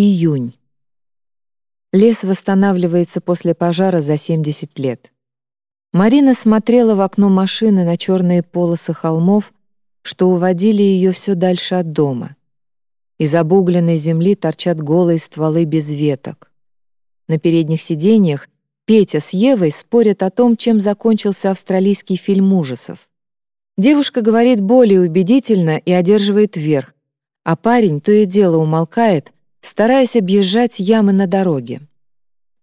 Июнь. Лес восстанавливается после пожара за 70 лет. Марина смотрела в окно машины на черные полосы холмов, что уводили ее все дальше от дома. Из обугленной земли торчат голые стволы без веток. На передних сиденьях Петя с Евой спорят о том, чем закончился австралийский фильм ужасов. Девушка говорит более убедительно и одерживает верх, а парень то и дело умолкает, стараясь объезжать ямы на дороге.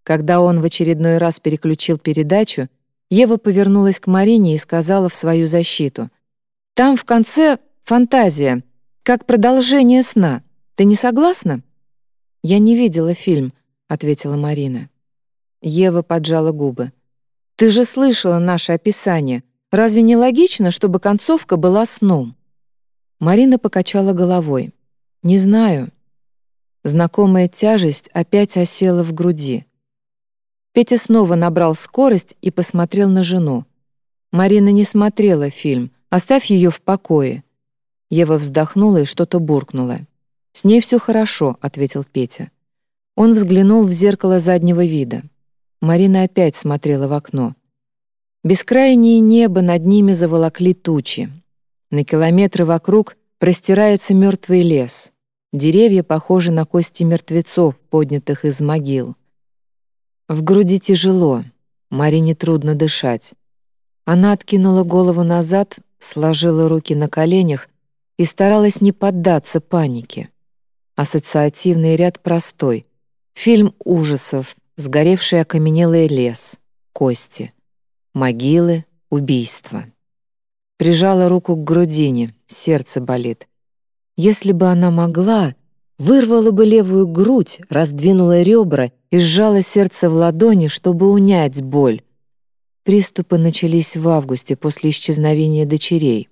Когда он в очередной раз переключил передачу, Ева повернулась к Марине и сказала в свою защиту. «Там в конце фантазия, как продолжение сна. Ты не согласна?» «Я не видела фильм», — ответила Марина. Ева поджала губы. «Ты же слышала наше описание. Разве не логично, чтобы концовка была сном?» Марина покачала головой. «Не знаю». Знакомая тяжесть опять осела в груди. Петя снова набрал скорость и посмотрел на жену. Марина не смотрела фильм. «Оставь ее в покое». Ева вздохнула и что-то буркнула. «С ней все хорошо», — ответил Петя. Он взглянул в зеркало заднего вида. Марина опять смотрела в окно. Бескрайнее небо над ними заволокли тучи. На километры вокруг простирается мертвый лес. Деревья похожи на кости мертвецов, поднятых из могил. В груди тяжело, Марине трудно дышать. Она откинула голову назад, сложила руки на коленях и старалась не поддаться панике. Ассоциативный ряд простой. Фильм ужасов, сгоревший окаменелый лес, кости, могилы, убийства. Прижала руку к грудине, сердце болит. Если бы она могла, вырвала бы левую грудь, раздвинула ребра и сжала сердце в ладони, чтобы унять боль. Приступы начались в августе после исчезновения дочерей.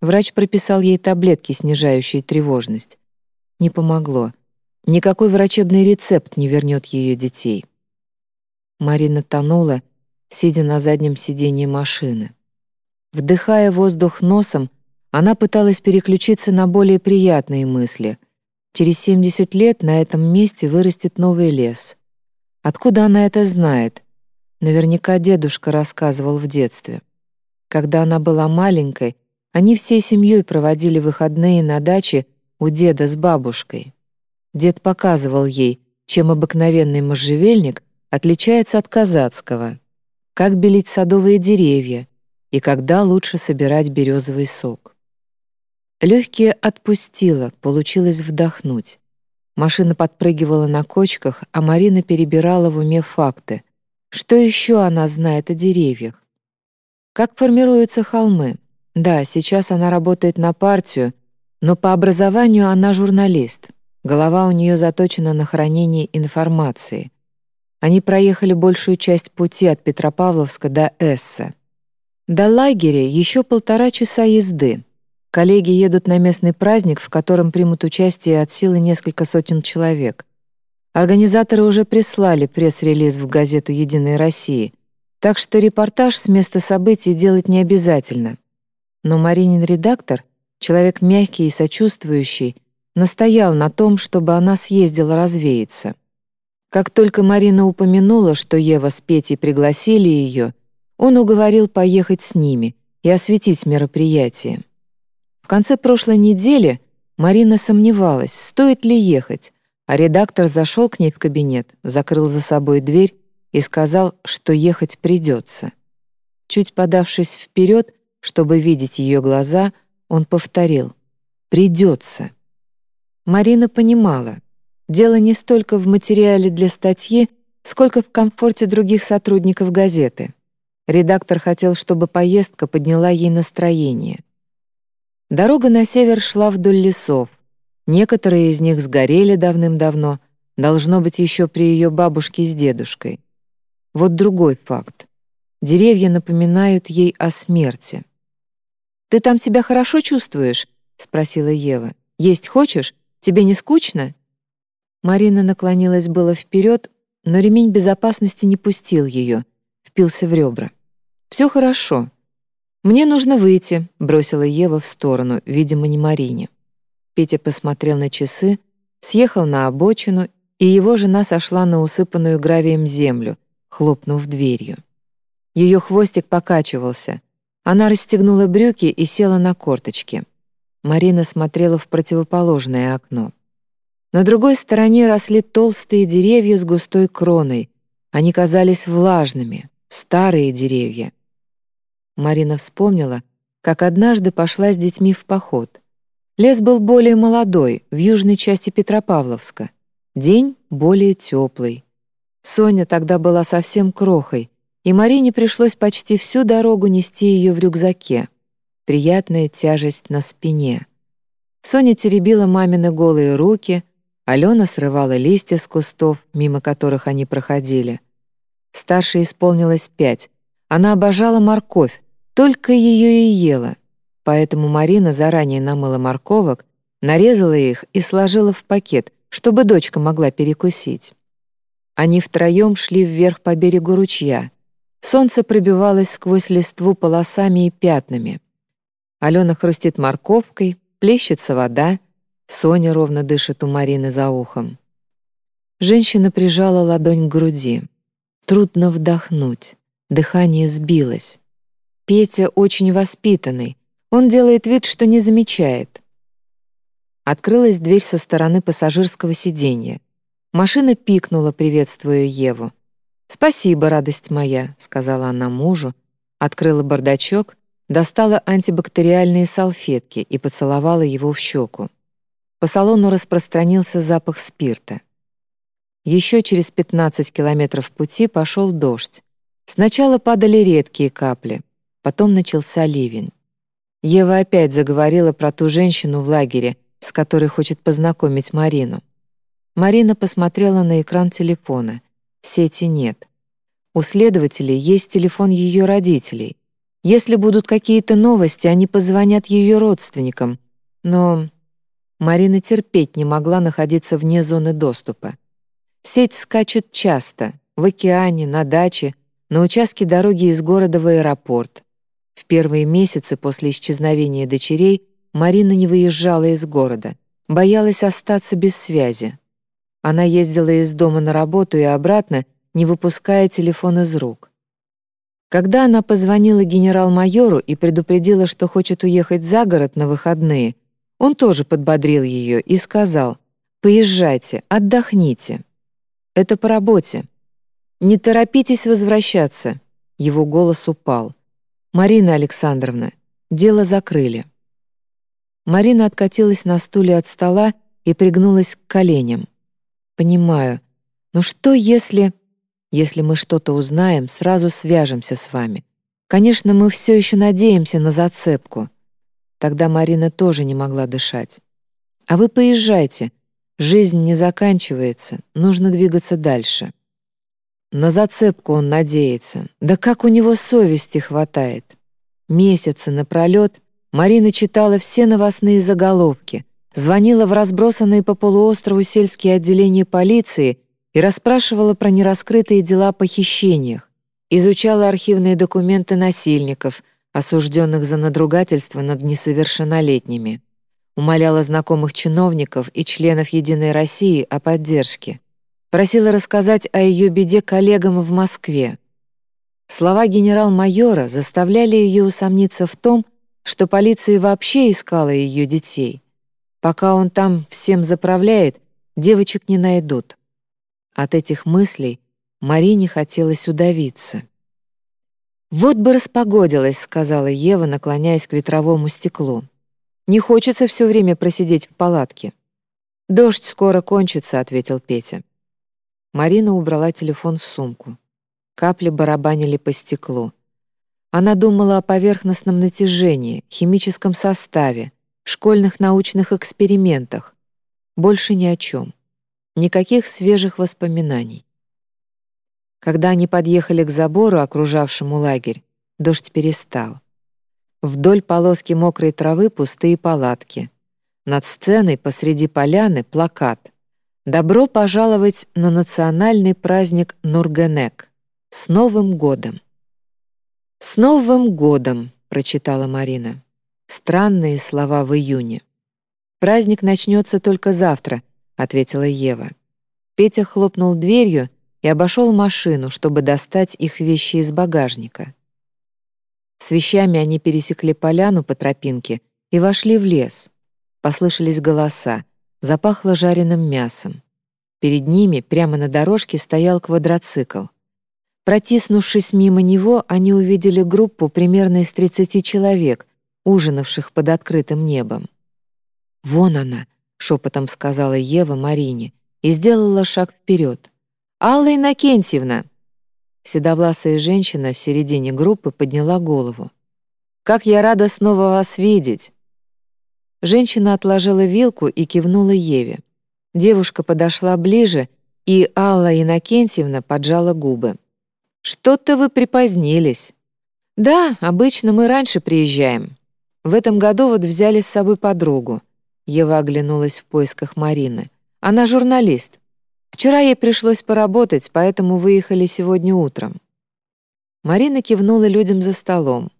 Врач прописал ей таблетки, снижающие тревожность. Не помогло. Никакой врачебный рецепт не вернет ее детей. Марина тонула, сидя на заднем сиденье машины. Вдыхая воздух носом, она пыталась переключиться на более приятные мысли. Через 70 лет на этом месте вырастет новый лес. Откуда она это знает? Наверняка дедушка рассказывал в детстве. Когда она была маленькой, они всей семьей проводили выходные на даче у деда с бабушкой. Дед показывал ей, чем обыкновенный можжевельник отличается от казацкого, как белить садовые деревья и когда лучше собирать березовый сок. Легкие отпустило, получилось вдохнуть. Машина подпрыгивала на кочках, а Марина перебирала в уме факты. Что еще она знает о деревьях? Как формируются холмы? Да, сейчас она работает на партию, но по образованию она журналист. Голова у нее заточена на хранение информации. Они проехали большую часть пути от Петропавловска до Эсса. До лагеря еще полтора часа езды. Коллеги едут на местный праздник, в котором примут участие от силы несколько сотен человек. Организаторы уже прислали пресс-релиз в газету «Единая Россия», так что репортаж с места событий делать не обязательно. Но Маринин редактор, человек мягкий и сочувствующий, настоял на том, чтобы она съездила развеяться. Как только Марина упомянула, что Ева с Петей пригласили ее, он уговорил поехать с ними и осветить мероприятие. В конце прошлой недели Марина сомневалась, стоит ли ехать, а редактор зашел к ней в кабинет, закрыл за собой дверь и сказал, что ехать придется. Чуть подавшись вперед, чтобы видеть ее глаза, он повторил «придется». Марина понимала, Дело не столько в материале для статьи, сколько в комфорте других сотрудников газеты. Редактор хотел, чтобы поездка подняла ей настроение. Дорога на север шла вдоль лесов. Некоторые из них сгорели давным-давно, должно быть еще при ее бабушке с дедушкой. Вот другой факт. Деревья напоминают ей о смерти. «Ты там себя хорошо чувствуешь?» — спросила Ева. «Есть хочешь? Тебе не скучно?» Марина наклонилась было вперед, но ремень безопасности не пустил ее, впился в ребра. «Все хорошо. Мне нужно выйти», — бросила Ева в сторону, видимо, не Марине. Петя посмотрел на часы, съехал на обочину, и его жена сошла на усыпанную гравием землю, хлопнув дверью. Ее хвостик покачивался. Она расстегнула брюки и села на корточки. Марина смотрела в противоположное окно. На другой стороне росли толстые деревья с густой кроной. Они казались влажными, старые деревья. Марина вспомнила, как однажды пошла с детьми в поход. Лес был более молодой, в южной части Петропавловска. День более теплый. Соня тогда была совсем крохой, и Марине пришлось почти всю дорогу нести ее в рюкзаке. Приятная тяжесть на спине. Соня теребила мамины голые руки, Алена срывала листья с кустов, мимо которых они проходили. Старшей исполнилось пять. Она обожала морковь, только ее и ела. Поэтому Марина заранее намыла морковок, нарезала их и сложила в пакет, чтобы дочка могла перекусить. Они втроем шли вверх по берегу ручья. Солнце пробивалось сквозь листву полосами и пятнами. Алена хрустит морковкой, плещется вода, Соня ровно дышит у Марины за ухом. Женщина прижала ладонь к груди. Трудно вдохнуть. Дыхание сбилось. Петя очень воспитанный. Он делает вид, что не замечает. Открылась дверь со стороны пассажирского сиденья. Машина пикнула, приветствуя Еву. «Спасибо, радость моя», — сказала она мужу, открыла бардачок, достала антибактериальные салфетки и поцеловала его в щеку. По салону распространился запах спирта. Еще через 15 километров пути пошел дождь. Сначала падали редкие капли, потом начался ливень. Ева опять заговорила про ту женщину в лагере, с которой хочет познакомить Марину. Марина посмотрела на экран телефона. Сети нет. У следователей есть телефон ее родителей. Если будут какие-то новости, они позвонят ее родственникам. Но Марина терпеть не могла находиться вне зоны доступа. Сеть скачет часто, в океане, на даче, на участке дороги из города в аэропорт. В первые месяцы после исчезновения дочерей Марина не выезжала из города, боялась остаться без связи. Она ездила из дома на работу и обратно, не выпуская телефон из рук. Когда она позвонила генерал-майору и предупредила, что хочет уехать за город на выходные, он тоже подбодрил ее и сказал «Поезжайте, отдохните». «Это по работе». «Не торопитесь возвращаться», — его голос упал. «Марина Александровна, дело закрыли». Марина откатилась на стуле от стола и пригнулась к коленям. Понимаю. Но что если... Если мы что-то узнаем, сразу свяжемся с вами. Конечно, мы все еще надеемся на зацепку. Тогда Марина тоже не могла дышать. А вы поезжайте. Жизнь не заканчивается, нужно двигаться дальше. На зацепку он надеется. Да как у него совести хватает. Месяцы напролет Марина читала все новостные заголовки — звонила в разбросанные по полуострову сельские отделения полиции и расспрашивала про нераскрытые дела о похищениях, изучала архивные документы насильников, осужденных за надругательство над несовершеннолетними, умоляла знакомых чиновников и членов «Единой России» о поддержке, просила рассказать о ее беде коллегам в Москве. Слова генерал-майора заставляли ее усомниться в том, что полиция вообще искала ее детей, Пока он там всем заправляет, девочек не найдут. От этих мыслей Марине хотелось удавиться. «Вот бы распогодилось», — сказала Ева, наклоняясь к ветровому стеклу. «Не хочется все время просидеть в палатке». «Дождь скоро кончится», — ответил Петя. Марина убрала телефон в сумку. Капли барабанили по стеклу. Она думала о поверхностном натяжении, химическом составе, школьных научных экспериментах. Больше ни о чем. Никаких свежих воспоминаний. Когда они подъехали к забору, окружавшему лагерь, дождь перестал. Вдоль полоски мокрой травы пустые палатки. Над сценой посреди поляны плакат «Добро пожаловать на национальный праздник Нургенек! С Новым годом!» «С Новым годом!» — прочитала Марина. Странные слова в июне. Праздник начнется только завтра, ответила Ева. Петя хлопнул дверью и обошел машину, чтобы достать их вещи из багажника. С вещами они пересекли поляну по тропинке и вошли в лес. Послышались голоса, запахло жареным мясом. Перед ними, прямо на дорожке, стоял квадроцикл. Протиснувшись мимо него, они увидели группу примерно из 30 человек, ужинавших под открытым небом. «Вон она», — шепотом сказала Ева Марине и сделала шаг вперед. «Алла Иннокентьевна!» Седовласая женщина в середине группы подняла голову. «Как я рада снова вас видеть!» Женщина отложила вилку и кивнула Еве. Девушка подошла ближе, и Алла Иннокентьевна поджала губы. «Что-то вы припозднились». «Да, обычно мы раньше приезжаем. В этом году вот взяли с собой подругу». Ева оглянулась в поисках Марины. «Она журналист. Вчера ей пришлось поработать, поэтому выехали сегодня утром». Марина кивнула людям за столом.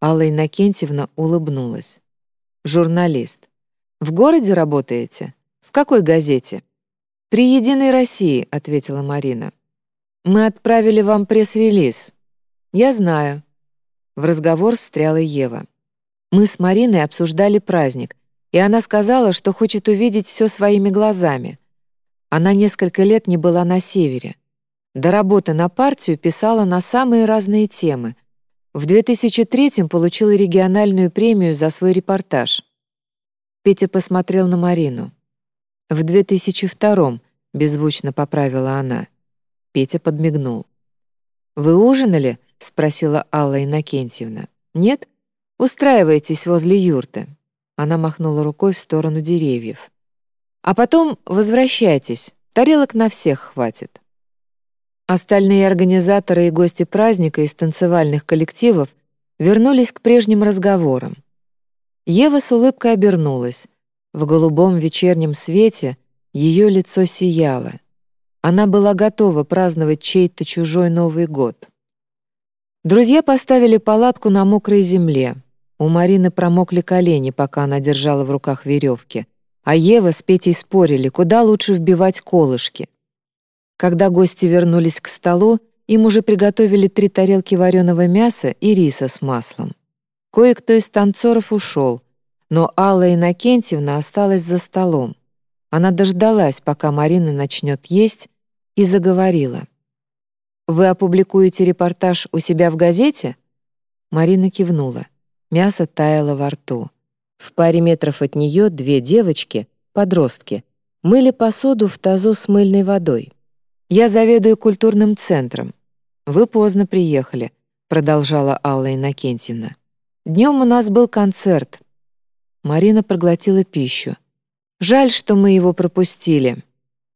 Алла Иннокентьевна улыбнулась. «Журналист. В городе работаете? В какой газете?» «При «Единой России», — ответила Марина. «Мы отправили вам пресс-релиз». «Я знаю». В разговор встряла Ева. Мы с Мариной обсуждали праздник, и она сказала, что хочет увидеть все своими глазами. Она несколько лет не была на севере. До работы на партию писала на самые разные темы. В 2003-м получила региональную премию за свой репортаж. Петя посмотрел на Марину. «В 2002-м», — беззвучно поправила она. Петя подмигнул. «Вы ужинали?» — спросила Алла Иннокентьевна. «Нет? Устраивайтесь возле юрты». Она махнула рукой в сторону деревьев. А потом возвращайтесь, тарелок на всех хватит. Остальные организаторы и гости праздника из танцевальных коллективов вернулись к прежним разговорам. Ева с улыбкой обернулась. В голубом вечернем свете ее лицо сияло. Она была готова праздновать чей-то чужой Новый год. Друзья поставили палатку на мокрой земле. У Марины промокли колени, пока она держала в руках веревки — а Ева с Петей спорили, куда лучше вбивать колышки. Когда гости вернулись к столу, им уже приготовили три тарелки вареного мяса и риса с маслом. Кое-кто из танцоров ушел, но Алла Иннокентьевна осталась за столом. Она дождалась, пока Марина начнет есть, и заговорила. «Вы опубликуете репортаж у себя в газете?» Марина кивнула. Мясо таяло во рту. В паре метров от нее две девочки, подростки, мыли посуду в тазу с мыльной водой. «Я заведую культурным центром. Вы поздно приехали», — продолжала Алла Иннокентьевна. «Днем у нас был концерт». Марина проглотила пищу. «Жаль, что мы его пропустили».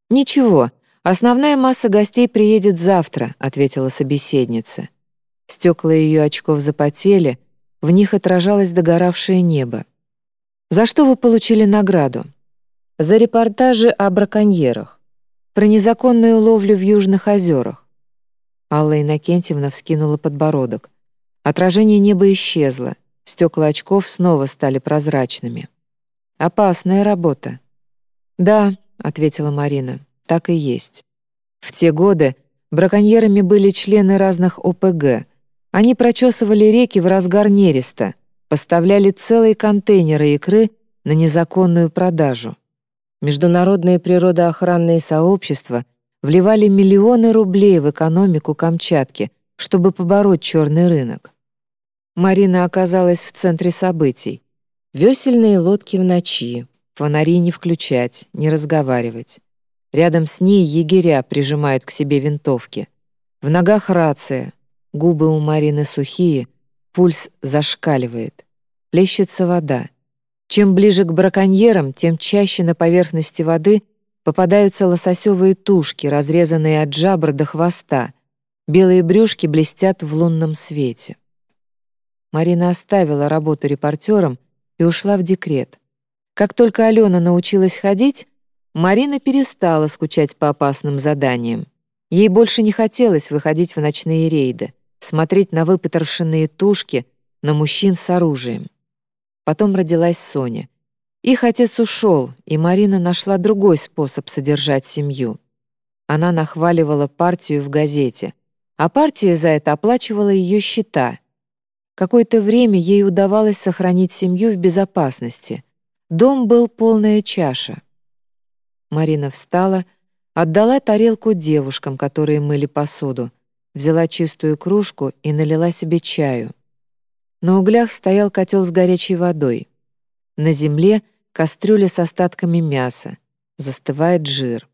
«Ничего, основная масса гостей приедет завтра», — ответила собеседница. Стекла ее очков запотели, в них отражалось догоравшее небо. За что вы получили награду? За репортажи о браконьерах. Про незаконную ловлю в Южных озерах. Алла Иннокентьевна вскинула подбородок. Отражение неба исчезло. Стекла очков снова стали прозрачными. «Опасная работа». «Да», — ответила Марина, — «так и есть». В те годы браконьерами были члены разных ОПГ. Они прочесывали реки в разгар нереста, поставляли целые контейнеры икры на незаконную продажу. Международные природоохранные сообщества вливали миллионы рублей в экономику Камчатки, чтобы побороть черный рынок. Марина оказалась в центре событий. Весельные лодки в ночи, фонари не включать, не разговаривать. Рядом с ней егеря прижимают к себе винтовки. В ногах рация, губы у Марины сухие, Пульс зашкаливает. Плещется вода. Чем ближе к браконьерам, тем чаще на поверхности воды попадаются лососевые тушки, разрезанные от жабр до хвоста. Белые брюшки блестят в лунном свете. Марина оставила работу репортером и ушла в декрет. Как только Алена научилась ходить, Марина перестала скучать по опасным заданиям. Ей больше не хотелось выходить в ночные рейды смотреть на выпотрошенные тушки, на мужчин с оружием. Потом родилась Соня. Их отец ушел, и Марина нашла другой способ содержать семью. Она нахваливала партию в газете, а партия за это оплачивала ее счета. Какое-то время ей удавалось сохранить семью в безопасности. Дом был полная чаша. Марина встала, отдала тарелку девушкам, которые мыли посуду, взяла чистую кружку и налила себе чаю. На углях стоял котел с горячей водой. На земле кастрюля с остатками мяса, застывает жир.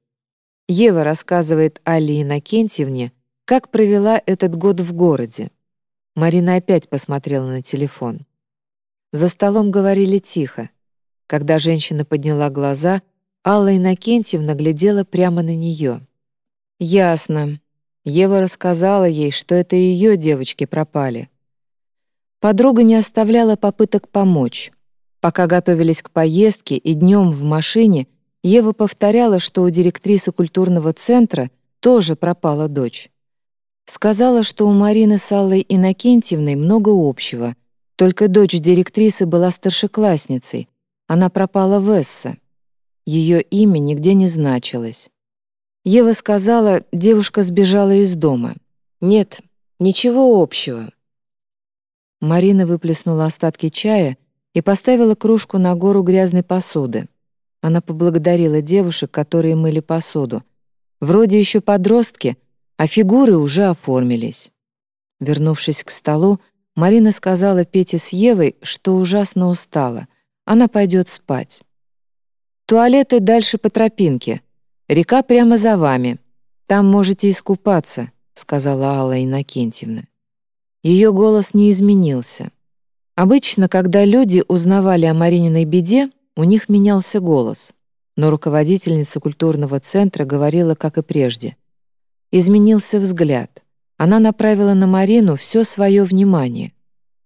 Ева рассказывает Алле Иннокентьевне, как провела этот год в городе. Марина опять посмотрела на телефон. За столом говорили тихо. Когда женщина подняла глаза, Алла Иннокентьевна глядела прямо на нее. «Ясно. Ева рассказала ей, что это ее девочки пропали. Подруга не оставляла попыток помочь. Пока готовились к поездке и днем в машине, Ева повторяла, что у директрисы культурного центра тоже пропала дочь. Сказала, что у Марины с Аллой Иннокентьевной много общего, только дочь директрисы была старшеклассницей, она пропала в Эссе. Ее имя нигде не значилось. Ева сказала, девушка сбежала из дома. Нет, ничего общего. Марина выплеснула остатки чая и поставила кружку на гору грязной посуды. Она поблагодарила девушек, которые мыли посуду. Вроде еще подростки, а фигуры уже оформились. Вернувшись к столу, Марина сказала Пете с Евой, что ужасно устала. Она пойдет спать. «Туалеты дальше по тропинке. Река прямо за вами. Там можете искупаться», — сказала Алла Иннокентьевна. Ее голос не изменился. Обычно, когда люди узнавали о Марининой беде, у них менялся голос, но руководительница культурного центра говорила, как и прежде. Изменился взгляд. Она направила на Марину все свое внимание.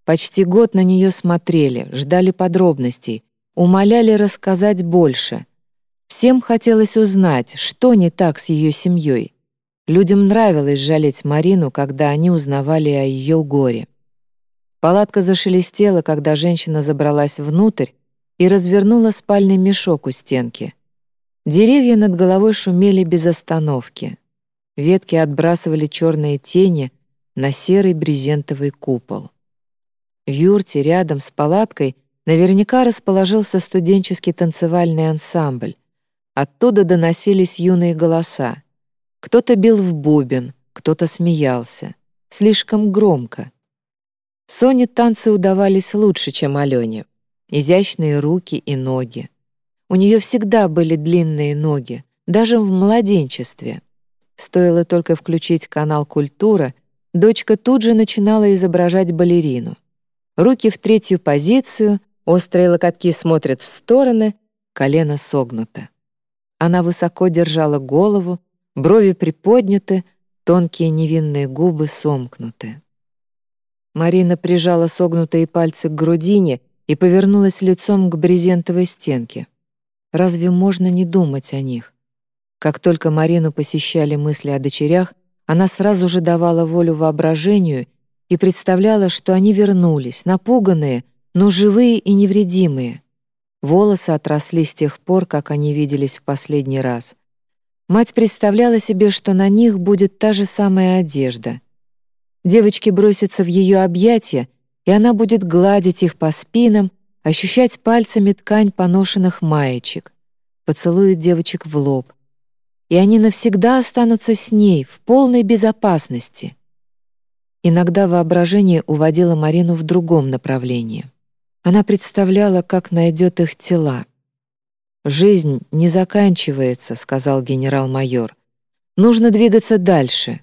Почти год на нее смотрели, ждали подробностей, умоляли рассказать больше. Всем хотелось узнать, что не так с ее семьей. Людям нравилось жалеть Марину, когда они узнавали о ее горе. Палатка зашелестела, когда женщина забралась внутрь и развернула спальный мешок у стенки. Деревья над головой шумели без остановки. Ветки отбрасывали черные тени на серый брезентовый купол. В юрте рядом с палаткой наверняка расположился студенческий танцевальный ансамбль. Оттуда доносились юные голоса. Кто-то бил в бубен, кто-то смеялся. Слишком громко. Соне танцы удавались лучше, чем Алене. Изящные руки и ноги. У нее всегда были длинные ноги, даже в младенчестве. Стоило только включить канал «Культура», дочка тут же начинала изображать балерину. Руки в третью позицию, острые локотки смотрят в стороны, колено согнуто. Она высоко держала голову, брови приподняты, тонкие невинные губы сомкнуты. Марина прижала согнутые пальцы к грудине и повернулась лицом к брезентовой стенке. Разве можно не думать о них? Как только Марину посещали мысли о дочерях, она сразу же давала волю воображению и представляла, что они вернулись, напуганные, но живые и невредимые. Волосы отросли с тех пор, как они виделись в последний раз. Мать представляла себе, что на них будет та же самая одежда — Девочки бросятся в ее объятия, и она будет гладить их по спинам, ощущать пальцами ткань поношенных маечек, поцелует девочек в лоб. И они навсегда останутся с ней в полной безопасности. Иногда воображение уводило Марину в другом направлении. Она представляла, как найдет их тела. «Жизнь не заканчивается», — сказал генерал-майор. «Нужно двигаться дальше».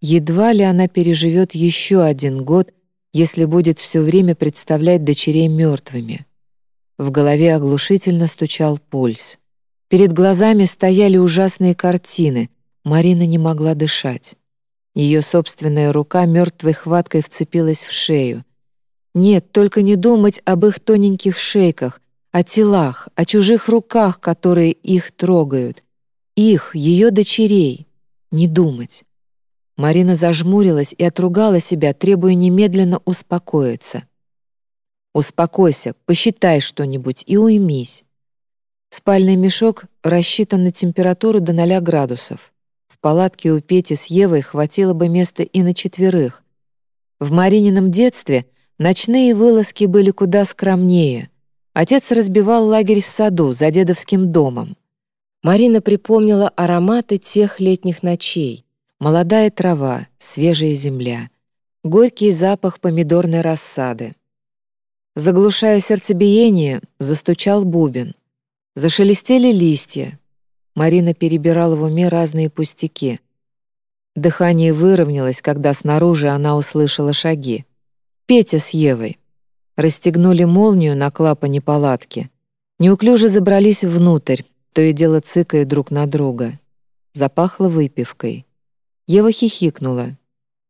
Едва ли она переживет еще один год, если будет все время представлять дочерей мертвыми. В голове оглушительно стучал пульс. Перед глазами стояли ужасные картины. Марина не могла дышать. Ее собственная рука мертвой хваткой вцепилась в шею. Нет, только не думать об их тоненьких шейках, о телах, о чужих руках, которые их трогают. Их, ее дочерей. Не думать. Марина зажмурилась и отругала себя, требуя немедленно успокоиться. Успокойся, посчитай что-нибудь и уймись. Спальный мешок рассчитан на температуру до 0 градусов. В палатке у Пети с Евой хватило бы места и на четверых. В Маринином детстве ночные вылазки были куда скромнее. Отец разбивал лагерь в саду за дедовским домом. Марина припомнила ароматы тех летних ночей. Молодая трава, свежая земля, горький запах помидорной рассады. Заглушая сердцебиение, застучал бубен — Зашелестели листья. Марина перебирала в уме разные пустяки. Дыхание выровнялось, когда снаружи она услышала шаги. Петя с Евой. Расстегнули молнию на клапане палатки. Неуклюже забрались внутрь, то и дело цыкая друг на друга. Запахло выпивкой. Ева хихикнула.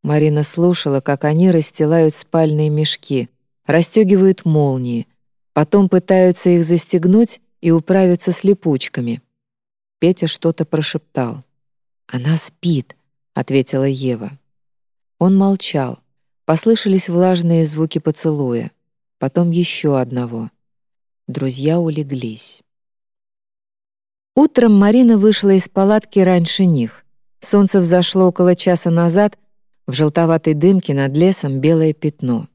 Марина слушала, как они расстилают спальные мешки, расстегивают молнии, потом пытаются их застегнуть и управиться с липучками. Петя что-то прошептал. «Она спит», — ответила Ева. Он молчал. Послышались влажные звуки поцелуя. Потом еще одного. Друзья улеглись. Утром Марина вышла из палатки раньше них. Солнце взошло около часа назад, в желтоватой дымке над лесом белое пятно.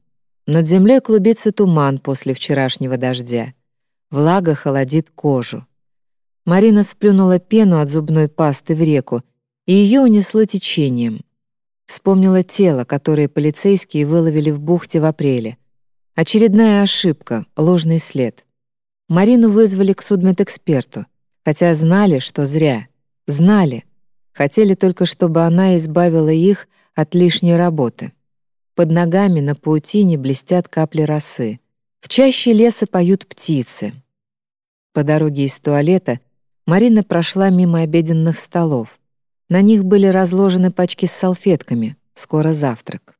Над землей клубится туман после вчерашнего дождя. Влага холодит кожу. Марина сплюнула пену от зубной пасты в реку, и ее унесло течением. Вспомнила тело, которое полицейские выловили в бухте в апреле. Очередная ошибка, ложный след. Марину вызвали к судмедэксперту, хотя знали, что зря. Знали. Хотели только, чтобы она избавила их от лишней работы. Под ногами на паутине блестят капли росы. В чаще леса поют птицы. По дороге из туалета Марина прошла мимо обеденных столов. На них были разложены пачки с салфетками. Скоро завтрак.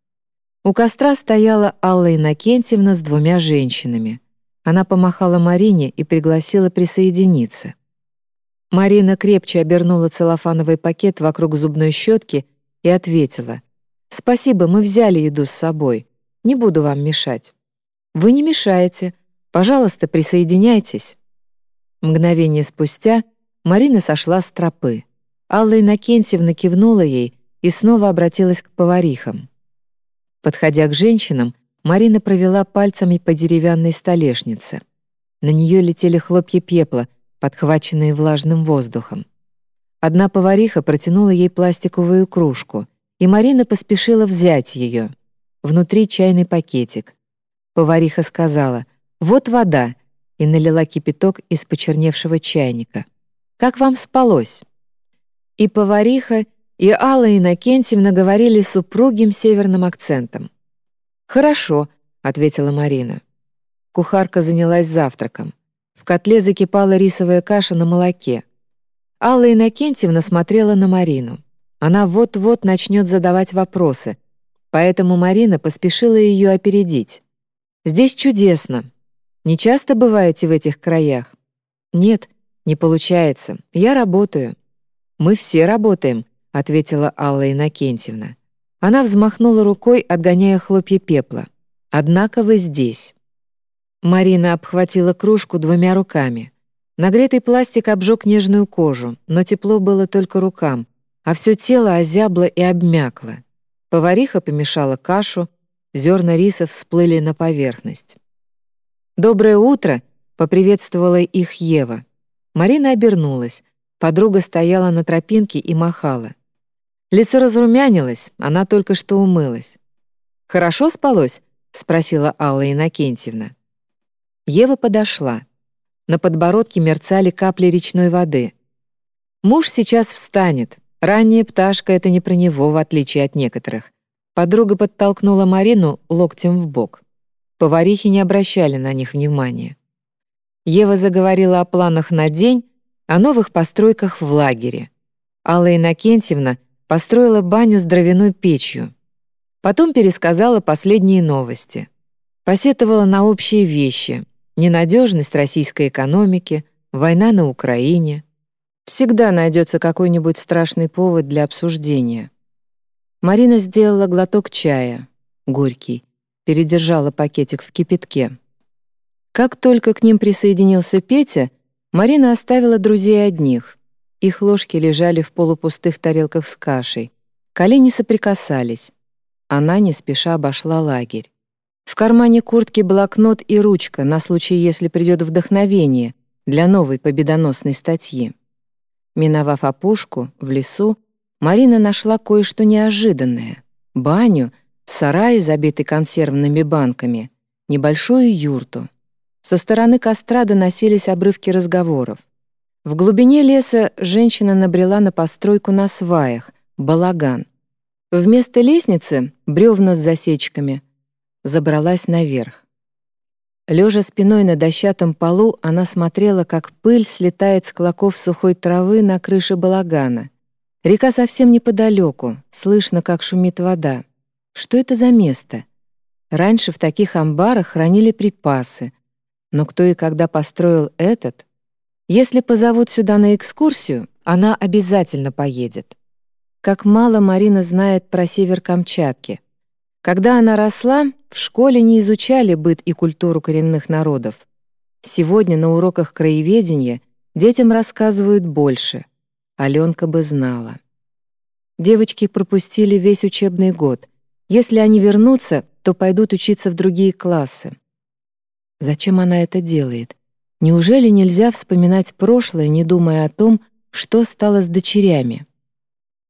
У костра стояла Алла Иннокентьевна с двумя женщинами. Она помахала Марине и пригласила присоединиться. Марина крепче обернула целлофановый пакет вокруг зубной щетки и ответила. «Спасибо, мы взяли еду с собой. Не буду вам мешать». Вы не мешаете. Пожалуйста, присоединяйтесь». Мгновение спустя Марина сошла с тропы. Алла Иннокентьевна кивнула ей и снова обратилась к поварихам. Подходя к женщинам, Марина провела пальцами по деревянной столешнице. На нее летели хлопья пепла, подхваченные влажным воздухом. Одна повариха протянула ей пластиковую кружку, и Марина поспешила взять ее. Внутри чайный пакетик. Повариха сказала «Вот вода» и налила кипяток из почерневшего чайника. «Как вам спалось?» И повариха, и Алла Иннокентьевна говорили с упругим северным акцентом. «Хорошо», — ответила Марина. Кухарка занялась завтраком. В котле закипала рисовая каша на молоке. Алла Иннокентьевна смотрела на Марину. Она вот-вот начнет задавать вопросы, поэтому Марина поспешила ее опередить. Здесь чудесно. Не часто бываете в этих краях? Нет, не получается. Я работаю. Мы все работаем, ответила Алла Иннокентьевна. Она взмахнула рукой, отгоняя хлопья пепла. Однако вы здесь. Марина обхватила кружку двумя руками. Нагретый пластик обжег нежную кожу, но тепло было только рукам, а все тело озябло и обмякло. Повариха помешала кашу, Зерна риса всплыли на поверхность. «Доброе утро!» — поприветствовала их Ева. Марина обернулась. Подруга стояла на тропинке и махала. Лицо разрумянилось, она только что умылась. «Хорошо спалось?» — спросила Алла Иннокентьевна. Ева подошла. На подбородке мерцали капли речной воды. «Муж сейчас встанет. Ранняя пташка — это не про него, в отличие от некоторых. Подруга подтолкнула Марину локтем в бок. Поварихи не обращали на них внимания. Ева заговорила о планах на день, о новых постройках в лагере. Алла Иннокентьевна построила баню с дровяной печью. Потом пересказала последние новости. Посетовала на общие вещи, ненадежность российской экономики, война на Украине. Всегда найдется какой-нибудь страшный повод для обсуждения. Марина сделала глоток чая, горький, передержала пакетик в кипятке. Как только к ним присоединился Петя, Марина оставила друзей одних. Их ложки лежали в полупустых тарелках с кашей. Колени соприкасались. Она не спеша обошла лагерь. В кармане куртки блокнот и ручка на случай, если придет вдохновение для новой победоносной статьи. Миновав опушку, в лесу, Марина нашла кое-что неожиданное. Баню, сарай, забитый консервными банками, небольшую юрту. Со стороны костра доносились обрывки разговоров. В глубине леса женщина набрела на постройку на сваях, балаган. Вместо лестницы — бревна с засечками. Забралась наверх. Лежа спиной на дощатом полу, она смотрела, как пыль слетает с клоков сухой травы на крыше балагана. Река совсем неподалеку, слышно, как шумит вода. Что это за место? Раньше в таких амбарах хранили припасы. Но кто и когда построил этот? Если позовут сюда на экскурсию, она обязательно поедет. Как мало Марина знает про север Камчатки. Когда она росла, в школе не изучали быт и культуру коренных народов. Сегодня на уроках краеведения детям рассказывают больше. Аленка бы знала. Девочки пропустили весь учебный год. Если они вернутся, то пойдут учиться в другие классы. Зачем она это делает? Неужели нельзя вспоминать прошлое, не думая о том, что стало с дочерями?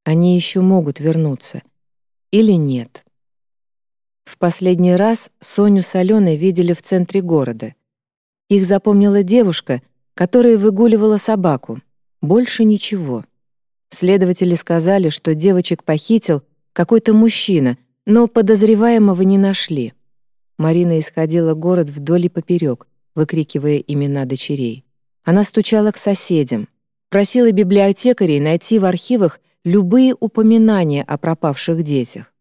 Они еще могут вернуться. Или нет? В последний раз Соню с Аленой видели в центре города. Их запомнила девушка, которая выгуливала собаку. Больше ничего. Следователи сказали, что девочек похитил какой-то мужчина, но подозреваемого не нашли. Марина исходила город вдоль и поперек, выкрикивая имена дочерей. Она стучала к соседям, просила библиотекарей найти в архивах любые упоминания о пропавших детях.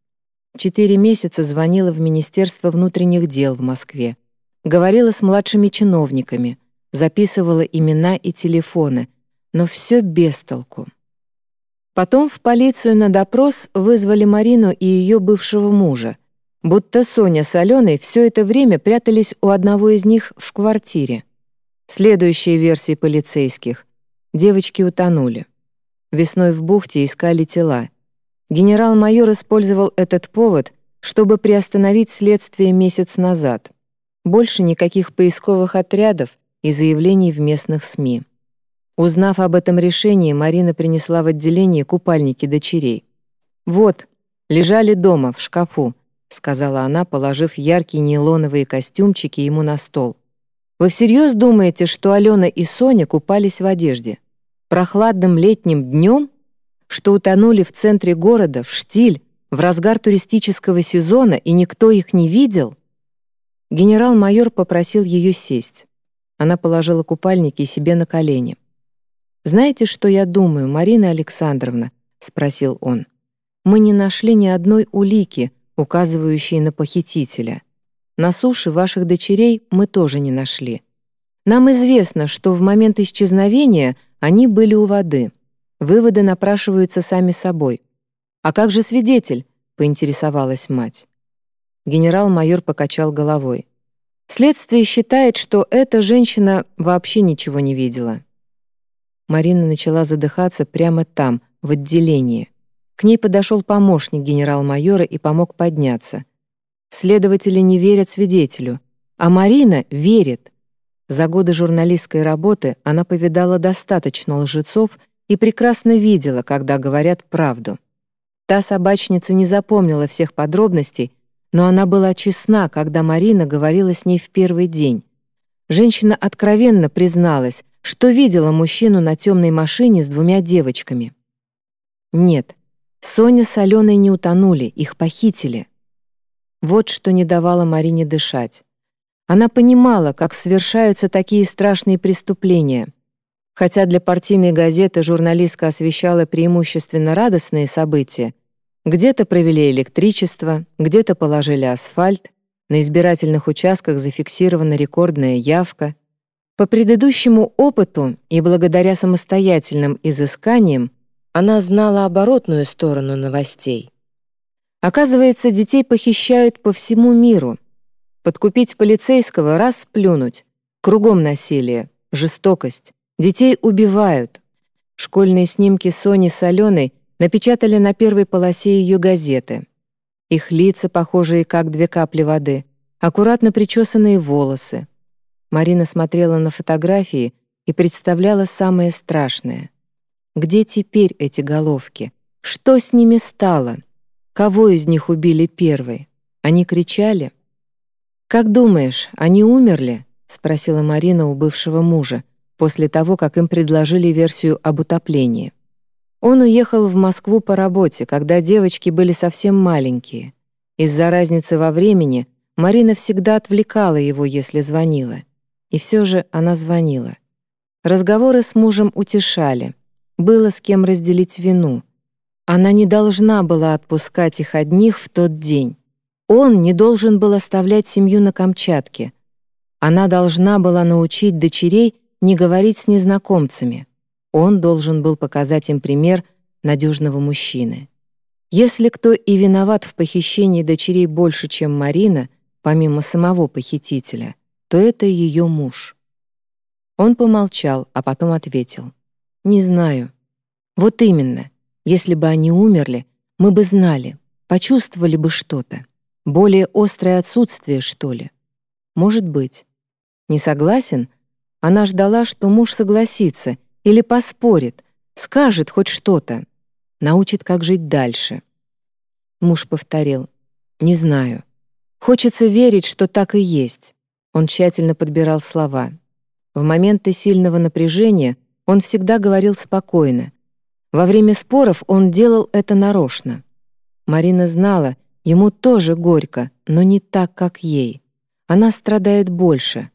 Четыре месяца звонила в Министерство внутренних дел в Москве. Говорила с младшими чиновниками, записывала имена и телефоны, но все без толку. Потом в полицию на допрос вызвали Марину и ее бывшего мужа, будто Соня с Аленой все это время прятались у одного из них в квартире. Следующие версии полицейских. Девочки утонули. Весной в бухте искали тела. Генерал-майор использовал этот повод, чтобы приостановить следствие месяц назад. Больше никаких поисковых отрядов и заявлений в местных СМИ. Узнав об этом решении, Марина принесла в отделение купальники дочерей. «Вот, лежали дома, в шкафу», — сказала она, положив яркие нейлоновые костюмчики ему на стол. «Вы всерьез думаете, что Алена и Соня купались в одежде?» прохладным летним днем, что утонули в центре города, в штиль, в разгар туристического сезона, и никто их не видел? Генерал-майор попросил ее сесть. Она положила купальники себе на колени. «Знаете, что я думаю, Марина Александровна?» — спросил он. «Мы не нашли ни одной улики, указывающей на похитителя. На суше ваших дочерей мы тоже не нашли. Нам известно, что в момент исчезновения — они были у воды. Выводы напрашиваются сами собой. «А как же свидетель?» — поинтересовалась мать. Генерал-майор покачал головой. Следствие считает, что эта женщина вообще ничего не видела. Марина начала задыхаться прямо там, в отделении. К ней подошел помощник генерал-майора и помог подняться. Следователи не верят свидетелю, а Марина верит. За годы журналистской работы она повидала достаточно лжецов и прекрасно видела, когда говорят правду. Та собачница не запомнила всех подробностей, но она была честна, когда Марина говорила с ней в первый день. Женщина откровенно призналась, что видела мужчину на темной машине с двумя девочками. Нет, Соня с Аленой не утонули, их похитили. Вот что не давало Марине дышать. Она понимала, как совершаются такие страшные преступления. Хотя для партийной газеты журналистка освещала преимущественно радостные события, где-то провели электричество, где-то положили асфальт, на избирательных участках зафиксирована рекордная явка. По предыдущему опыту и благодаря самостоятельным изысканиям она знала оборотную сторону новостей. Оказывается, детей похищают по всему миру — Подкупить полицейского — раз сплюнуть, Кругом насилие, жестокость. Детей убивают. Школьные снимки Сони с Аленой напечатали на первой полосе ее газеты. Их лица, похожие как две капли воды, аккуратно причесанные волосы. Марина смотрела на фотографии и представляла самое страшное. Где теперь эти головки? Что с ними стало? Кого из них убили первой? Они кричали? «Как думаешь, они умерли?» — спросила Марина у бывшего мужа, после того, как им предложили версию об утоплении. Он уехал в Москву по работе, когда девочки были совсем маленькие. Из-за разницы во времени Марина всегда отвлекала его, если звонила. И все же она звонила. Разговоры с мужем утешали. Было с кем разделить вину. Она не должна была отпускать их одних в тот день. Он не должен был оставлять семью на Камчатке. Она должна была научить дочерей не говорить с незнакомцами. Он должен был показать им пример надежного мужчины. Если кто и виноват в похищении дочерей больше, чем Марина, помимо самого похитителя, то это ее муж. Он помолчал, а потом ответил. «Не знаю». «Вот именно. Если бы они умерли, мы бы знали, почувствовали бы что-то. Более острое отсутствие, что ли? Может быть. Не согласен? Она ждала, что муж согласится или поспорит, скажет хоть что-то, научит, как жить дальше. Муж повторил. «Не знаю. Хочется верить, что так и есть». Он тщательно подбирал слова. В моменты сильного напряжения он всегда говорил спокойно, во время споров он делал это нарочно. Марина знала, ему тоже горько, но не так, как ей. Она страдает больше.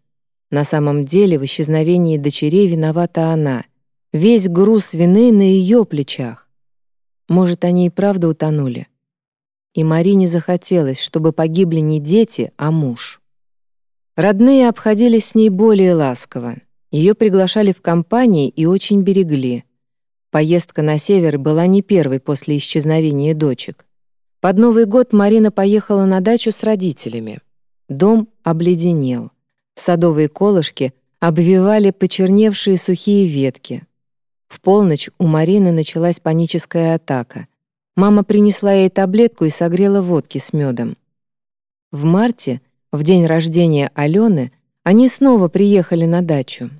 На самом деле в исчезновении дочерей виновата она. Весь груз вины на ее плечах. Может, они и правда утонули. И Марине захотелось, чтобы погибли не дети, а муж. Родные обходились с ней более ласково. Ее приглашали в компании и очень берегли. Поездка на север была не первой после исчезновения дочек. Под Новый год Марина поехала на дачу с родителями. Дом обледенел. Садовые колышки обвивали почерневшие сухие ветки. В полночь у Марины началась паническая атака. Мама принесла ей таблетку и согрела водки с медом. В марте, в день рождения Алены, они снова приехали на дачу.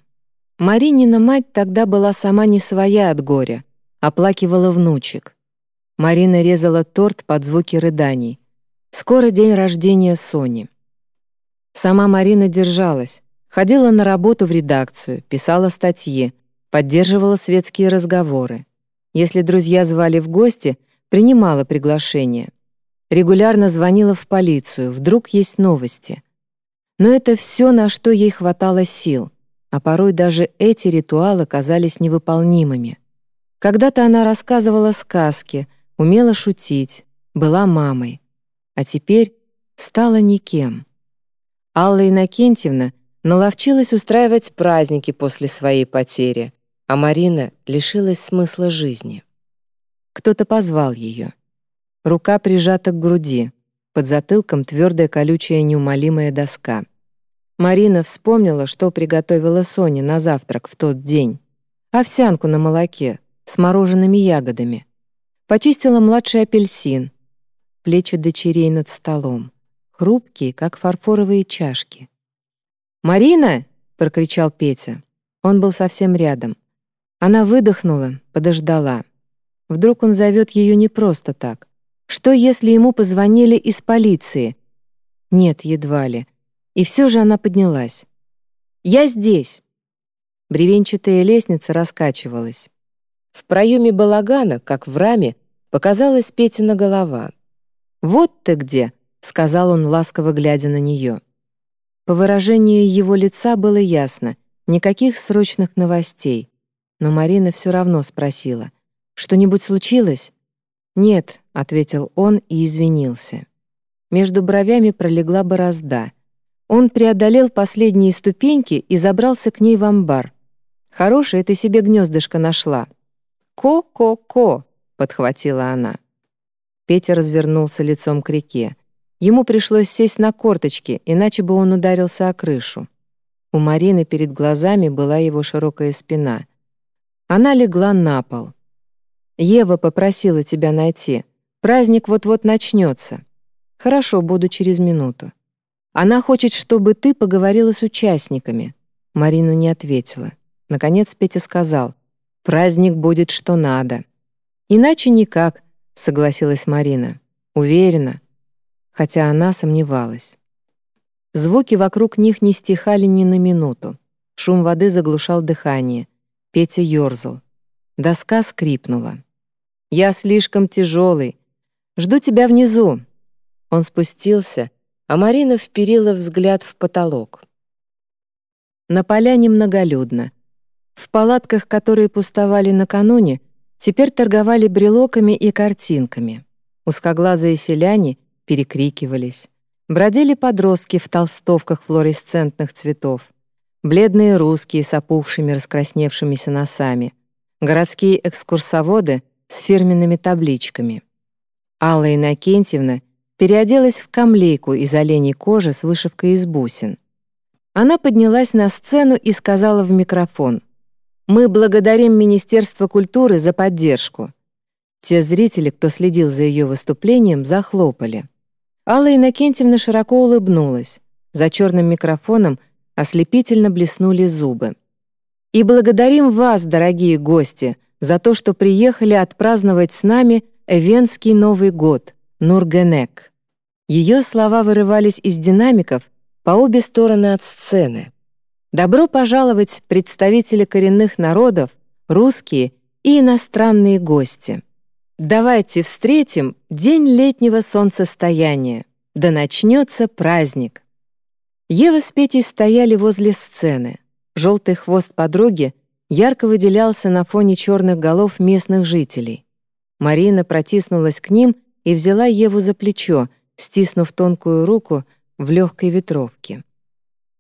Маринина мать тогда была сама не своя от горя, оплакивала внучек. Марина резала торт под звуки рыданий. Скоро день рождения Сони. Сама Марина держалась, ходила на работу в редакцию, писала статьи, поддерживала светские разговоры. Если друзья звали в гости, принимала приглашение. Регулярно звонила в полицию, вдруг есть новости. Но это все, на что ей хватало сил а порой даже эти ритуалы казались невыполнимыми. Когда-то она рассказывала сказки, умела шутить, была мамой, а теперь стала никем. Алла Иннокентьевна наловчилась устраивать праздники после своей потери, а Марина лишилась смысла жизни. Кто-то позвал ее. Рука прижата к груди, под затылком твердая колючая неумолимая доска. Марина вспомнила, что приготовила Соня на завтрак в тот день. Овсянку на молоке с мороженными ягодами. Почистила младший апельсин. Плечи дочерей над столом. Хрупкие, как фарфоровые чашки. «Марина!» — прокричал Петя. Он был совсем рядом. Она выдохнула, подождала. Вдруг он зовет ее не просто так. Что, если ему позвонили из полиции? Нет, едва ли. И все же она поднялась. «Я здесь!» Бревенчатая лестница раскачивалась. В проеме балагана, как в раме, показалась Петина голова. «Вот ты где!» — сказал он, ласково глядя на нее. По выражению его лица было ясно, никаких срочных новостей. Но Марина все равно спросила, «Что-нибудь случилось?» «Нет», — ответил он и извинился. Между бровями пролегла борозда — он преодолел последние ступеньки и забрался к ней в амбар. «Хорошее ты себе гнездышко нашла». «Ко-ко-ко», — подхватила она. Петя развернулся лицом к реке. Ему пришлось сесть на корточки, иначе бы он ударился о крышу. У Марины перед глазами была его широкая спина. Она легла на пол. «Ева попросила тебя найти. Праздник вот-вот начнется. Хорошо, буду через минуту. Она хочет, чтобы ты поговорила с участниками». Марина не ответила. Наконец Петя сказал, «Праздник будет что надо». «Иначе никак», — согласилась Марина. «Уверена». Хотя она сомневалась. Звуки вокруг них не стихали ни на минуту. Шум воды заглушал дыхание. Петя ёрзал. Доска скрипнула. «Я слишком тяжелый. Жду тебя внизу». Он спустился, а Марина вперила взгляд в потолок. На поляне многолюдно. В палатках, которые пустовали накануне, теперь торговали брелоками и картинками. Узкоглазые селяне перекрикивались. Бродили подростки в толстовках флуоресцентных цветов, бледные русские с опухшими раскрасневшимися носами, городские экскурсоводы с фирменными табличками. Алла Иннокентьевна переоделась в камлейку из оленей кожи с вышивкой из бусин. Она поднялась на сцену и сказала в микрофон «Мы благодарим Министерство культуры за поддержку». Те зрители, кто следил за ее выступлением, захлопали. Алла Иннокентьевна широко улыбнулась. За черным микрофоном ослепительно блеснули зубы. «И благодарим вас, дорогие гости, за то, что приехали отпраздновать с нами Эвенский Новый год, Нургенек». Ее слова вырывались из динамиков по обе стороны от сцены. «Добро пожаловать, представители коренных народов, русские и иностранные гости». Давайте встретим день летнего солнцестояния. Да начнется праздник. Ева с Петей стояли возле сцены. Желтый хвост подруги ярко выделялся на фоне черных голов местных жителей. Марина протиснулась к ним и взяла Еву за плечо, стиснув тонкую руку в легкой ветровке.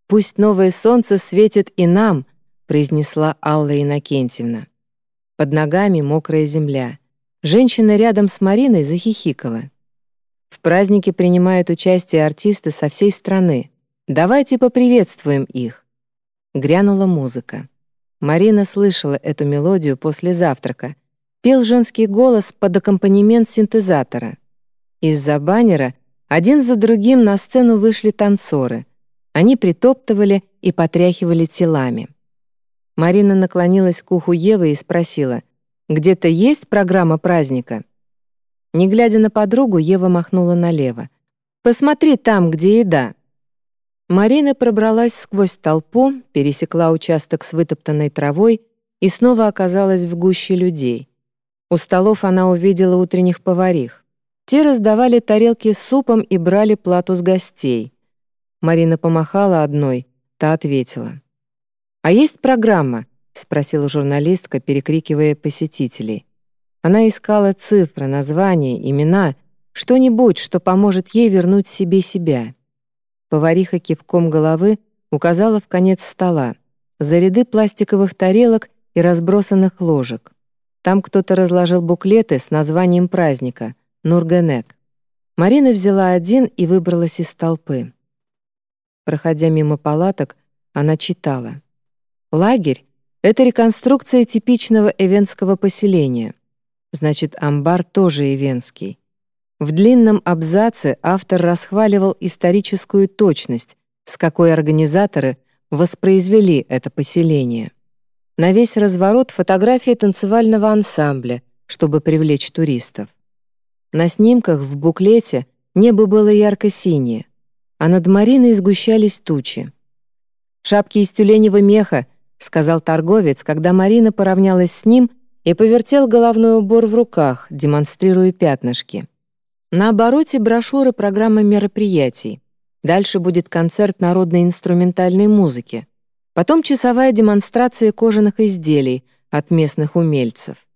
«Пусть новое солнце светит и нам», — произнесла Алла Иннокентьевна. Под ногами мокрая земля — Женщина рядом с Мариной захихикала. В празднике принимают участие артисты со всей страны. Давайте поприветствуем их. Грянула музыка. Марина слышала эту мелодию после завтрака. Пел женский голос под аккомпанемент синтезатора. Из-за баннера один за другим на сцену вышли танцоры. Они притоптывали и потряхивали телами. Марина наклонилась к уху Евы и спросила — где-то есть программа праздника?» Не глядя на подругу, Ева махнула налево. «Посмотри там, где еда». Марина пробралась сквозь толпу, пересекла участок с вытоптанной травой и снова оказалась в гуще людей. У столов она увидела утренних поварих. Те раздавали тарелки с супом и брали плату с гостей. Марина помахала одной, та ответила. «А есть программа? — спросила журналистка, перекрикивая посетителей. Она искала цифры, названия, имена, что-нибудь, что поможет ей вернуть себе себя. Повариха кивком головы указала в конец стола, за ряды пластиковых тарелок и разбросанных ложек. Там кто-то разложил буклеты с названием праздника — Нургенек. Марина взяла один и выбралась из толпы. Проходя мимо палаток, она читала. Лагерь это реконструкция типичного эвенского поселения. Значит, амбар тоже эвенский. В длинном абзаце автор расхваливал историческую точность, с какой организаторы воспроизвели это поселение. На весь разворот фотографии танцевального ансамбля, чтобы привлечь туристов. На снимках в буклете небо было ярко-синее, а над Мариной сгущались тучи. Шапки из тюленевого меха сказал торговец, когда Марина поравнялась с ним и повертел головной убор в руках, демонстрируя пятнышки. На обороте брошюры программы мероприятий. Дальше будет концерт народной инструментальной музыки. Потом часовая демонстрация кожаных изделий от местных умельцев.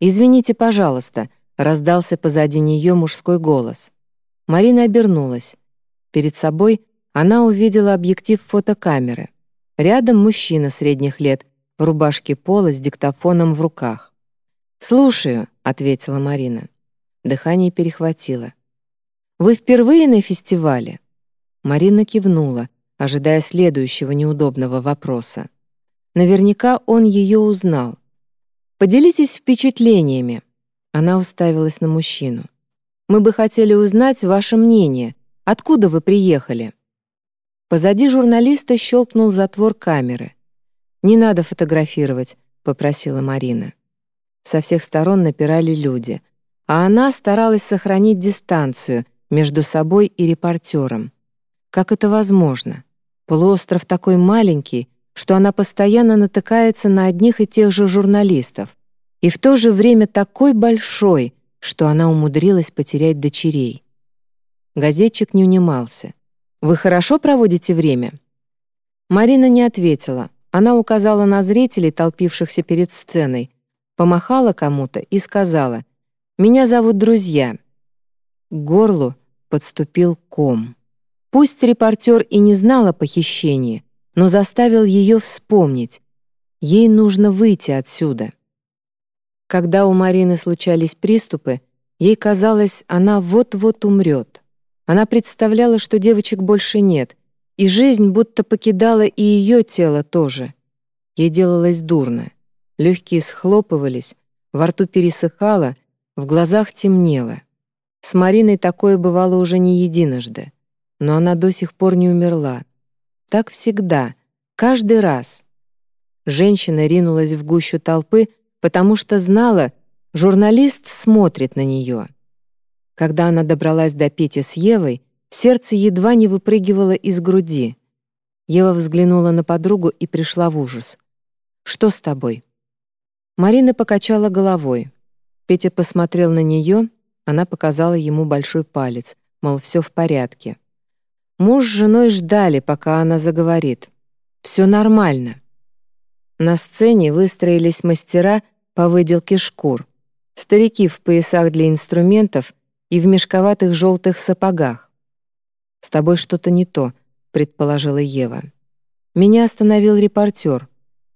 «Извините, пожалуйста», — раздался позади нее мужской голос. Марина обернулась. Перед собой она увидела объектив фотокамеры — Рядом мужчина средних лет, в рубашке пола с диктофоном в руках. «Слушаю», — ответила Марина. Дыхание перехватило. «Вы впервые на фестивале?» Марина кивнула. ожидая следующего неудобного вопроса. Наверняка он ее узнал. «Поделитесь впечатлениями». Она уставилась на мужчину. «Мы бы хотели узнать ваше мнение. Откуда вы приехали?» Позади журналиста щелкнул затвор камеры. «Не надо фотографировать», — попросила Марина. Со всех сторон напирали люди, а она старалась сохранить дистанцию между собой и репортером. Как это возможно? Полуостров такой маленький, что она постоянно натыкается на одних и тех же журналистов, и в то же время такой большой, что она умудрилась потерять дочерей. Газетчик не унимался. «Вы хорошо проводите время?» Марина не ответила. Она указала на зрителей, толпившихся перед сценой, помахала кому-то и сказала «Меня зовут друзья». К горлу подступил ком. Пусть репортер и не знал о похищении, но заставил ее вспомнить. Ей нужно выйти отсюда. Когда у Марины случались приступы, ей казалось, она вот-вот умрет. Она представляла, что девочек больше нет, и жизнь будто покидала и ее тело тоже. Ей делалось дурно. Легкие схлопывались, во рту пересыхало, в глазах темнело. С Мариной такое бывало уже не единожды но она до сих пор не умерла. Так всегда, каждый раз. Женщина ринулась в гущу толпы, потому что знала, журналист смотрит на нее. Когда она добралась до Пети с Евой, сердце едва не выпрыгивало из груди. Ева взглянула на подругу и пришла в ужас. «Что с тобой?» Марина покачала головой. Петя посмотрел на нее, она показала ему большой палец, мол, все в порядке. Муж с женой ждали, пока она заговорит. Все нормально. На сцене выстроились мастера по выделке шкур. Старики в поясах для инструментов и в мешковатых желтых сапогах. «С тобой что-то не то», — предположила Ева. Меня остановил репортер.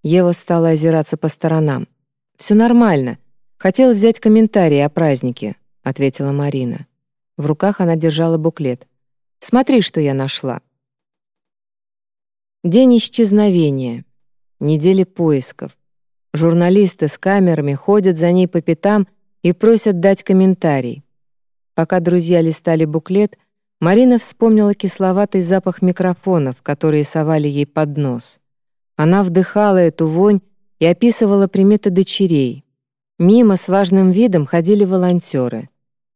Ева стала озираться по сторонам. «Все нормально. Хотела взять комментарии о празднике», — ответила Марина. В руках она держала буклет. Смотри, что я нашла. День исчезновения. Недели поисков. Журналисты с камерами ходят за ней по пятам и просят дать комментарий. Пока друзья листали буклет, Марина вспомнила кисловатый запах микрофонов, которые совали ей под нос. Она вдыхала эту вонь и описывала приметы дочерей. Мимо с важным видом ходили волонтеры.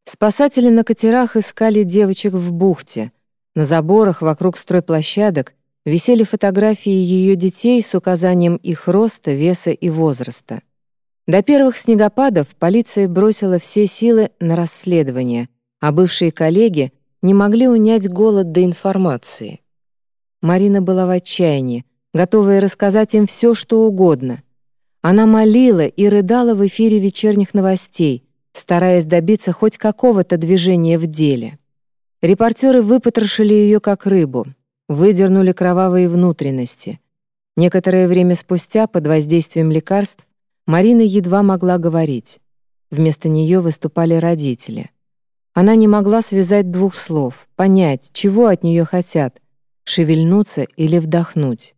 Спасатели на катерах искали девочек в бухте, на заборах вокруг стройплощадок висели фотографии ее детей с указанием их роста, веса и возраста. До первых снегопадов полиция бросила все силы на расследование, а бывшие коллеги не могли унять голод до информации. Марина была в отчаянии, готовая рассказать им все, что угодно. Она молила и рыдала в эфире вечерних новостей, стараясь добиться хоть какого-то движения в деле. Репортеры выпотрошили ее как рыбу, выдернули кровавые внутренности. Некоторое время спустя, под воздействием лекарств, Марина едва могла говорить. Вместо нее выступали родители. Она не могла связать двух слов, понять, чего от нее хотят — шевельнуться или вдохнуть.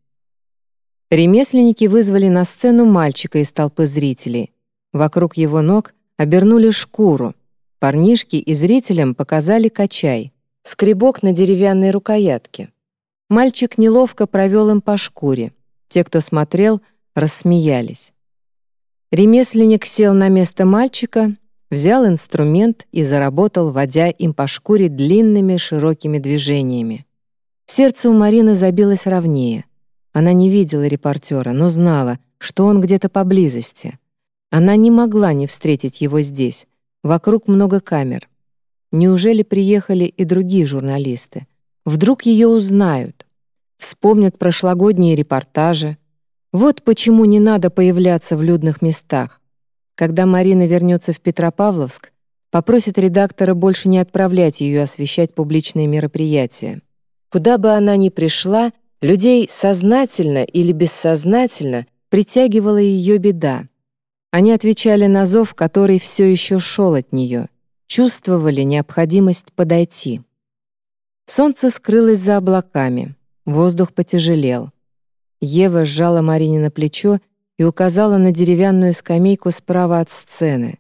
Ремесленники вызвали на сцену мальчика из толпы зрителей. Вокруг его ног обернули шкуру, Парнишки и зрителям показали качай, скребок на деревянной рукоятке. Мальчик неловко провел им по шкуре. Те, кто смотрел, рассмеялись. Ремесленник сел на место мальчика, взял инструмент и заработал, водя им по шкуре длинными широкими движениями. Сердце у Марины забилось ровнее. Она не видела репортера, но знала, что он где-то поблизости. Она не могла не встретить его здесь, Вокруг много камер. Неужели приехали и другие журналисты? Вдруг ее узнают? Вспомнят прошлогодние репортажи. Вот почему не надо появляться в людных местах. Когда Марина вернется в Петропавловск, попросит редактора больше не отправлять ее освещать публичные мероприятия. Куда бы она ни пришла, людей сознательно или бессознательно притягивала ее беда. Они отвечали на зов, который все еще шел от нее, чувствовали необходимость подойти. Солнце скрылось за облаками. Воздух потяжелел. Ева сжала Марине на плечо и указала на деревянную скамейку справа от сцены.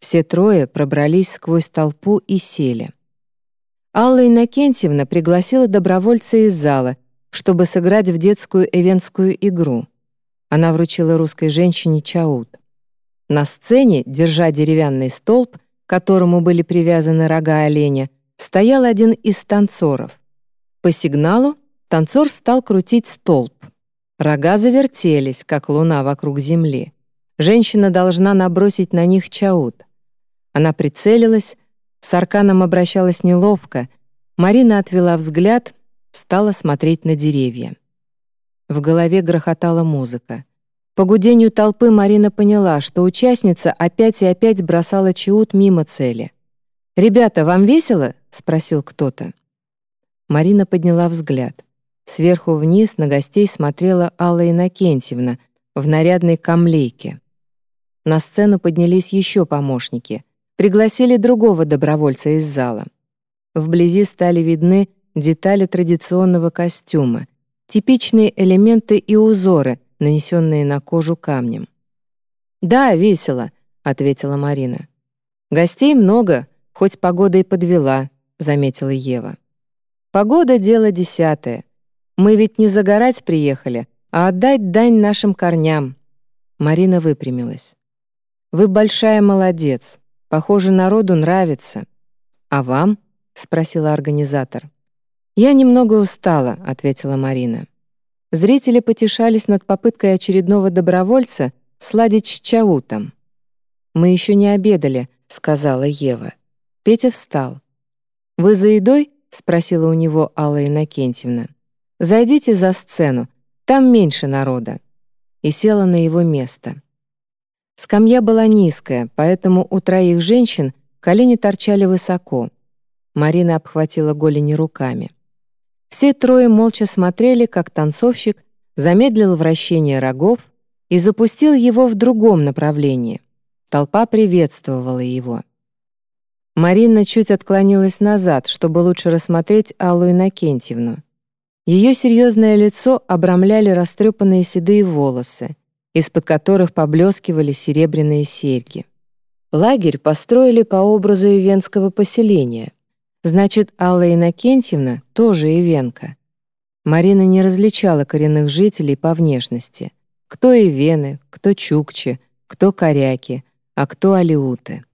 Все трое пробрались сквозь толпу и сели. Алла Иннокентьевна пригласила добровольца из зала, чтобы сыграть в детскую эвентскую игру. Она вручила русской женщине чаут. На сцене, держа деревянный столб, к которому были привязаны рога оленя, стоял один из танцоров. По сигналу танцор стал крутить столб. Рога завертелись, как луна вокруг земли. Женщина должна набросить на них чаут. Она прицелилась, с арканом обращалась неловко. Марина отвела взгляд, стала смотреть на деревья. В голове грохотала музыка. По гудению толпы Марина поняла, что участница опять и опять бросала чаут мимо цели. «Ребята, вам весело?» — спросил кто-то. Марина подняла взгляд. Сверху вниз на гостей смотрела Алла Иннокентьевна в нарядной камлейке. На сцену поднялись еще помощники. Пригласили другого добровольца из зала. Вблизи стали видны детали традиционного костюма, типичные элементы и узоры, нанесенные на кожу камнем. «Да, весело», — ответила Марина. «Гостей много, хоть погода и подвела», — заметила Ева. «Погода — дело десятое. Мы ведь не загорать приехали, а отдать дань нашим корням». Марина выпрямилась. «Вы большая молодец. Похоже, народу нравится. А вам?» — спросила организатор. «Я немного устала», — ответила Марина. Зрители потешались над попыткой очередного добровольца сладить с чаутом. «Мы еще не обедали», — сказала Ева. Петя встал. «Вы за едой?» — спросила у него Алла Иннокентьевна. «Зайдите за сцену, там меньше народа». И села на его место. Скамья была низкая, поэтому у троих женщин колени торчали высоко. Марина обхватила голени руками. Все трое молча смотрели, как танцовщик замедлил вращение рогов и запустил его в другом направлении. Толпа приветствовала его. Марина чуть отклонилась назад, чтобы лучше рассмотреть Аллу Иннокентьевну. Ее серьезное лицо обрамляли растрепанные седые волосы, из-под которых поблескивали серебряные серьги. Лагерь построили по образу ивенского поселения — Значит, Алла Иннокентьевна тоже ивенка. Марина не различала коренных жителей по внешности. Кто ивены, кто чукчи, кто коряки, а кто алиуты.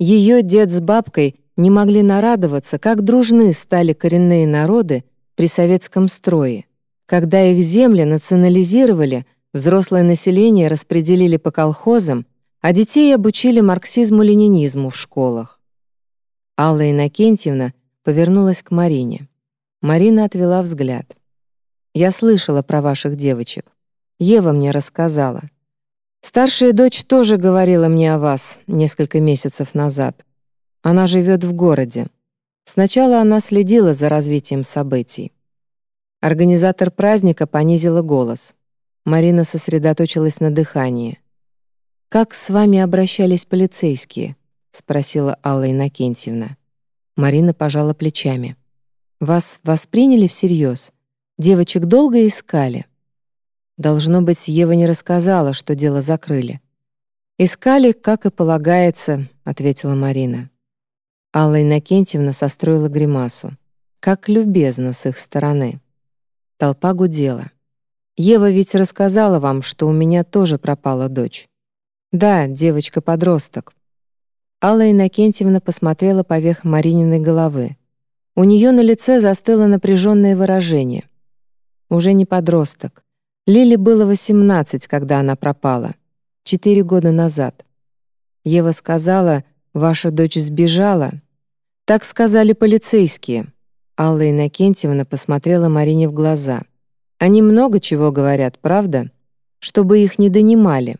Ее дед с бабкой не могли нарадоваться, как дружны стали коренные народы при советском строе, когда их земли национализировали, взрослое население распределили по колхозам, а детей обучили марксизму-ленинизму в школах. Алла Иннокентьевна повернулась к Марине. Марина отвела взгляд. «Я слышала про ваших девочек. Ева мне рассказала. Старшая дочь тоже говорила мне о вас несколько месяцев назад. Она живет в городе. Сначала она следила за развитием событий. Организатор праздника понизила голос. Марина сосредоточилась на дыхании. «Как с вами обращались полицейские?» — спросила Алла Иннокентьевна. Марина пожала плечами. «Вас восприняли всерьез? Девочек долго искали?» Должно быть, Ева не рассказала, что дело закрыли. «Искали, как и полагается», — ответила Марина. Алла Иннокентьевна состроила гримасу. Как любезно с их стороны. Толпа гудела. «Ева ведь рассказала вам, что у меня тоже пропала дочь». «Да, девочка-подросток. Алла Иннокентьевна посмотрела поверх Марининой головы. У нее на лице застыло напряженное выражение. Уже не подросток. Лиле было 18, когда она пропала. Четыре года назад. Ева сказала, «Ваша дочь сбежала». Так сказали полицейские. Алла Иннокентьевна посмотрела Марине в глаза. Они много чего говорят, правда? Чтобы их не донимали.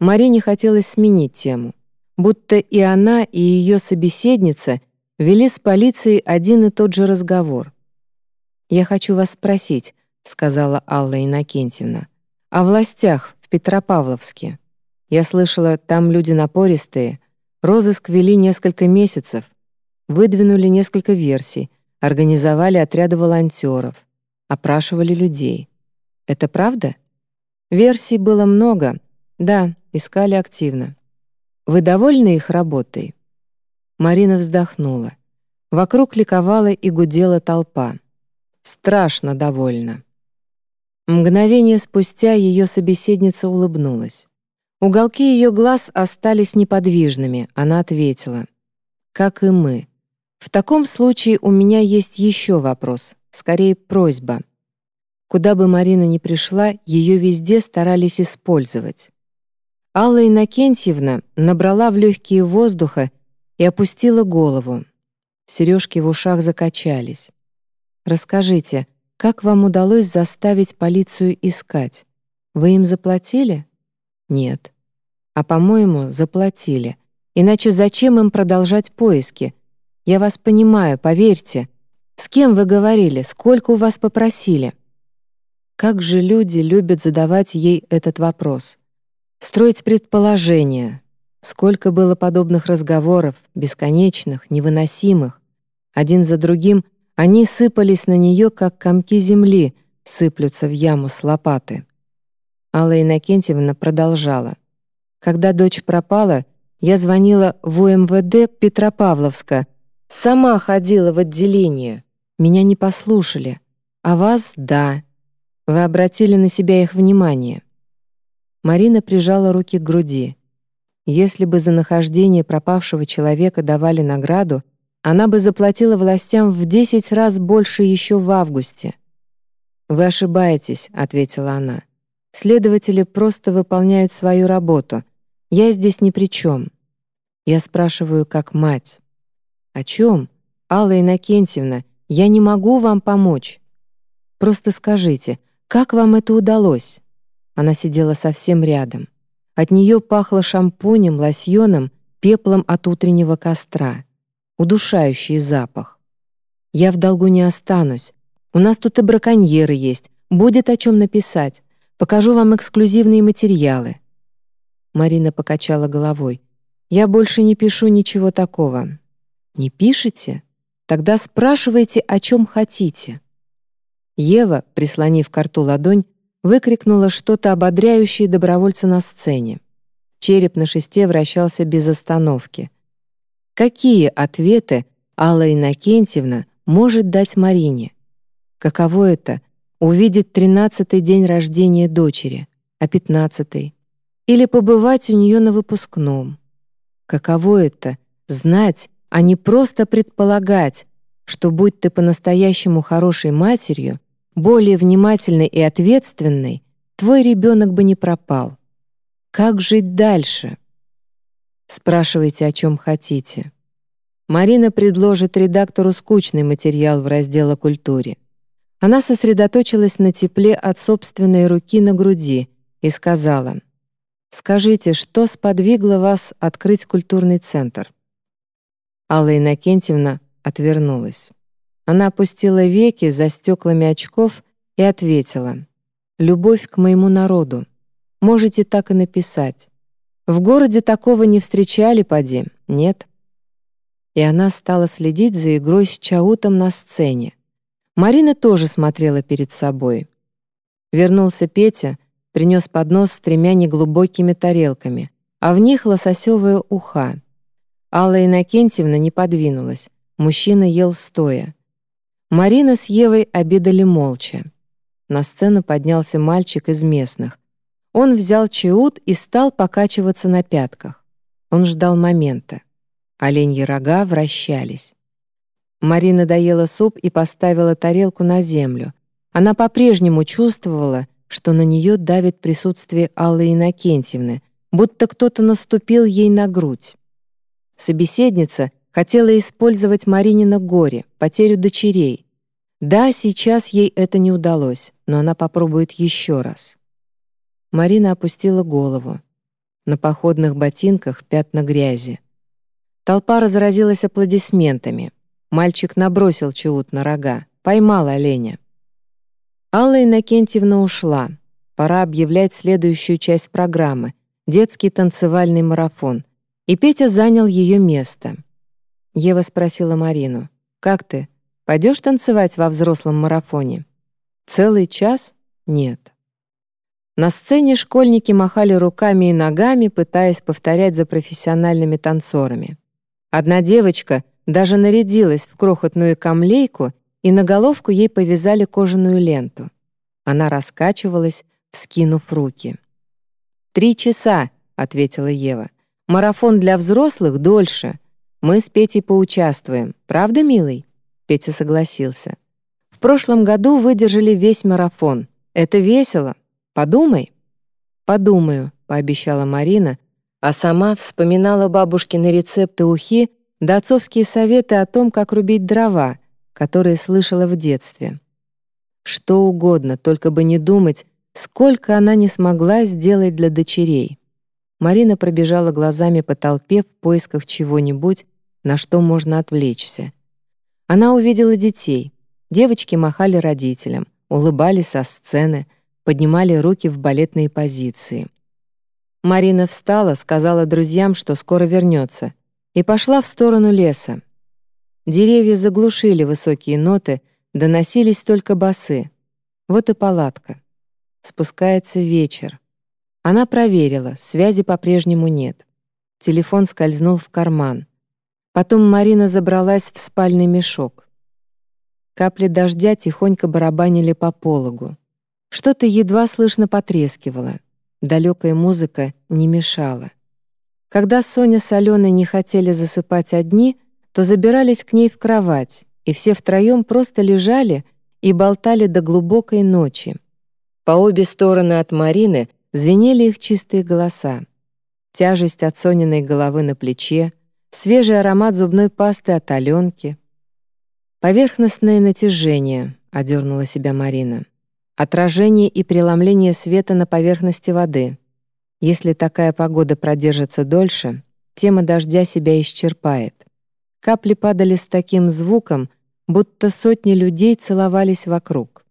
Марине хотелось сменить тему будто и она, и ее собеседница вели с полицией один и тот же разговор. «Я хочу вас спросить», — сказала Алла Иннокентьевна, «о властях в Петропавловске. Я слышала, там люди напористые, розыск вели несколько месяцев, выдвинули несколько версий, организовали отряды волонтеров. опрашивали людей. Это правда? Версий было много. Да, искали активно. Вы довольны их работой? Марина вздохнула. Вокруг ликовала и гудела толпа. Страшно довольна. Мгновение спустя ее собеседница улыбнулась. Уголки ее глаз остались неподвижными, она ответила. «Как и мы. В таком случае у меня есть еще вопрос, скорее просьба. Куда бы Марина ни пришла, ее везде старались использовать. Алла Иннокентьевна набрала в легкие воздуха и опустила голову. Сережки в ушах закачались. «Расскажите, как вам удалось заставить полицию искать? Вы им заплатили?» «Нет». «А, по-моему, заплатили. Иначе зачем им продолжать поиски? Я вас понимаю, поверьте. С кем вы говорили? Сколько у вас попросили?» Как же люди любят задавать ей этот вопрос. Строить предположения. Сколько было подобных разговоров, бесконечных, невыносимых. Один за другим они сыпались на нее, как комки земли сыплются в яму с лопаты. Алла Иннокентьевна продолжала. Когда дочь пропала, я звонила в УМВД Петропавловска. Сама ходила в отделение. Меня не послушали. А вас — да. Вы обратили на себя их внимание». Марина прижала руки к груди. Если бы за нахождение пропавшего человека давали награду, она бы заплатила властям в 10 раз больше еще в августе. «Вы ошибаетесь», — ответила она. «Следователи просто выполняют свою работу. Я здесь ни при чем. Я спрашиваю как мать». «О чем? Алла Иннокентьевна, я не могу вам помочь. Просто скажите, «Как вам это удалось?» Она сидела совсем рядом. От нее пахло шампунем, лосьоном, пеплом от утреннего костра. Удушающий запах. «Я в долгу не останусь. У нас тут и браконьеры есть. Будет о чем написать. Покажу вам эксклюзивные материалы». Марина покачала головой. «Я больше не пишу ничего такого». «Не пишете? Тогда спрашивайте, о чем хотите». Ева, прислонив к рту ладонь, выкрикнула что-то ободряющее добровольцу на сцене. Череп на шесте вращался без остановки. Какие ответы Алла Иннокентьевна может дать Марине? Каково это — увидеть тринадцатый день рождения дочери, а пятнадцатый? Или побывать у нее на выпускном? Каково это — знать, а не просто предполагать, что будь ты по-настоящему хорошей матерью, более внимательной и ответственной, твой ребенок бы не пропал. Как жить дальше? Спрашивайте, о чем хотите. Марина предложит редактору скучный материал в раздел о культуре. Она сосредоточилась на тепле от собственной руки на груди и сказала, «Скажите, что сподвигло вас открыть культурный центр?» Алла Иннокентьевна отвернулась. Она опустила веки за стеклами очков и ответила. «Любовь к моему народу. Можете так и написать. В городе такого не встречали, поди, нет?» И она стала следить за игрой с Чаутом на сцене. Марина тоже смотрела перед собой. Вернулся Петя, принес поднос с тремя неглубокими тарелками, а в них лососевая уха. Алла Иннокентьевна не подвинулась, Мужчина ел стоя. Марина с Евой обедали молча. На сцену поднялся мальчик из местных. Он взял чеут и стал покачиваться на пятках. Он ждал момента. Оленьи рога вращались. Марина доела суп и поставила тарелку на землю. Она по-прежнему чувствовала, что на нее давит присутствие Аллы Иннокентьевны, будто кто-то наступил ей на грудь. Собеседница — Хотела использовать Маринина горе, потерю дочерей. Да, сейчас ей это не удалось, но она попробует еще раз. Марина опустила голову. На походных ботинках пятна грязи. Толпа разразилась аплодисментами. Мальчик набросил чеут на рога, поймал оленя. Алла Иннокентьевна ушла. Пора объявлять следующую часть программы — детский танцевальный марафон. И Петя занял ее место — Ева спросила Марину, «Как ты? Пойдешь танцевать во взрослом марафоне?» Целый час? Нет. На сцене школьники махали руками и ногами, пытаясь повторять за профессиональными танцорами. Одна девочка даже нарядилась в крохотную камлейку, и на головку ей повязали кожаную ленту. Она раскачивалась, вскинув руки. «Три часа», — ответила Ева. «Марафон для взрослых дольше. Мы с Петей поучаствуем. Правда, милый?» Петя согласился. «В прошлом году выдержали весь марафон. Это весело. Подумай». «Подумаю», — пообещала Марина, а сама вспоминала бабушкины рецепты ухи да отцовские советы о том, как рубить дрова, которые слышала в детстве. Что угодно, только бы не думать, сколько она не смогла сделать для дочерей. Марина пробежала глазами по толпе в поисках чего-нибудь, на что можно отвлечься. Она увидела детей. Девочки махали родителям, улыбались со сцены, поднимали руки в балетные позиции. Марина встала, сказала друзьям, что скоро вернется, и пошла в сторону леса. Деревья заглушили высокие ноты, доносились только басы. Вот и палатка. Спускается вечер. Она проверила, связи по-прежнему нет. Телефон скользнул в карман. Потом Марина забралась в спальный мешок. Капли дождя тихонько барабанили по пологу. Что-то едва слышно потрескивало. Далекая музыка не мешала. Когда Соня с Аленой не хотели засыпать одни, то забирались к ней в кровать, и все втроем просто лежали и болтали до глубокой ночи. По обе стороны от Марины звенели их чистые голоса. Тяжесть от Сониной головы на плече, свежий аромат зубной пасты от Аленки. «Поверхностное натяжение», — одернула себя Марина отражение и преломление света на поверхности воды. Если такая погода продержится дольше, тема дождя себя исчерпает. Капли падали с таким звуком, будто сотни людей целовались вокруг.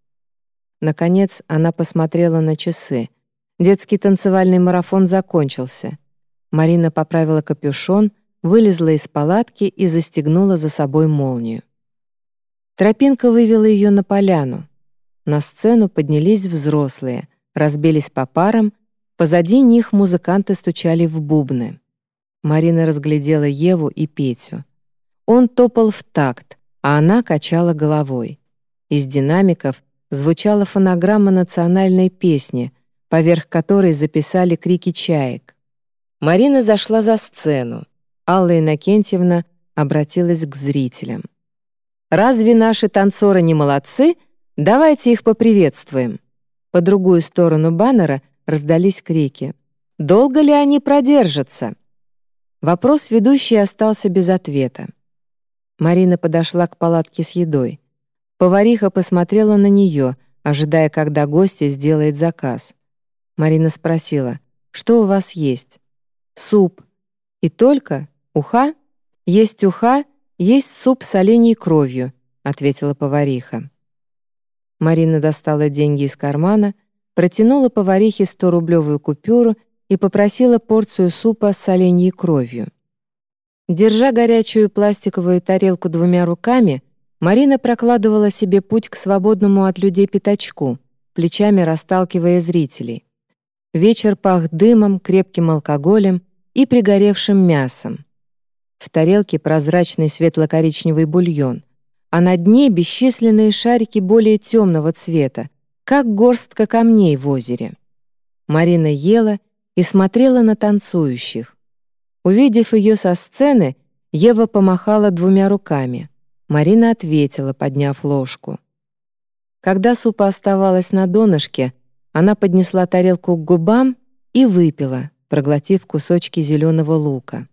Наконец она посмотрела на часы. Детский танцевальный марафон закончился. Марина поправила капюшон, вылезла из палатки и застегнула за собой молнию. Тропинка вывела ее на поляну. На сцену поднялись взрослые, разбились по парам, позади них музыканты стучали в бубны. Марина разглядела Еву и Петю. Он топал в такт, а она качала головой. Из динамиков звучала фонограмма национальной песни, поверх которой записали крики чаек. Марина зашла за сцену. Алла Иннокентьевна обратилась к зрителям. «Разве наши танцоры не молодцы?» «Давайте их поприветствуем». По другую сторону баннера раздались крики. «Долго ли они продержатся?» Вопрос ведущий остался без ответа. Марина подошла к палатке с едой. Повариха посмотрела на нее, ожидая, когда гостья сделает заказ. Марина спросила, «Что у вас есть?» «Суп». «И только? Уха?» «Есть уха, есть суп с оленей кровью», — ответила повариха. Марина достала деньги из кармана, протянула поварихе 100-рублевую купюру и попросила порцию супа с оленьей кровью. Держа горячую пластиковую тарелку двумя руками, Марина прокладывала себе путь к свободному от людей пятачку, плечами расталкивая зрителей. Вечер пах дымом, крепким алкоголем и пригоревшим мясом. В тарелке прозрачный светло-коричневый бульон — а на дне бесчисленные шарики более темного цвета, как горстка камней в озере. Марина ела и смотрела на танцующих. Увидев ее со сцены, Ева помахала двумя руками. Марина ответила, подняв ложку. Когда супа оставалась на донышке, она поднесла тарелку к губам и выпила, проглотив кусочки зеленого лука.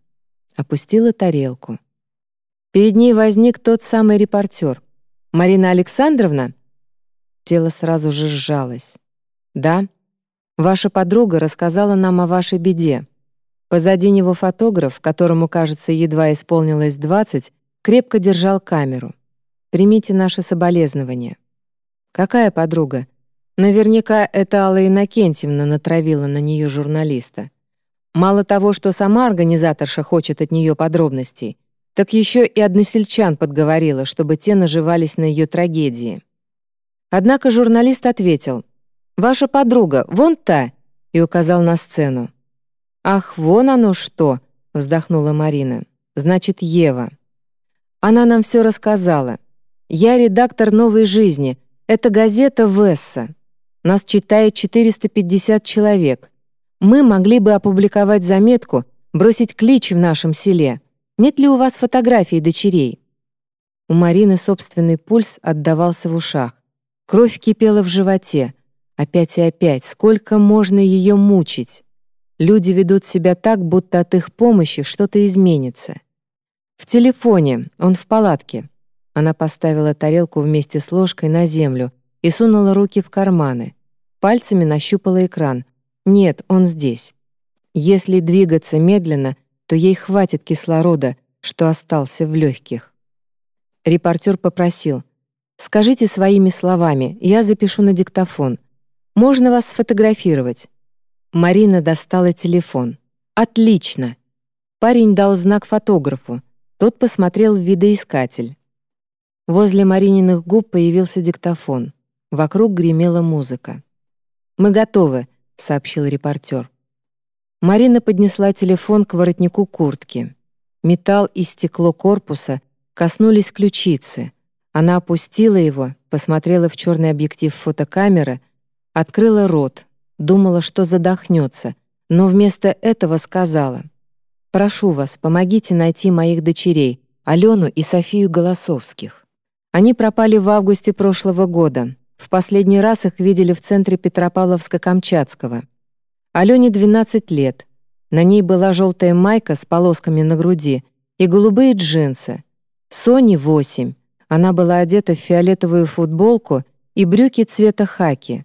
Опустила тарелку. Перед ней возник тот самый репортер. «Марина Александровна?» Тело сразу же сжалось. «Да. Ваша подруга рассказала нам о вашей беде. Позади него фотограф, которому, кажется, едва исполнилось двадцать, крепко держал камеру. Примите наши соболезнования». «Какая подруга?» Наверняка это Алла Иннокентьевна натравила на нее журналиста. Мало того, что сама организаторша хочет от нее подробностей — так еще и односельчан подговорила, чтобы те наживались на ее трагедии. Однако журналист ответил, «Ваша подруга, вон та», и указал на сцену. «Ах, вон оно что!» — вздохнула Марина. «Значит, Ева». Она нам все рассказала. «Я редактор «Новой жизни». Это газета «Весса». Нас читает 450 человек. Мы могли бы опубликовать заметку, бросить клич в нашем селе. Нет ли у вас фотографий дочерей?» У Марины собственный пульс отдавался в ушах. Кровь кипела в животе. Опять и опять, сколько можно ее мучить? Люди ведут себя так, будто от их помощи что-то изменится. В телефоне, он в палатке. Она поставила тарелку вместе с ложкой на землю и сунула руки в карманы. Пальцами нащупала экран. Нет, он здесь. Если двигаться медленно, то ей хватит кислорода, что остался в легких. Репортер попросил. «Скажите своими словами, я запишу на диктофон. Можно вас сфотографировать?» Марина достала телефон. «Отлично!» Парень дал знак фотографу. Тот посмотрел в видоискатель. Возле Марининых губ появился диктофон. Вокруг гремела музыка. «Мы готовы», — сообщил репортер. Марина поднесла телефон к воротнику куртки. Металл и стекло корпуса коснулись ключицы. Она опустила его, посмотрела в черный объектив фотокамеры, открыла рот, думала, что задохнется, но вместо этого сказала «Прошу вас, помогите найти моих дочерей, Алену и Софию Голосовских. Они пропали в августе прошлого года. В последний раз их видели в центре Петропавловска-Камчатского. Алене 12 лет. На ней была желтая майка с полосками на груди и голубые джинсы, Сони 8. Она была одета в фиолетовую футболку и брюки цвета хаки.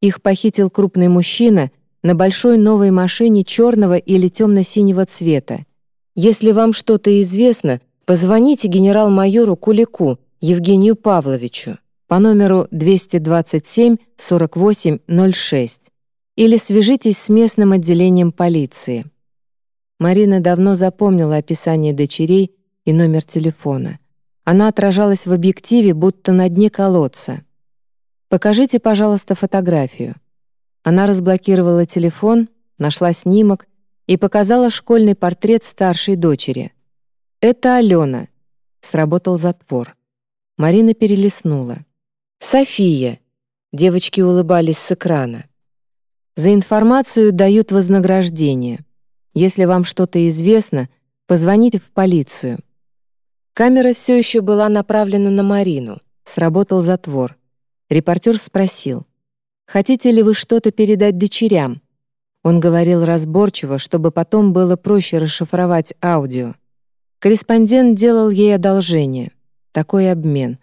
Их похитил крупный мужчина на большой новой машине черного или темно-синего цвета. Если вам что-то известно, позвоните генерал-майору Кулику Евгению Павловичу по номеру 227 48 06 или свяжитесь с местным отделением полиции. Марина давно запомнила описание дочерей и номер телефона. Она отражалась в объективе, будто на дне колодца. «Покажите, пожалуйста, фотографию». Она разблокировала телефон, нашла снимок и показала школьный портрет старшей дочери. «Это Алена», — сработал затвор. Марина перелистнула. «София», — девочки улыбались с экрана. «За информацию дают вознаграждение. Если вам что-то известно, позвоните в полицию. Камера все еще была направлена на Марину. Сработал затвор. Репортер спросил, «Хотите ли вы что-то передать дочерям?» Он говорил разборчиво, чтобы потом было проще расшифровать аудио. Корреспондент делал ей одолжение. Такой обмен.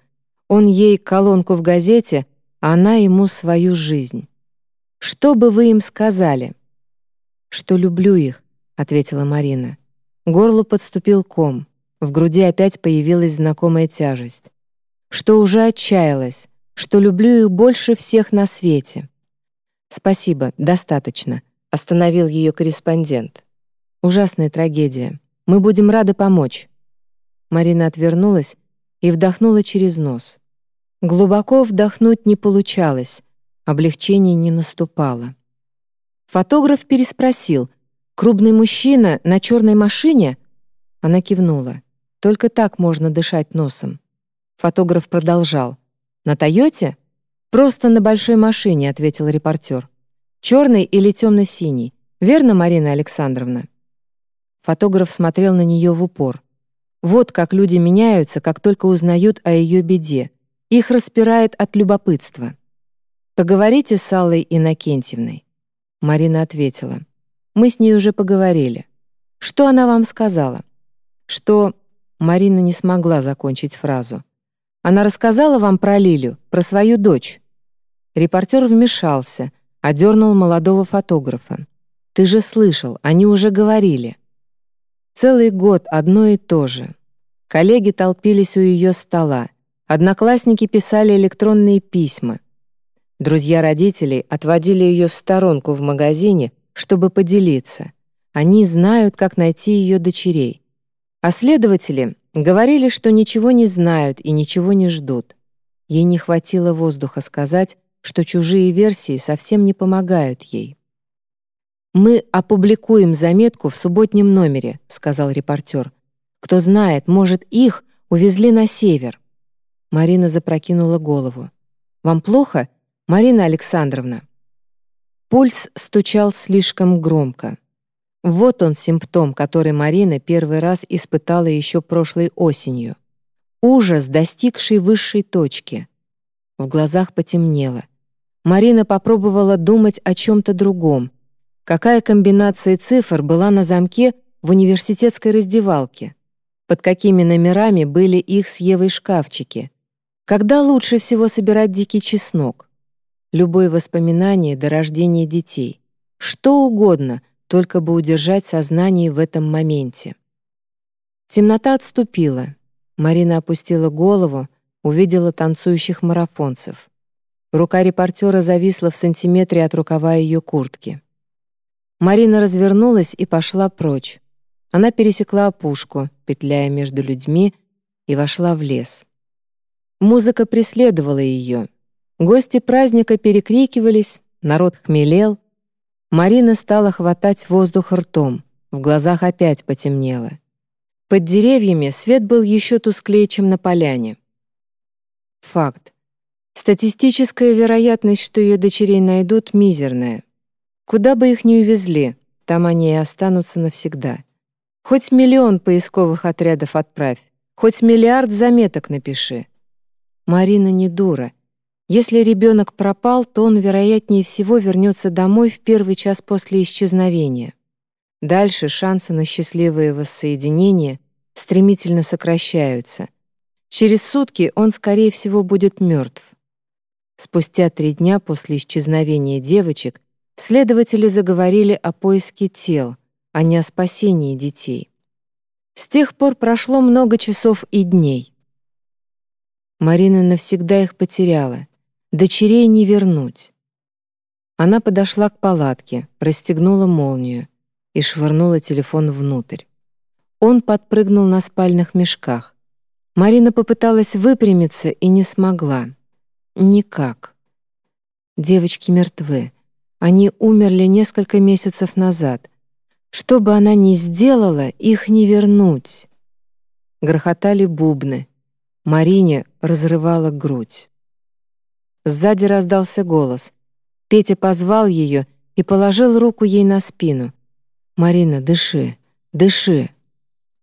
Он ей колонку в газете, а она ему свою жизнь. «Что бы вы им сказали?» «Что люблю их», — ответила Марина. Горлу подступил ком. В груди опять появилась знакомая тяжесть. Что уже отчаялась, что люблю их больше всех на свете. «Спасибо, достаточно», — остановил ее корреспондент. «Ужасная трагедия. Мы будем рады помочь». Марина отвернулась и вдохнула через нос. Глубоко вдохнуть не получалось, облегчение не наступало. Фотограф переспросил. «Крупный мужчина на черной машине?» Она кивнула. Только так можно дышать носом. Фотограф продолжал. «На Тойоте?» «Просто на большой машине», — ответил репортер. «Черный или темно-синий? Верно, Марина Александровна?» Фотограф смотрел на нее в упор. Вот как люди меняются, как только узнают о ее беде. Их распирает от любопытства. «Поговорите с Аллой Иннокентьевной». Марина ответила. «Мы с ней уже поговорили. Что она вам сказала?» «Что Марина не смогла закончить фразу. «Она рассказала вам про Лилю, про свою дочь?» Репортер вмешался, одернул молодого фотографа. «Ты же слышал, они уже говорили». Целый год одно и то же. Коллеги толпились у ее стола. Одноклассники писали электронные письма. Друзья родителей отводили ее в сторонку в магазине, чтобы поделиться. Они знают, как найти ее дочерей. А следователи говорили, что ничего не знают и ничего не ждут. Ей не хватило воздуха сказать, что чужие версии совсем не помогают ей. «Мы опубликуем заметку в субботнем номере», — сказал репортер. «Кто знает, может, их увезли на север». Марина запрокинула голову. «Вам плохо, Марина Александровна?» Пульс стучал слишком громко. Вот он симптом, который Марина первый раз испытала еще прошлой осенью. Ужас, достигший высшей точки. В глазах потемнело. Марина попробовала думать о чем-то другом. Какая комбинация цифр была на замке в университетской раздевалке? Под какими номерами были их с Евой шкафчики? Когда лучше всего собирать дикий чеснок? Любое воспоминание до рождения детей. Что угодно — только бы удержать сознание в этом моменте. Темнота отступила. Марина опустила голову, увидела танцующих марафонцев. Рука репортера зависла в сантиметре от рукава ее куртки. Марина развернулась и пошла прочь. Она пересекла опушку, петляя между людьми, и вошла в лес. Музыка преследовала ее. Гости праздника перекрикивались, народ хмелел, Марина стала хватать воздух ртом, в глазах опять потемнело. Под деревьями свет был еще тусклее, чем на поляне. Факт. Статистическая вероятность, что ее дочерей найдут, мизерная. Куда бы их ни увезли, там они и останутся навсегда. Хоть миллион поисковых отрядов отправь, хоть миллиард заметок напиши. Марина не дура — если ребенок пропал, то он, вероятнее всего, вернется домой в первый час после исчезновения. Дальше шансы на счастливое воссоединение стремительно сокращаются. Через сутки он, скорее всего, будет мертв. Спустя три дня после исчезновения девочек следователи заговорили о поиске тел, а не о спасении детей. С тех пор прошло много часов и дней. Марина навсегда их потеряла — Дочерей не вернуть. Она подошла к палатке, расстегнула молнию и швырнула телефон внутрь. Он подпрыгнул на спальных мешках. Марина попыталась выпрямиться и не смогла. Никак. Девочки мертвы. Они умерли несколько месяцев назад. Что бы она ни сделала, их не вернуть. Грохотали бубны. Марине разрывала грудь. Сзади раздался голос. Петя позвал ее и положил руку ей на спину. «Марина, дыши, дыши».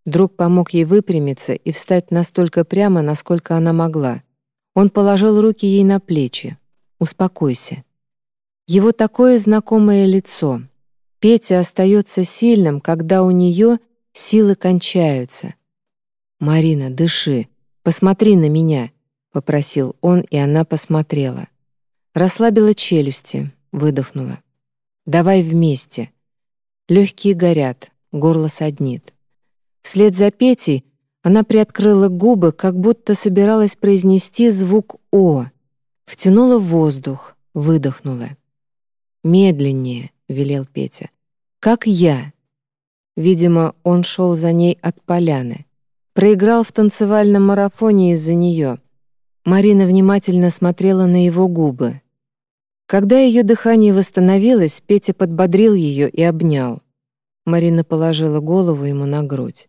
Друг помог ей выпрямиться и встать настолько прямо, насколько она могла. Он положил руки ей на плечи. «Успокойся». Его такое знакомое лицо. Петя остается сильным, когда у нее силы кончаются. «Марина, дыши, посмотри на меня». — попросил он, и она посмотрела. Расслабила челюсти, выдохнула. «Давай вместе». Легкие горят, горло саднит. Вслед за Петей она приоткрыла губы, как будто собиралась произнести звук «О». Втянула воздух, выдохнула. «Медленнее», — велел Петя. «Как я». Видимо, он шел за ней от поляны. Проиграл в танцевальном марафоне из-за нее — Марина внимательно смотрела на его губы. Когда ее дыхание восстановилось, Петя подбодрил ее и обнял. Марина положила голову ему на грудь.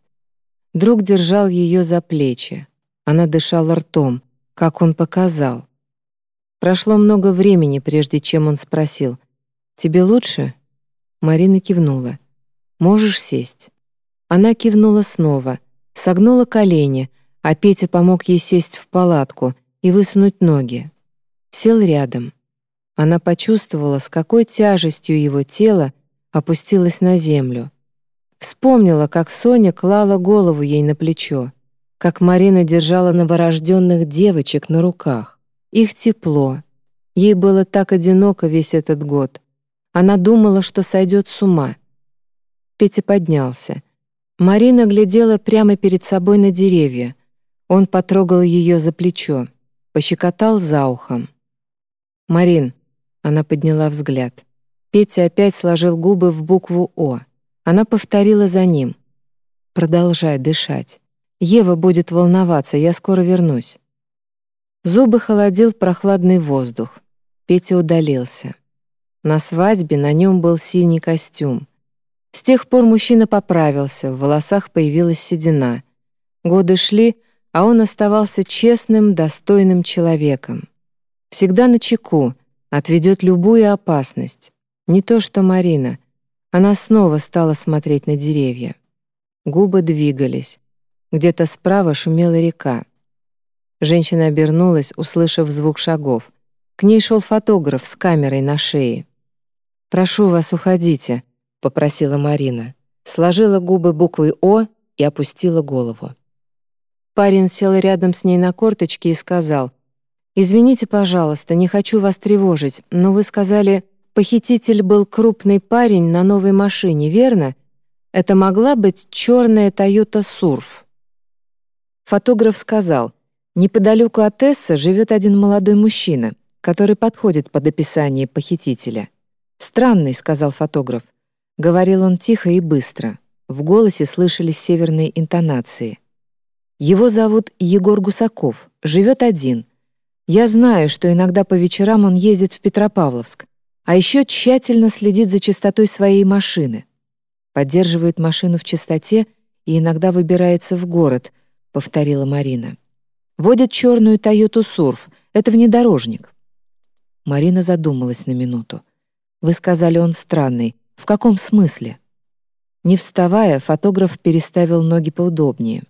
Друг держал ее за плечи. Она дышала ртом, как он показал. Прошло много времени, прежде чем он спросил, «Тебе лучше?» Марина кивнула. «Можешь сесть?» Она кивнула снова, согнула колени, а Петя помог ей сесть в палатку, и высунуть ноги. Сел рядом. Она почувствовала, с какой тяжестью его тело опустилось на землю. Вспомнила, как Соня клала голову ей на плечо, как Марина держала новорожденных девочек на руках. Их тепло. Ей было так одиноко весь этот год. Она думала, что сойдет с ума. Петя поднялся. Марина глядела прямо перед собой на деревья. Он потрогал ее за плечо пощекотал за ухом. «Марин», — она подняла взгляд. Петя опять сложил губы в букву «О». Она повторила за ним. «Продолжай дышать. Ева будет волноваться, я скоро вернусь». Зубы холодил прохладный воздух. Петя удалился. На свадьбе на нем был синий костюм. С тех пор мужчина поправился, в волосах появилась седина. Годы шли, а он оставался честным, достойным человеком. Всегда на чеку, отведет любую опасность. Не то что Марина. Она снова стала смотреть на деревья. Губы двигались. Где-то справа шумела река. Женщина обернулась, услышав звук шагов. К ней шел фотограф с камерой на шее. «Прошу вас, уходите», — попросила Марина. Сложила губы буквой «О» и опустила голову. Парень сел рядом с ней на корточки и сказал, «Извините, пожалуйста, не хочу вас тревожить, но вы сказали, похититель был крупный парень на новой машине, верно? Это могла быть черная Toyota Surf». Фотограф сказал, «Неподалеку от Эсса живет один молодой мужчина, который подходит под описание похитителя». «Странный», — сказал фотограф. Говорил он тихо и быстро. В голосе слышались северные интонации. Его зовут Егор Гусаков, живет один. Я знаю, что иногда по вечерам он ездит в Петропавловск, а еще тщательно следит за чистотой своей машины. Поддерживает машину в чистоте и иногда выбирается в город, повторила Марина. Водит черную Тойоту Сурф. Это внедорожник. Марина задумалась на минуту. Вы сказали, он странный. В каком смысле? Не вставая, фотограф переставил ноги поудобнее.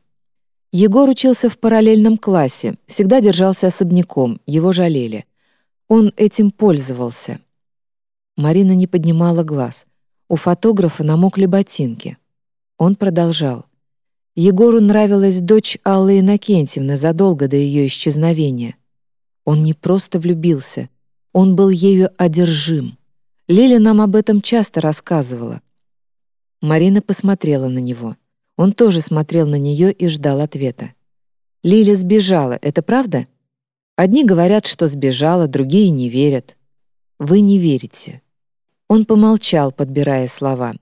Егор учился в параллельном классе, всегда держался особняком, его жалели. Он этим пользовался. Марина не поднимала глаз. У фотографа намокли ботинки. Он продолжал. Егору нравилась дочь Аллы Иннокентьевны задолго до ее исчезновения. Он не просто влюбился, он был ею одержим. Лиля нам об этом часто рассказывала. Марина посмотрела на него. Он тоже смотрел на нее и ждал ответа. «Лиля сбежала, это правда?» Одни говорят, что сбежала, другие не верят. Вы не верите. Он помолчал, подбирая слова.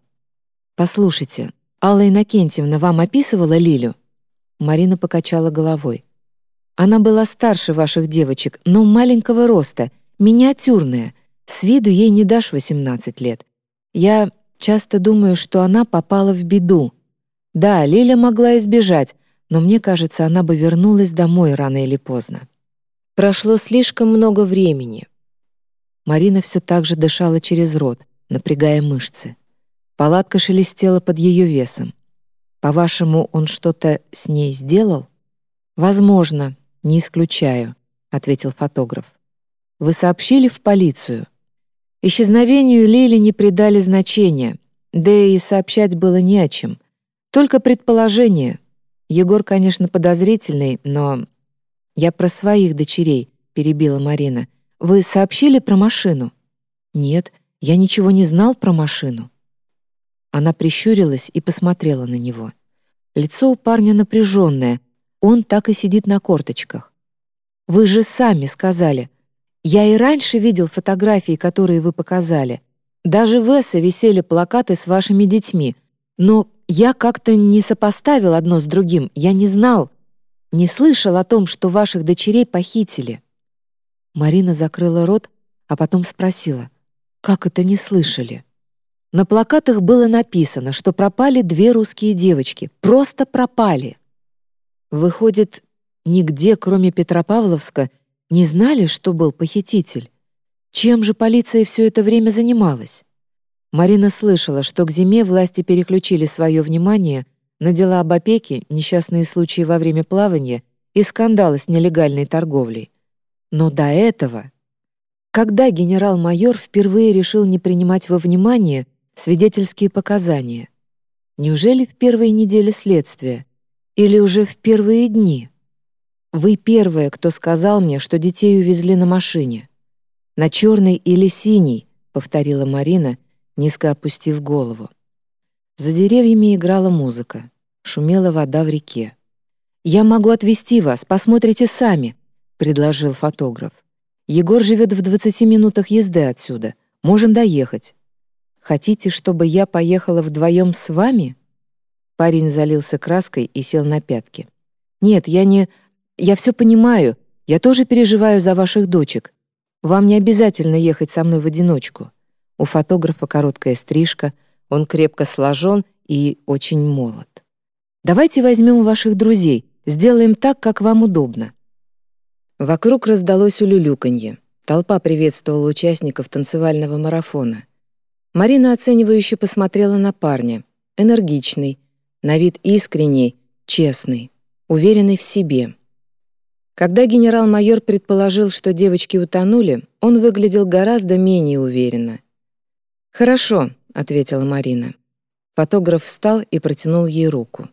«Послушайте, Алла Иннокентьевна вам описывала Лилю?» Марина покачала головой. «Она была старше ваших девочек, но маленького роста, миниатюрная. С виду ей не дашь 18 лет. Я часто думаю, что она попала в беду, да, Лиля могла избежать, но мне кажется, она бы вернулась домой рано или поздно. Прошло слишком много времени. Марина все так же дышала через рот, напрягая мышцы. Палатка шелестела под ее весом. «По-вашему, он что-то с ней сделал?» «Возможно, не исключаю», — ответил фотограф. «Вы сообщили в полицию?» Исчезновению Лили не придали значения, да и сообщать было не о чем — только предположение. Егор, конечно, подозрительный, но... Я про своих дочерей, перебила Марина. Вы сообщили про машину? Нет, я ничего не знал про машину. Она прищурилась и посмотрела на него. Лицо у парня напряженное, он так и сидит на корточках. «Вы же сами сказали. Я и раньше видел фотографии, которые вы показали. Даже в Эссе висели плакаты с вашими детьми. Но я как-то не сопоставил одно с другим, я не знал, не слышал о том, что ваших дочерей похитили». Марина закрыла рот, а потом спросила, «Как это не слышали?» На плакатах было написано, что пропали две русские девочки. Просто пропали. Выходит, нигде, кроме Петропавловска, не знали, что был похититель. Чем же полиция все это время занималась? Марина слышала, что к зиме власти переключили свое внимание на дела об опеке, несчастные случаи во время плавания и скандалы с нелегальной торговлей. Но до этого... Когда генерал-майор впервые решил не принимать во внимание свидетельские показания? Неужели в первые недели следствия? Или уже в первые дни? Вы первая, кто сказал мне, что детей увезли на машине. На черной или синей, повторила Марина, — низко опустив голову. За деревьями играла музыка, шумела вода в реке. «Я могу отвезти вас, посмотрите сами», — предложил фотограф. «Егор живет в 20 минутах езды отсюда. Можем доехать. Хотите, чтобы я поехала вдвоем с вами?» Парень залился краской и сел на пятки. «Нет, я не... Я все понимаю. Я тоже переживаю за ваших дочек. Вам не обязательно ехать со мной в одиночку. У фотографа короткая стрижка, он крепко сложен и очень молод. Давайте возьмем ваших друзей, сделаем так, как вам удобно. Вокруг раздалось улюлюканье. Толпа приветствовала участников танцевального марафона. Марина оценивающе посмотрела на парня. Энергичный, на вид искренний, честный, уверенный в себе. Когда генерал-майор предположил, что девочки утонули, он выглядел гораздо менее уверенно. «Хорошо», — ответила Марина. Фотограф встал и протянул ей руку.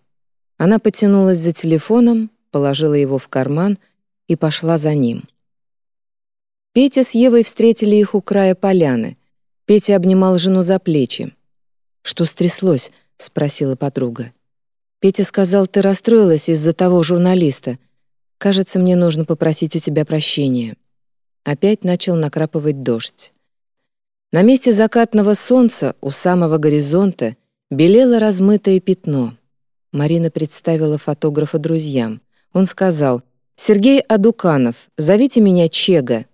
Она потянулась за телефоном, положила его в карман и пошла за ним. Петя с Евой встретили их у края поляны. Петя обнимал жену за плечи. «Что стряслось?» — спросила подруга. «Петя сказал, ты расстроилась из-за того журналиста. Кажется, мне нужно попросить у тебя прощения». Опять начал накрапывать дождь. На месте закатного солнца у самого горизонта белело размытое пятно. Марина представила фотографа друзьям. Он сказал, «Сергей Адуканов, зовите меня Чега».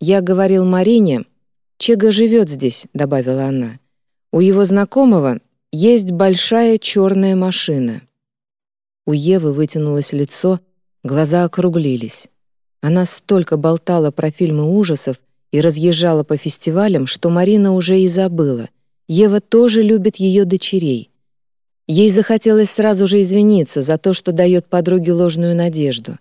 Я говорил Марине, «Чега живет здесь», — добавила она. «У его знакомого есть большая черная машина». У Евы вытянулось лицо, глаза округлились. Она столько болтала про фильмы ужасов и разъезжала по фестивалям, что Марина уже и забыла. Ева тоже любит ее дочерей. Ей захотелось сразу же извиниться за то, что дает подруге ложную надежду.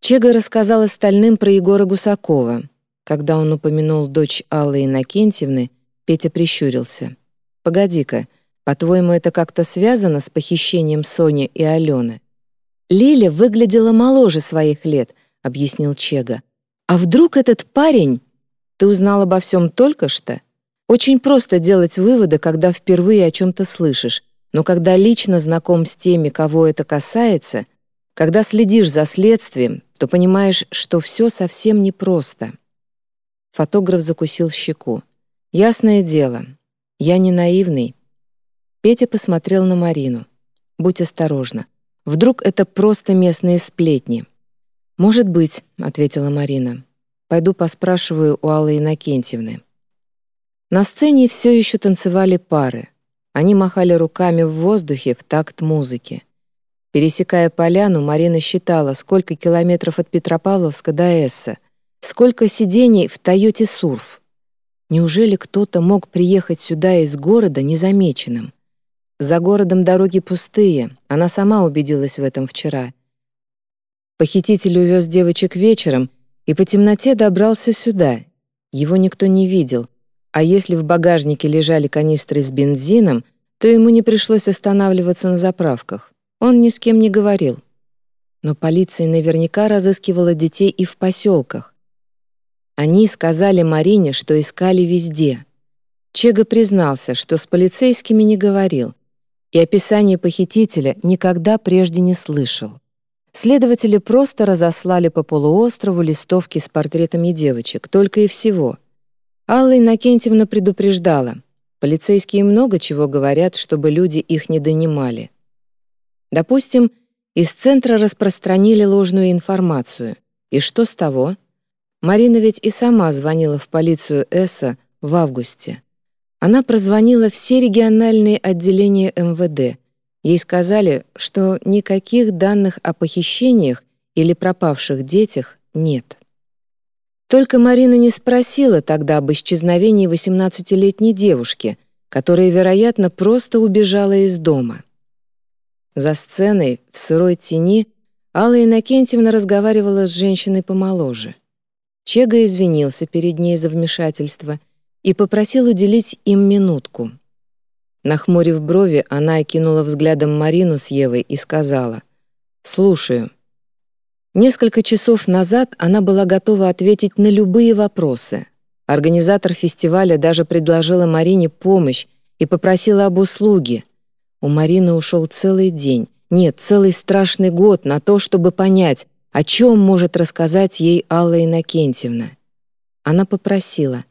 Чега рассказал остальным про Егора Гусакова. Когда он упомянул дочь Аллы Иннокентьевны, Петя прищурился. «Погоди-ка, по-твоему, это как-то связано с похищением Сони и Алены?» «Лиля выглядела моложе своих лет», — объяснил Чега. «А вдруг этот парень...» «Ты узнал обо всем только что?» «Очень просто делать выводы, когда впервые о чем-то слышишь, но когда лично знаком с теми, кого это касается, когда следишь за следствием, то понимаешь, что все совсем непросто». Фотограф закусил щеку. «Ясное дело, я не наивный». Петя посмотрел на Марину. «Будь осторожна. Вдруг это просто местные сплетни?» «Может быть», — ответила Марина. «Пойду поспрашиваю у Аллы Иннокентьевны». На сцене все еще танцевали пары. Они махали руками в воздухе в такт музыки. Пересекая поляну, Марина считала, сколько километров от Петропавловска до Эсса, сколько сидений в «Тойоте Сурф». Неужели кто-то мог приехать сюда из города незамеченным? За городом дороги пустые, она сама убедилась в этом вчера. Похититель увез девочек вечером и по темноте добрался сюда. Его никто не видел, а если в багажнике лежали канистры с бензином, то ему не пришлось останавливаться на заправках. Он ни с кем не говорил. Но полиция наверняка разыскивала детей и в поселках. Они сказали Марине, что искали везде. Чега признался, что с полицейскими не говорил, и описание похитителя никогда прежде не слышал. Следователи просто разослали по полуострову листовки с портретами девочек, только и всего. Алла Иннокентьевна предупреждала. Полицейские много чего говорят, чтобы люди их не донимали. Допустим, из центра распространили ложную информацию. И что с того? Марина ведь и сама звонила в полицию Эсса в августе. Она прозвонила все региональные отделения МВД. Ей сказали, что никаких данных о похищениях или пропавших детях нет. Только Марина не спросила тогда об исчезновении 18-летней девушки, которая, вероятно, просто убежала из дома. За сценой, в сырой тени, Алла Иннокентьевна разговаривала с женщиной помоложе. Чега извинился перед ней за вмешательство и попросил уделить им минутку. Нахмурив брови, она окинула взглядом Марину с Евой и сказала «Слушаю». Несколько часов назад она была готова ответить на любые вопросы. Организатор фестиваля даже предложила Марине помощь и попросила об услуге. У Марины ушел целый день, нет, целый страшный год на то, чтобы понять, о чем может рассказать ей Алла Иннокентьевна. Она попросила,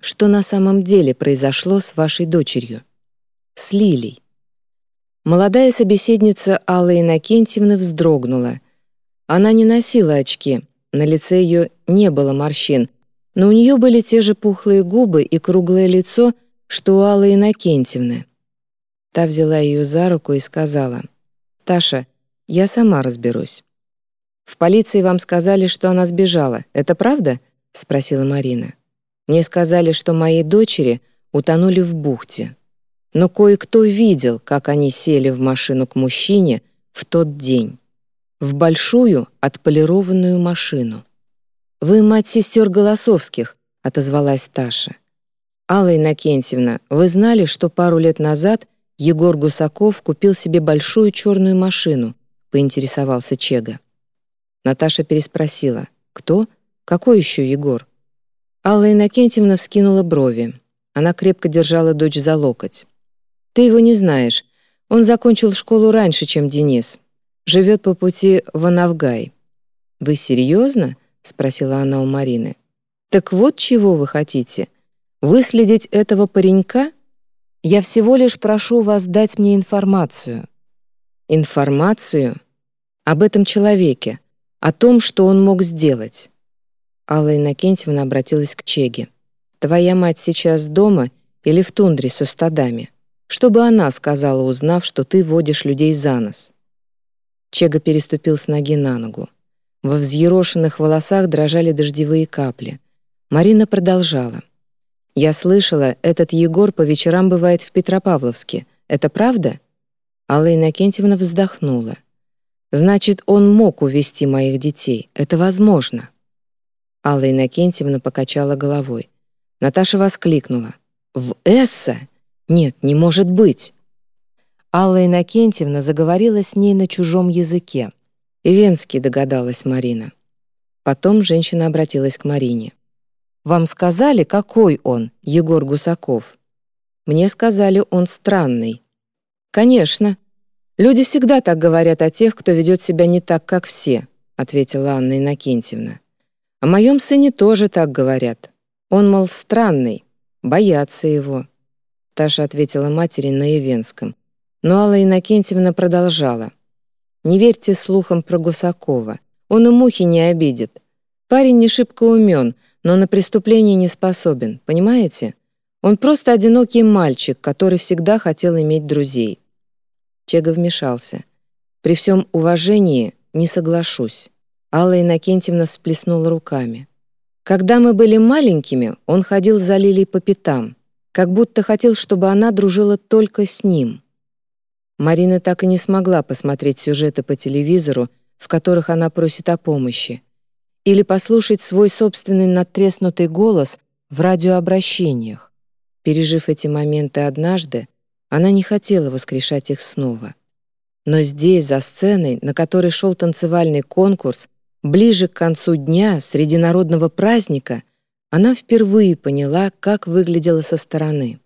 что на самом деле произошло с вашей дочерью, с Лилей. Молодая собеседница Аллы Иннокентьевны вздрогнула — она не носила очки, На лице ее не было морщин, но у нее были те же пухлые губы и круглое лицо, что у Аллы Иннокентьевны. Та взяла ее за руку и сказала, «Таша, я сама разберусь». «В полиции вам сказали, что она сбежала. Это правда?» — спросила Марина. «Мне сказали, что мои дочери утонули в бухте. Но кое-кто видел, как они сели в машину к мужчине в тот день. В большую отполированную машину. «Вы мать сестер Голосовских», — отозвалась Таша. «Алла Иннокентьевна, вы знали, что пару лет назад Егор Гусаков купил себе большую черную машину?» — поинтересовался Чега. Наташа переспросила. «Кто? Какой еще Егор?» Алла Иннокентьевна вскинула брови. Она крепко держала дочь за локоть. «Ты его не знаешь. Он закончил школу раньше, чем Денис. Живет по пути в Анавгай». «Вы серьезно?» — спросила она у Марины. «Так вот чего вы хотите? Выследить этого паренька? Я всего лишь прошу вас дать мне информацию». «Информацию? Об этом человеке, о том, что он мог сделать». Алла Иннокентьевна обратилась к Чеге. «Твоя мать сейчас дома или в тундре со стадами? Чтобы она сказала, узнав, что ты водишь людей за нос». Чега переступил с ноги на ногу. Во взъерошенных волосах дрожали дождевые капли. Марина продолжала. «Я слышала, этот Егор по вечерам бывает в Петропавловске. Это правда?» Алла Иннокентьевна вздохнула. Значит, он мог увести моих детей. Это возможно. Алла Иннокентьевна покачала головой. Наташа воскликнула. «В Эсса? Нет, не может быть!» Алла Иннокентьевна заговорила с ней на чужом языке. «Ивенский», — догадалась Марина. Потом женщина обратилась к Марине. «Вам сказали, какой он, Егор Гусаков?» «Мне сказали, он странный». «Конечно. «Люди всегда так говорят о тех, кто ведет себя не так, как все», ответила Анна Иннокентьевна. «О моем сыне тоже так говорят. Он, мол, странный, боятся его». Таша ответила матери на Ивенском. Но Алла Иннокентьевна продолжала. «Не верьте слухам про Гусакова. Он и мухи не обидит. Парень не шибко умен, но на преступление не способен, понимаете? Он просто одинокий мальчик, который всегда хотел иметь друзей. Чега вмешался. «При всем уважении не соглашусь». Алла Иннокентьевна всплеснула руками. «Когда мы были маленькими, он ходил за Лилей по пятам, как будто хотел, чтобы она дружила только с ним». Марина так и не смогла посмотреть сюжеты по телевизору, в которых она просит о помощи, или послушать свой собственный надтреснутый голос в радиообращениях. Пережив эти моменты однажды, она не хотела воскрешать их снова. Но здесь, за сценой, на которой шел танцевальный конкурс, ближе к концу дня, среди народного праздника, она впервые поняла, как выглядела со стороны.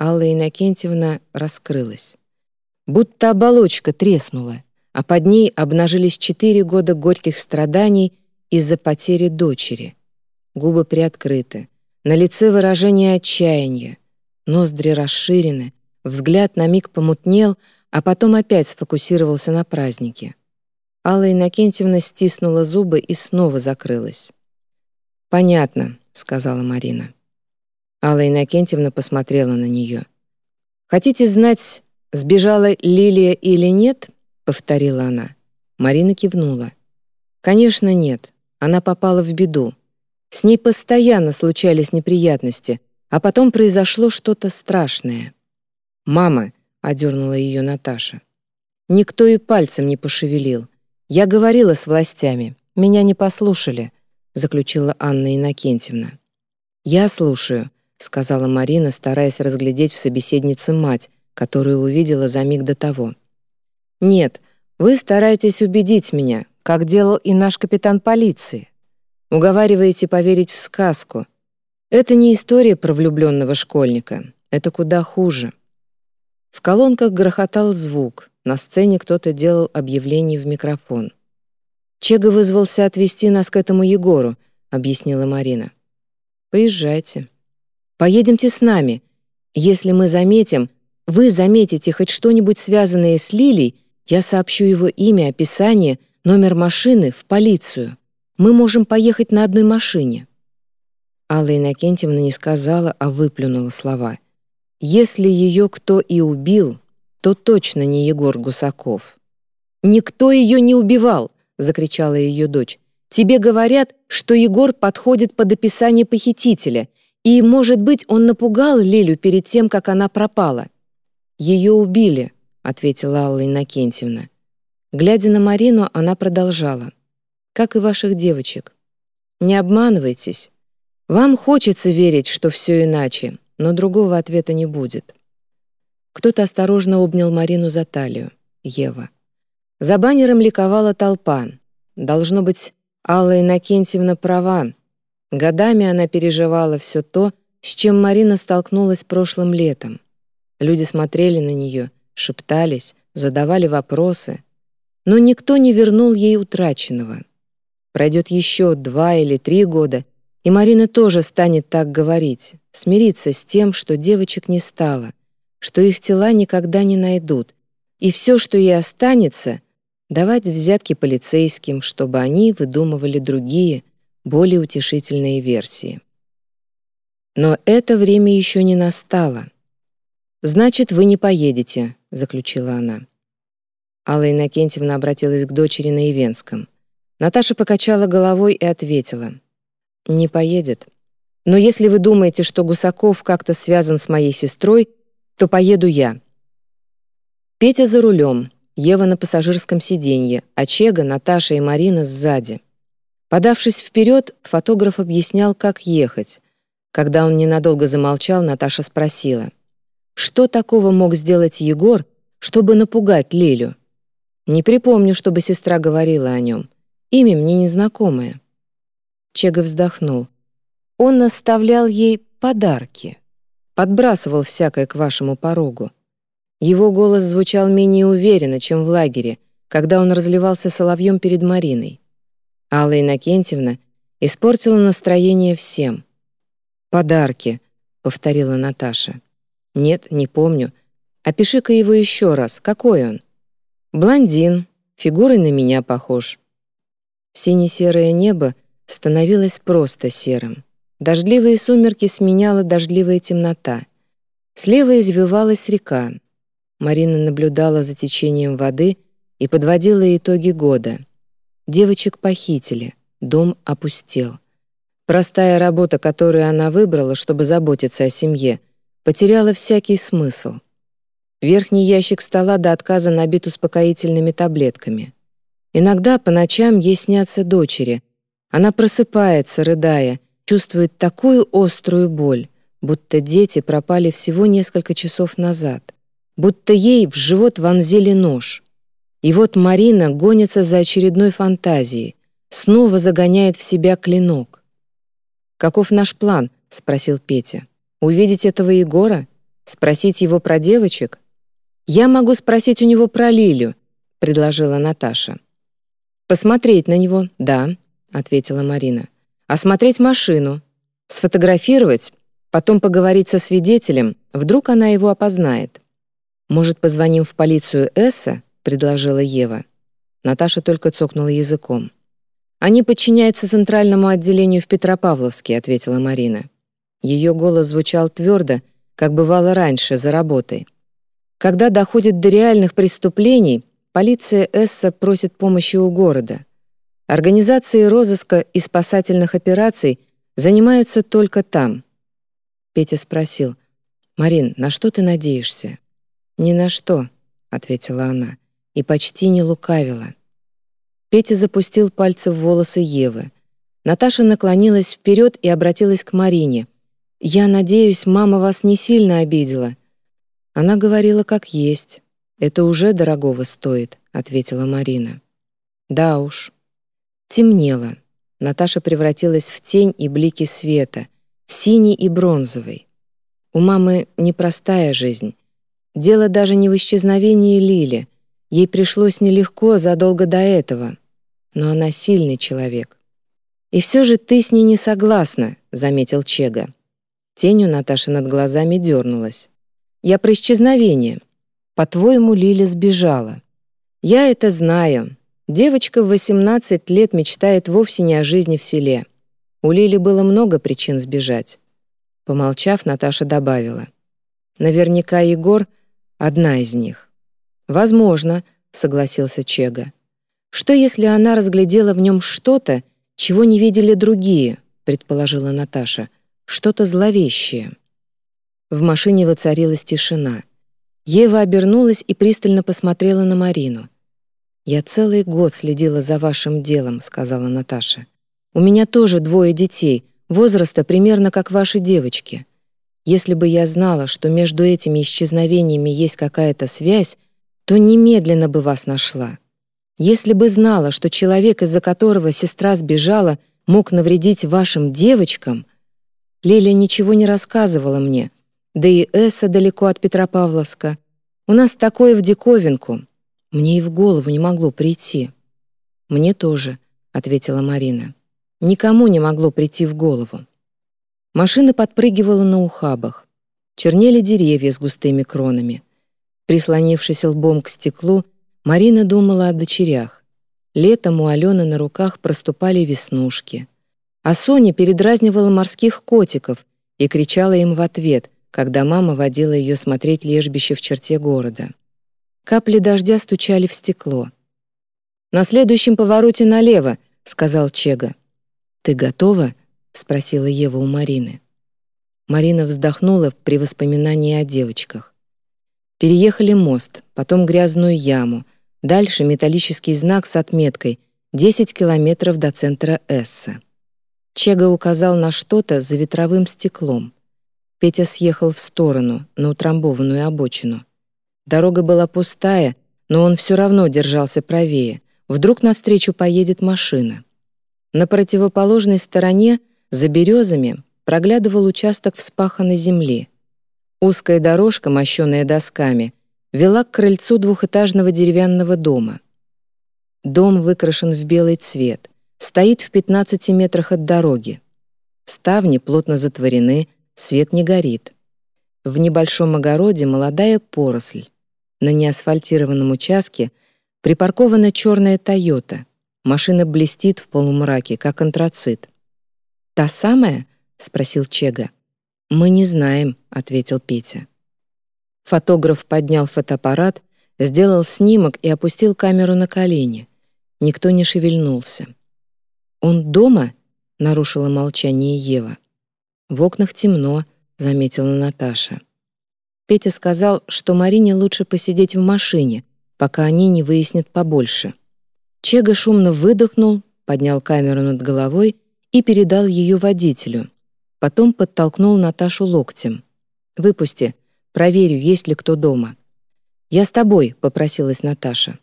Алла Иннокентьевна раскрылась. Будто оболочка треснула, а под ней обнажились четыре года горьких страданий из-за потери дочери. Губы приоткрыты, на лице выражение отчаяния, ноздри расширены, Взгляд на миг помутнел, а потом опять сфокусировался на празднике. Алла Иннокентьевна стиснула зубы и снова закрылась. «Понятно», — сказала Марина. Алла Иннокентьевна посмотрела на нее. «Хотите знать, сбежала Лилия или нет?» — повторила она. Марина кивнула. «Конечно, нет. Она попала в беду. С ней постоянно случались неприятности, а потом произошло что-то страшное. «Мама!» — одернула ее Наташа. «Никто и пальцем не пошевелил. Я говорила с властями. Меня не послушали», — заключила Анна Иннокентьевна. «Я слушаю», — сказала Марина, стараясь разглядеть в собеседнице мать, которую увидела за миг до того. «Нет, вы стараетесь убедить меня, как делал и наш капитан полиции. Уговариваете поверить в сказку. Это не история про влюбленного школьника. Это куда хуже. В колонках грохотал звук, на сцене кто-то делал объявление в микрофон. «Чега вызвался отвезти нас к этому Егору», — объяснила Марина. «Поезжайте. Поедемте с нами. Если мы заметим, вы заметите хоть что-нибудь связанное с Лилей, я сообщу его имя, описание, номер машины в полицию. Мы можем поехать на одной машине». Алла Иннокентьевна не сказала, а выплюнула слова. «Если ее кто и убил, то точно не Егор Гусаков». «Никто ее не убивал!» — закричала ее дочь. «Тебе говорят, что Егор подходит под описание похитителя, и, может быть, он напугал Лилю перед тем, как она пропала». «Ее убили», — ответила Алла Иннокентьевна. Глядя на Марину, она продолжала. «Как и ваших девочек. Не обманывайтесь. Вам хочется верить, что все иначе, но другого ответа не будет». Кто-то осторожно обнял Марину за талию. Ева. За баннером ликовала толпа. Должно быть, Алла Иннокентьевна права. Годами она переживала все то, с чем Марина столкнулась прошлым летом. Люди смотрели на нее, шептались, задавали вопросы. Но никто не вернул ей утраченного. Пройдет еще два или три года, и Марина тоже станет так говорить, смириться с тем, что девочек не стало, что их тела никогда не найдут, и все, что ей останется — давать взятки полицейским, чтобы они выдумывали другие, более утешительные версии. Но это время еще не настало. «Значит, вы не поедете», — заключила она. Алла Иннокентьевна обратилась к дочери на Ивенском. Наташа покачала головой и ответила. «Не поедет. Но если вы думаете, что Гусаков как-то связан с моей сестрой, то поеду я». Петя за рулем, Ева на пассажирском сиденье, а Чега, Наташа и Марина сзади. Подавшись вперед, фотограф объяснял, как ехать. Когда он ненадолго замолчал, Наташа спросила, «Что такого мог сделать Егор, чтобы напугать Лилю?» «Не припомню, чтобы сестра говорила о нем. Имя мне незнакомое». Чега вздохнул. «Он оставлял ей подарки, подбрасывал всякое к вашему порогу. Его голос звучал менее уверенно, чем в лагере, когда он разливался соловьем перед Мариной. Алла Иннокентьевна испортила настроение всем. «Подарки», — повторила Наташа. «Нет, не помню. Опиши-ка его еще раз. Какой он?» «Блондин. Фигурой на меня похож». Сине-серое небо становилось просто серым. Дождливые сумерки сменяла дождливая темнота. Слева извивалась река, Марина наблюдала за течением воды и подводила итоги года. Девочек похитили, дом опустел. Простая работа, которую она выбрала, чтобы заботиться о семье, потеряла всякий смысл. Верхний ящик стола до отказа набит успокоительными таблетками. Иногда по ночам ей снятся дочери. Она просыпается, рыдая, чувствует такую острую боль, будто дети пропали всего несколько часов назад будто ей в живот вонзили нож. И вот Марина гонится за очередной фантазией, снова загоняет в себя клинок. «Каков наш план?» — спросил Петя. «Увидеть этого Егора? Спросить его про девочек?» «Я могу спросить у него про Лилю», — предложила Наташа. «Посмотреть на него, да», — ответила Марина. «Осмотреть машину, сфотографировать, потом поговорить со свидетелем, вдруг она его опознает». «Может, позвоним в полицию Эсса?» — предложила Ева. Наташа только цокнула языком. «Они подчиняются центральному отделению в Петропавловске», — ответила Марина. Ее голос звучал твердо, как бывало раньше, за работой. Когда доходит до реальных преступлений, полиция Эсса просит помощи у города. Организации розыска и спасательных операций занимаются только там. Петя спросил, «Марин, на что ты надеешься?» «Ни на что», — ответила она, и почти не лукавила. Петя запустил пальцы в волосы Евы. Наташа наклонилась вперед и обратилась к Марине. «Я надеюсь, мама вас не сильно обидела». Она говорила как есть. «Это уже дорогого стоит», — ответила Марина. «Да уж». Темнело. Наташа превратилась в тень и блики света, в синий и бронзовый. У мамы непростая жизнь. Дело даже не в исчезновении Лили. Ей пришлось нелегко задолго до этого. Но она сильный человек. «И все же ты с ней не согласна», — заметил Чега. Тень у Наташи над глазами дернулась. «Я про исчезновение. По-твоему, Лиля сбежала. Я это знаю. Девочка в 18 лет мечтает вовсе не о жизни в селе. У Лили было много причин сбежать. Помолчав, Наташа добавила. Наверняка Егор — одна из них. «Возможно», — согласился Чега. «Что, если она разглядела в нем что-то, чего не видели другие?» — предположила Наташа. «Что-то зловещее». В машине воцарилась тишина. Ева обернулась и пристально посмотрела на Марину. «Я целый год следила за вашим делом», — сказала Наташа. «У меня тоже двое детей, возраста примерно как ваши девочки. Если бы я знала, что между этими исчезновениями есть какая-то связь, то немедленно бы вас нашла. Если бы знала, что человек, из-за которого сестра сбежала, мог навредить вашим девочкам... Лиля ничего не рассказывала мне, да и Эсса далеко от Петропавловска. У нас такое в диковинку. Мне и в голову не могло прийти. «Мне тоже», — ответила Марина. «Никому не могло прийти в голову». Машина подпрыгивала на ухабах. Чернели деревья с густыми кронами. Прислонившись лбом к стеклу, Марина думала о дочерях. Летом у Алены на руках проступали веснушки. А Соня передразнивала морских котиков и кричала им в ответ, когда мама водила ее смотреть лежбище в черте города. Капли дождя стучали в стекло. «На следующем повороте налево», — сказал Чега. «Ты готова?» — спросила Ева у Марины. Марина вздохнула при воспоминании о девочках. Переехали мост, потом грязную яму, дальше металлический знак с отметкой 10 километров до центра Эсса. Чега указал на что-то за ветровым стеклом. Петя съехал в сторону, на утрамбованную обочину. Дорога была пустая, но он все равно держался правее. Вдруг навстречу поедет машина. На противоположной стороне, за березами, проглядывал участок вспаханной земли. Узкая дорожка, мощенная досками, вела к крыльцу двухэтажного деревянного дома. Дом выкрашен в белый цвет, стоит в 15 метрах от дороги. Ставни плотно затворены, свет не горит. В небольшом огороде молодая поросль. На неасфальтированном участке припаркована черная «Тойота». Машина блестит в полумраке, как антрацит. «Та самая?» — спросил Чега. «Мы не знаем», — ответил Петя. Фотограф поднял фотоаппарат, сделал снимок и опустил камеру на колени. Никто не шевельнулся. «Он дома?» — нарушила молчание Ева. «В окнах темно», — заметила Наташа. Петя сказал, что Марине лучше посидеть в машине, пока они не выяснят побольше. Чега шумно выдохнул, поднял камеру над головой и передал ее водителю. Потом подтолкнул Наташу локтем. «Выпусти, проверю, есть ли кто дома». «Я с тобой», — попросилась Наташа.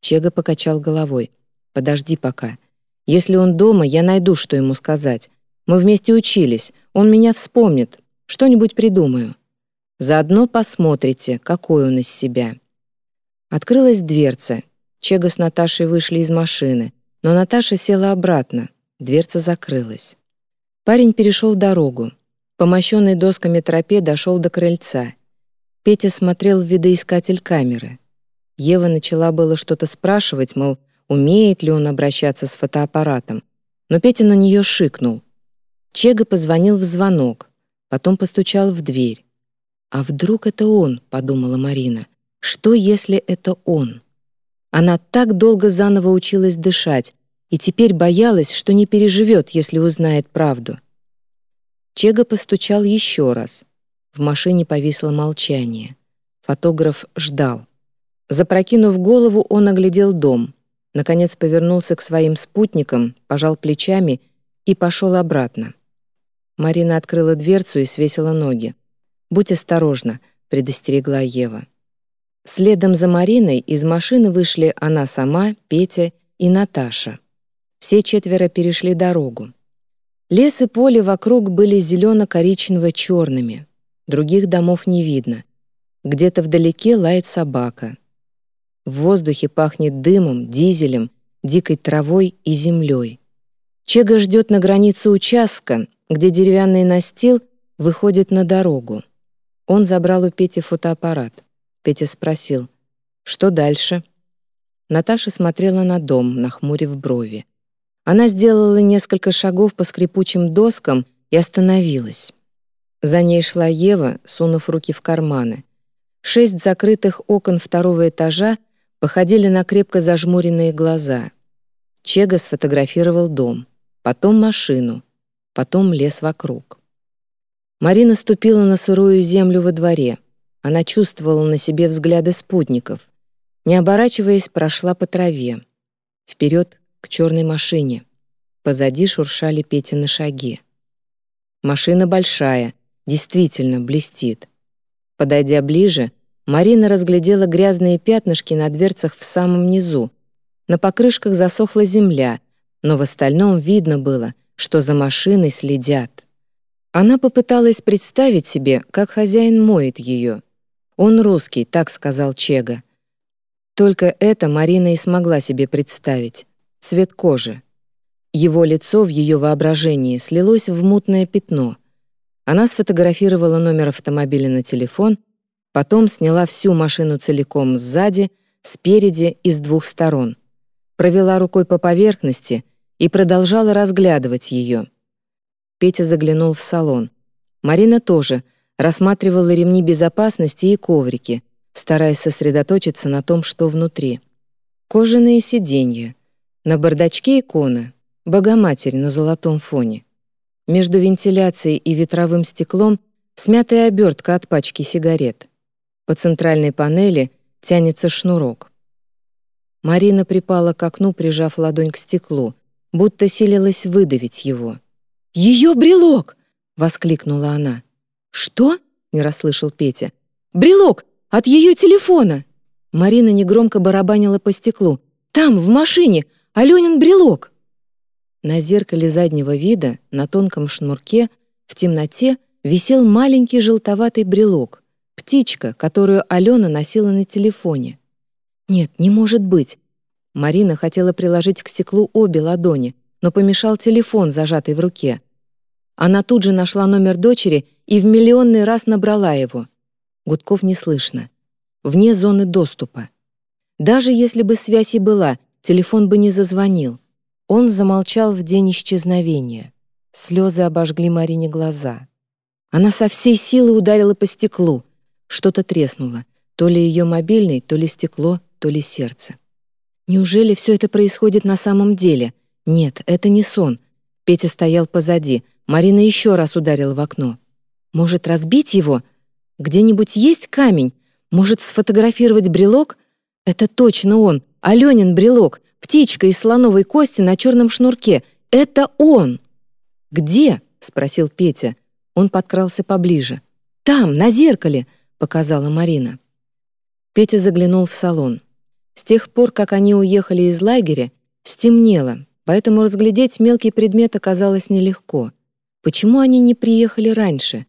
Чега покачал головой. «Подожди пока. Если он дома, я найду, что ему сказать. Мы вместе учились, он меня вспомнит. Что-нибудь придумаю». Заодно посмотрите, какой он из себя». Открылась дверца. Чега с Наташей вышли из машины, но Наташа села обратно. Дверца закрылась. Парень перешел дорогу. По мощенной досками тропе дошел до крыльца. Петя смотрел в видоискатель камеры. Ева начала было что-то спрашивать, мол, умеет ли он обращаться с фотоаппаратом, но Петя на нее шикнул. Чега позвонил в звонок, потом постучал в дверь. «А вдруг это он?» — подумала Марина. «Что, если это он?» Она так долго заново училась дышать и теперь боялась, что не переживет, если узнает правду. Чега постучал еще раз. В машине повисло молчание. Фотограф ждал. Запрокинув голову, он оглядел дом. Наконец повернулся к своим спутникам, пожал плечами и пошел обратно. Марина открыла дверцу и свесила ноги. «Будь осторожна», — предостерегла Ева. Следом за Мариной из машины вышли она сама, Петя и Наташа. Все четверо перешли дорогу. Лес и поле вокруг были зелено-коричнево-черными. Других домов не видно. Где-то вдалеке лает собака. В воздухе пахнет дымом, дизелем, дикой травой и землей. Чега ждет на границе участка, где деревянный настил выходит на дорогу. Он забрал у Пети фотоаппарат. Петя спросил, что дальше? Наташа смотрела на дом, нахмурив брови. Она сделала несколько шагов по скрипучим доскам и остановилась. За ней шла Ева, сунув руки в карманы. Шесть закрытых окон второго этажа походили на крепко зажмуренные глаза. Чега сфотографировал дом, потом машину, потом лес вокруг. Марина ступила на сырую землю во дворе. Она чувствовала на себе взгляды спутников. Не оборачиваясь, прошла по траве. Вперед к черной машине. Позади шуршали Петины шаги. Машина большая, действительно блестит. Подойдя ближе, Марина разглядела грязные пятнышки на дверцах в самом низу. На покрышках засохла земля, но в остальном видно было, что за машиной следят. Она попыталась представить себе, как хозяин моет ее. «Он русский», — так сказал Чега. Только это Марина и смогла себе представить. Цвет кожи. Его лицо в ее воображении слилось в мутное пятно. Она сфотографировала номер автомобиля на телефон Потом сняла всю машину целиком сзади, спереди и с двух сторон. Провела рукой по поверхности и продолжала разглядывать ее. Петя заглянул в салон. Марина тоже рассматривала ремни безопасности и коврики, стараясь сосредоточиться на том, что внутри. Кожаные сиденья. На бардачке икона. Богоматерь на золотом фоне. Между вентиляцией и ветровым стеклом смятая обертка от пачки сигарет. По центральной панели тянется шнурок. Марина припала к окну, прижав ладонь к стеклу, будто силилась выдавить его. «Ее брелок!» — воскликнула она. «Что?» — не расслышал Петя. «Брелок! От ее телефона!» Марина негромко барабанила по стеклу. «Там, в машине! Аленин брелок!» На зеркале заднего вида, на тонком шнурке, в темноте, висел маленький желтоватый брелок — Птичка, которую Алена носила на телефоне. Нет, не может быть. Марина хотела приложить к стеклу обе ладони, но помешал телефон, зажатый в руке. Она тут же нашла номер дочери и в миллионный раз набрала его. Гудков не слышно. Вне зоны доступа. Даже если бы связь и была, телефон бы не зазвонил. Он замолчал в день исчезновения. Слезы обожгли Марине глаза. Она со всей силы ударила по стеклу. Что-то треснуло. То ли ее мобильный, то ли стекло, то ли сердце. Неужели все это происходит на самом деле? Нет, это не сон. Петя стоял позади. Марина еще раз ударила в окно. Может, разбить его? Где-нибудь есть камень? Может, сфотографировать брелок? Это точно он. Аленин брелок. Птичка из слоновой кости на черном шнурке. Это он! «Где?» — спросил Петя. Он подкрался поближе. «Там, на зеркале. — показала Марина. Петя заглянул в салон. С тех пор, как они уехали из лагеря, стемнело, поэтому разглядеть мелкий предмет оказалось нелегко. Почему они не приехали раньше?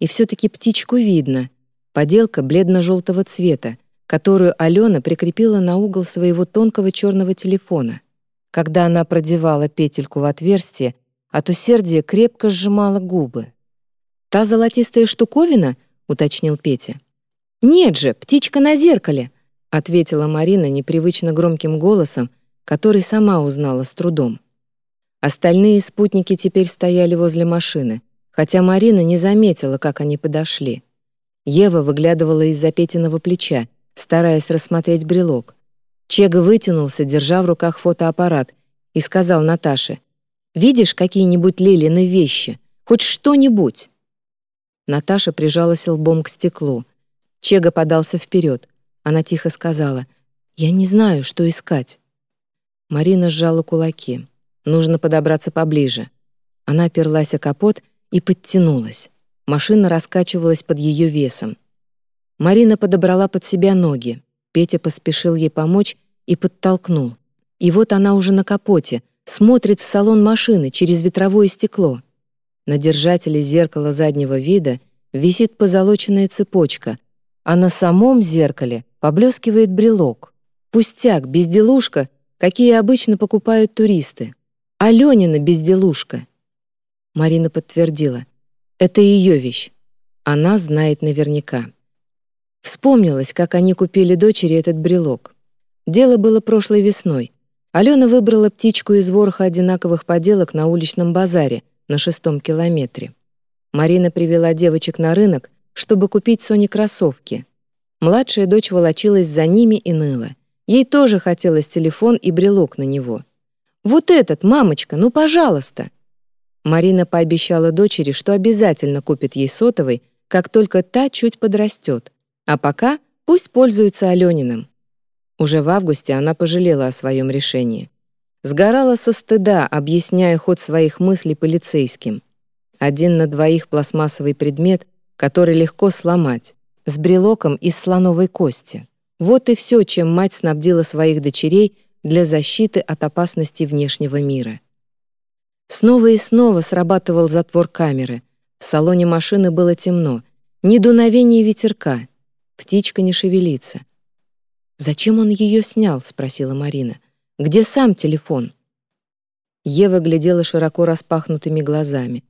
И все-таки птичку видно. Поделка бледно-желтого цвета, которую Алена прикрепила на угол своего тонкого черного телефона. Когда она продевала петельку в отверстие, от усердия крепко сжимала губы. «Та золотистая штуковина?» — уточнил Петя. «Нет же, птичка на зеркале», — ответила Марина непривычно громким голосом, который сама узнала с трудом. Остальные спутники теперь стояли возле машины, хотя Марина не заметила, как они подошли. Ева выглядывала из-за Петиного плеча, стараясь рассмотреть брелок. Чега вытянулся, держа в руках фотоаппарат, и сказал Наташе, «Видишь какие-нибудь Лилины вещи? Хоть что-нибудь?» Наташа прижалась лбом к стеклу. Чега подался вперед. Она тихо сказала, «Я не знаю, что искать». Марина сжала кулаки. Нужно подобраться поближе. Она оперлась о капот и подтянулась. Машина раскачивалась под ее весом. Марина подобрала под себя ноги. Петя поспешил ей помочь и подтолкнул. И вот она уже на капоте, смотрит в салон машины через ветровое стекло. На держателе зеркала заднего вида висит позолоченная цепочка, а на самом зеркале поблескивает брелок. Пустяк, безделушка, какие обычно покупают туристы. Аленина безделушка. Марина подтвердила. Это ее вещь. Она знает наверняка. Вспомнилось, как они купили дочери этот брелок. Дело было прошлой весной. Алена выбрала птичку из вороха одинаковых поделок на уличном базаре на шестом километре. Марина привела девочек на рынок, чтобы купить Соне кроссовки. Младшая дочь волочилась за ними и ныла. Ей тоже хотелось телефон и брелок на него. «Вот этот, мамочка, ну, пожалуйста!» Марина пообещала дочери, что обязательно купит ей сотовый, как только та чуть подрастет. А пока пусть пользуется Алёниным. Уже в августе она пожалела о своем решении. Сгорала со стыда, объясняя ход своих мыслей полицейским. Один на двоих пластмассовый предмет, который легко сломать, с брелоком из слоновой кости. Вот и все, чем мать снабдила своих дочерей для защиты от опасности внешнего мира. Снова и снова срабатывал затвор камеры. В салоне машины было темно. Ни дуновения ветерка. Птичка не шевелится. «Зачем он ее снял?» — спросила Марина. «Где сам телефон?» Ева глядела широко распахнутыми глазами.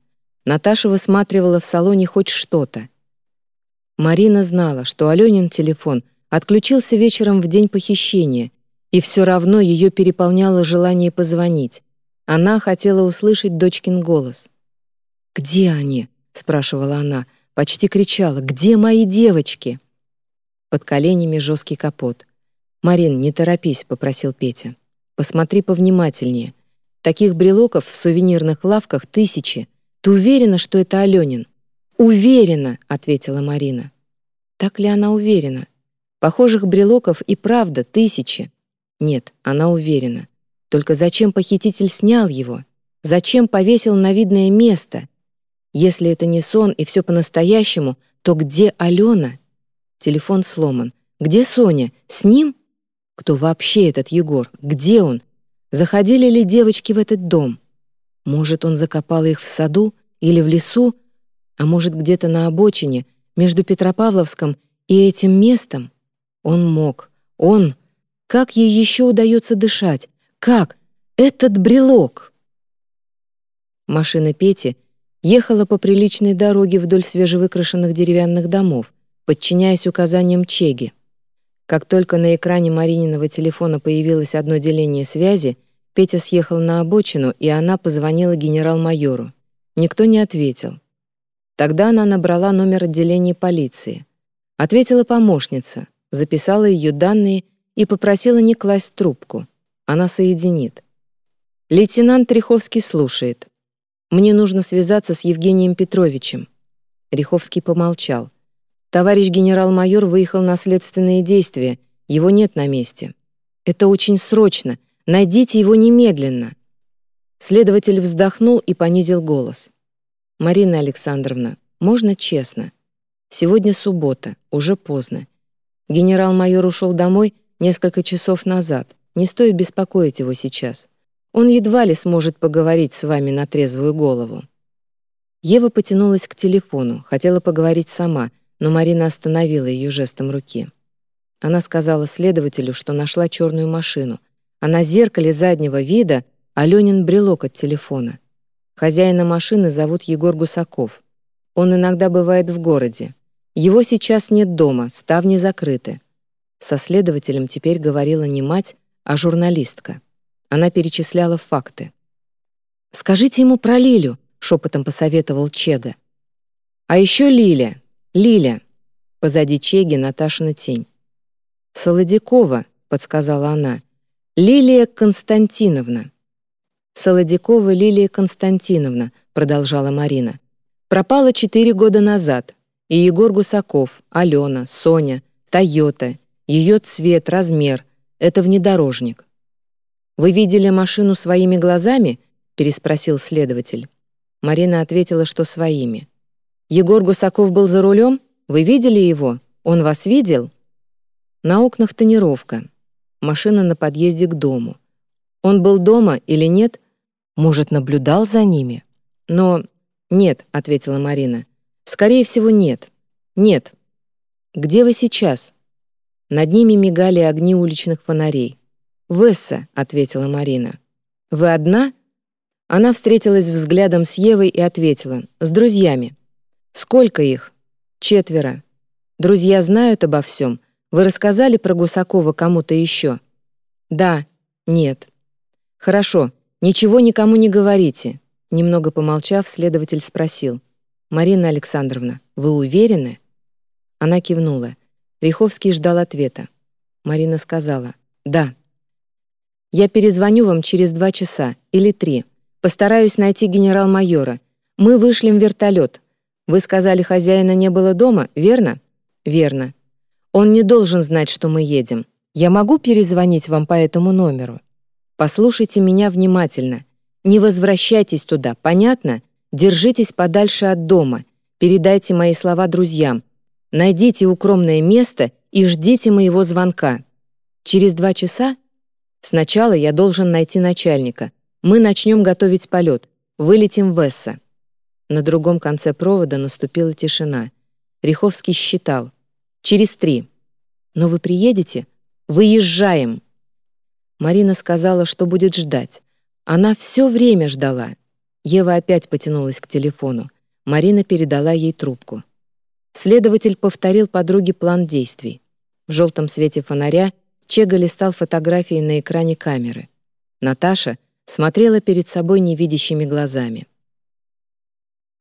Наташа высматривала в салоне хоть что-то. Марина знала, что Аленин телефон отключился вечером в день похищения, и все равно ее переполняло желание позвонить. Она хотела услышать дочкин голос. «Где они?» — спрашивала она, почти кричала. «Где мои девочки?» Под коленями жесткий капот. «Марин, не торопись», — попросил Петя. «Посмотри повнимательнее. Таких брелоков в сувенирных лавках тысячи. Ты уверена, что это Аленин?» «Уверена», — ответила Марина. Так ли она уверена? Похожих брелоков и правда тысячи. Нет, она уверена. Только зачем похититель снял его? Зачем повесил на видное место? Если это не сон и все по-настоящему, то где Алена? Телефон сломан. Где Соня? С ним? Кто вообще этот Егор? Где он? Заходили ли девочки в этот дом? Может, он закопал их в саду или в лесу, а может, где-то на обочине, между Петропавловском и этим местом? Он мог. Он. Как ей еще удается дышать? Как? Этот брелок!» Машина Пети ехала по приличной дороге вдоль свежевыкрашенных деревянных домов, подчиняясь указаниям Чеги. Как только на экране Марининого телефона появилось одно деление связи, Петя съехал на обочину, и она позвонила генерал-майору. Никто не ответил. Тогда она набрала номер отделения полиции. Ответила помощница, записала ее данные и попросила не класть трубку. Она соединит. Лейтенант Риховский слушает. «Мне нужно связаться с Евгением Петровичем». Риховский помолчал. «Товарищ генерал-майор выехал на следственные действия. Его нет на месте. Это очень срочно. Найдите его немедленно». Следователь вздохнул и понизил голос. «Марина Александровна, можно честно? Сегодня суббота, уже поздно. Генерал-майор ушел домой несколько часов назад. Не стоит беспокоить его сейчас. Он едва ли сможет поговорить с вами на трезвую голову». Ева потянулась к телефону, хотела поговорить сама, но Марина остановила ее жестом руки. Она сказала следователю, что нашла черную машину, а на зеркале заднего вида Аленин брелок от телефона. Хозяина машины зовут Егор Гусаков. Он иногда бывает в городе. Его сейчас нет дома, ставни закрыты. Со следователем теперь говорила не мать, а журналистка. Она перечисляла факты. «Скажите ему про Лилю», — шепотом посоветовал Чега. «А еще Лиля, Лиля». Позади Чеги Наташина тень. «Солодякова», — подсказала она. «Лилия Константиновна». «Солодякова Лилия Константиновна», — продолжала Марина. «Пропала четыре года назад. И Егор Гусаков, Алена, Соня, Тойота, ее цвет, размер — это внедорожник. «Вы видели машину своими глазами?» — переспросил следователь. Марина ответила, что своими. «Егор Гусаков был за рулем? Вы видели его? Он вас видел?» На окнах тонировка. Машина на подъезде к дому. Он был дома или нет? Может, наблюдал за ними? Но «Нет», — ответила Марина. «Скорее всего, нет. Нет. Где вы сейчас?» Над ними мигали огни уличных фонарей. «Весса», — ответила Марина. «Вы одна?» Она встретилась взглядом с Евой и ответила. «С друзьями». «Сколько их?» «Четверо». «Друзья знают обо всем. Вы рассказали про Гусакова кому-то еще?» «Да, нет». «Хорошо, ничего никому не говорите». Немного помолчав, следователь спросил. «Марина Александровна, вы уверены?» Она кивнула. Риховский ждал ответа. Марина сказала «Да». «Я перезвоню вам через два часа или три. Постараюсь найти генерал-майора. Мы вышлем вертолет. Вы сказали, хозяина не было дома, верно?» «Верно. Он не должен знать, что мы едем. Я могу перезвонить вам по этому номеру? Послушайте меня внимательно. Не возвращайтесь туда, понятно? Держитесь подальше от дома. Передайте мои слова друзьям. Найдите укромное место и ждите моего звонка. Через два часа сначала я должен найти начальника. Мы начнем готовить полет. Вылетим в Эсса. На другом конце провода наступила тишина. Риховский считал. Через три. Но вы приедете? Выезжаем!» Марина сказала, что будет ждать. Она все время ждала. Ева опять потянулась к телефону. Марина передала ей трубку. Следователь повторил подруге план действий. В желтом свете фонаря Чега листал фотографии на экране камеры. Наташа смотрела перед собой невидящими глазами.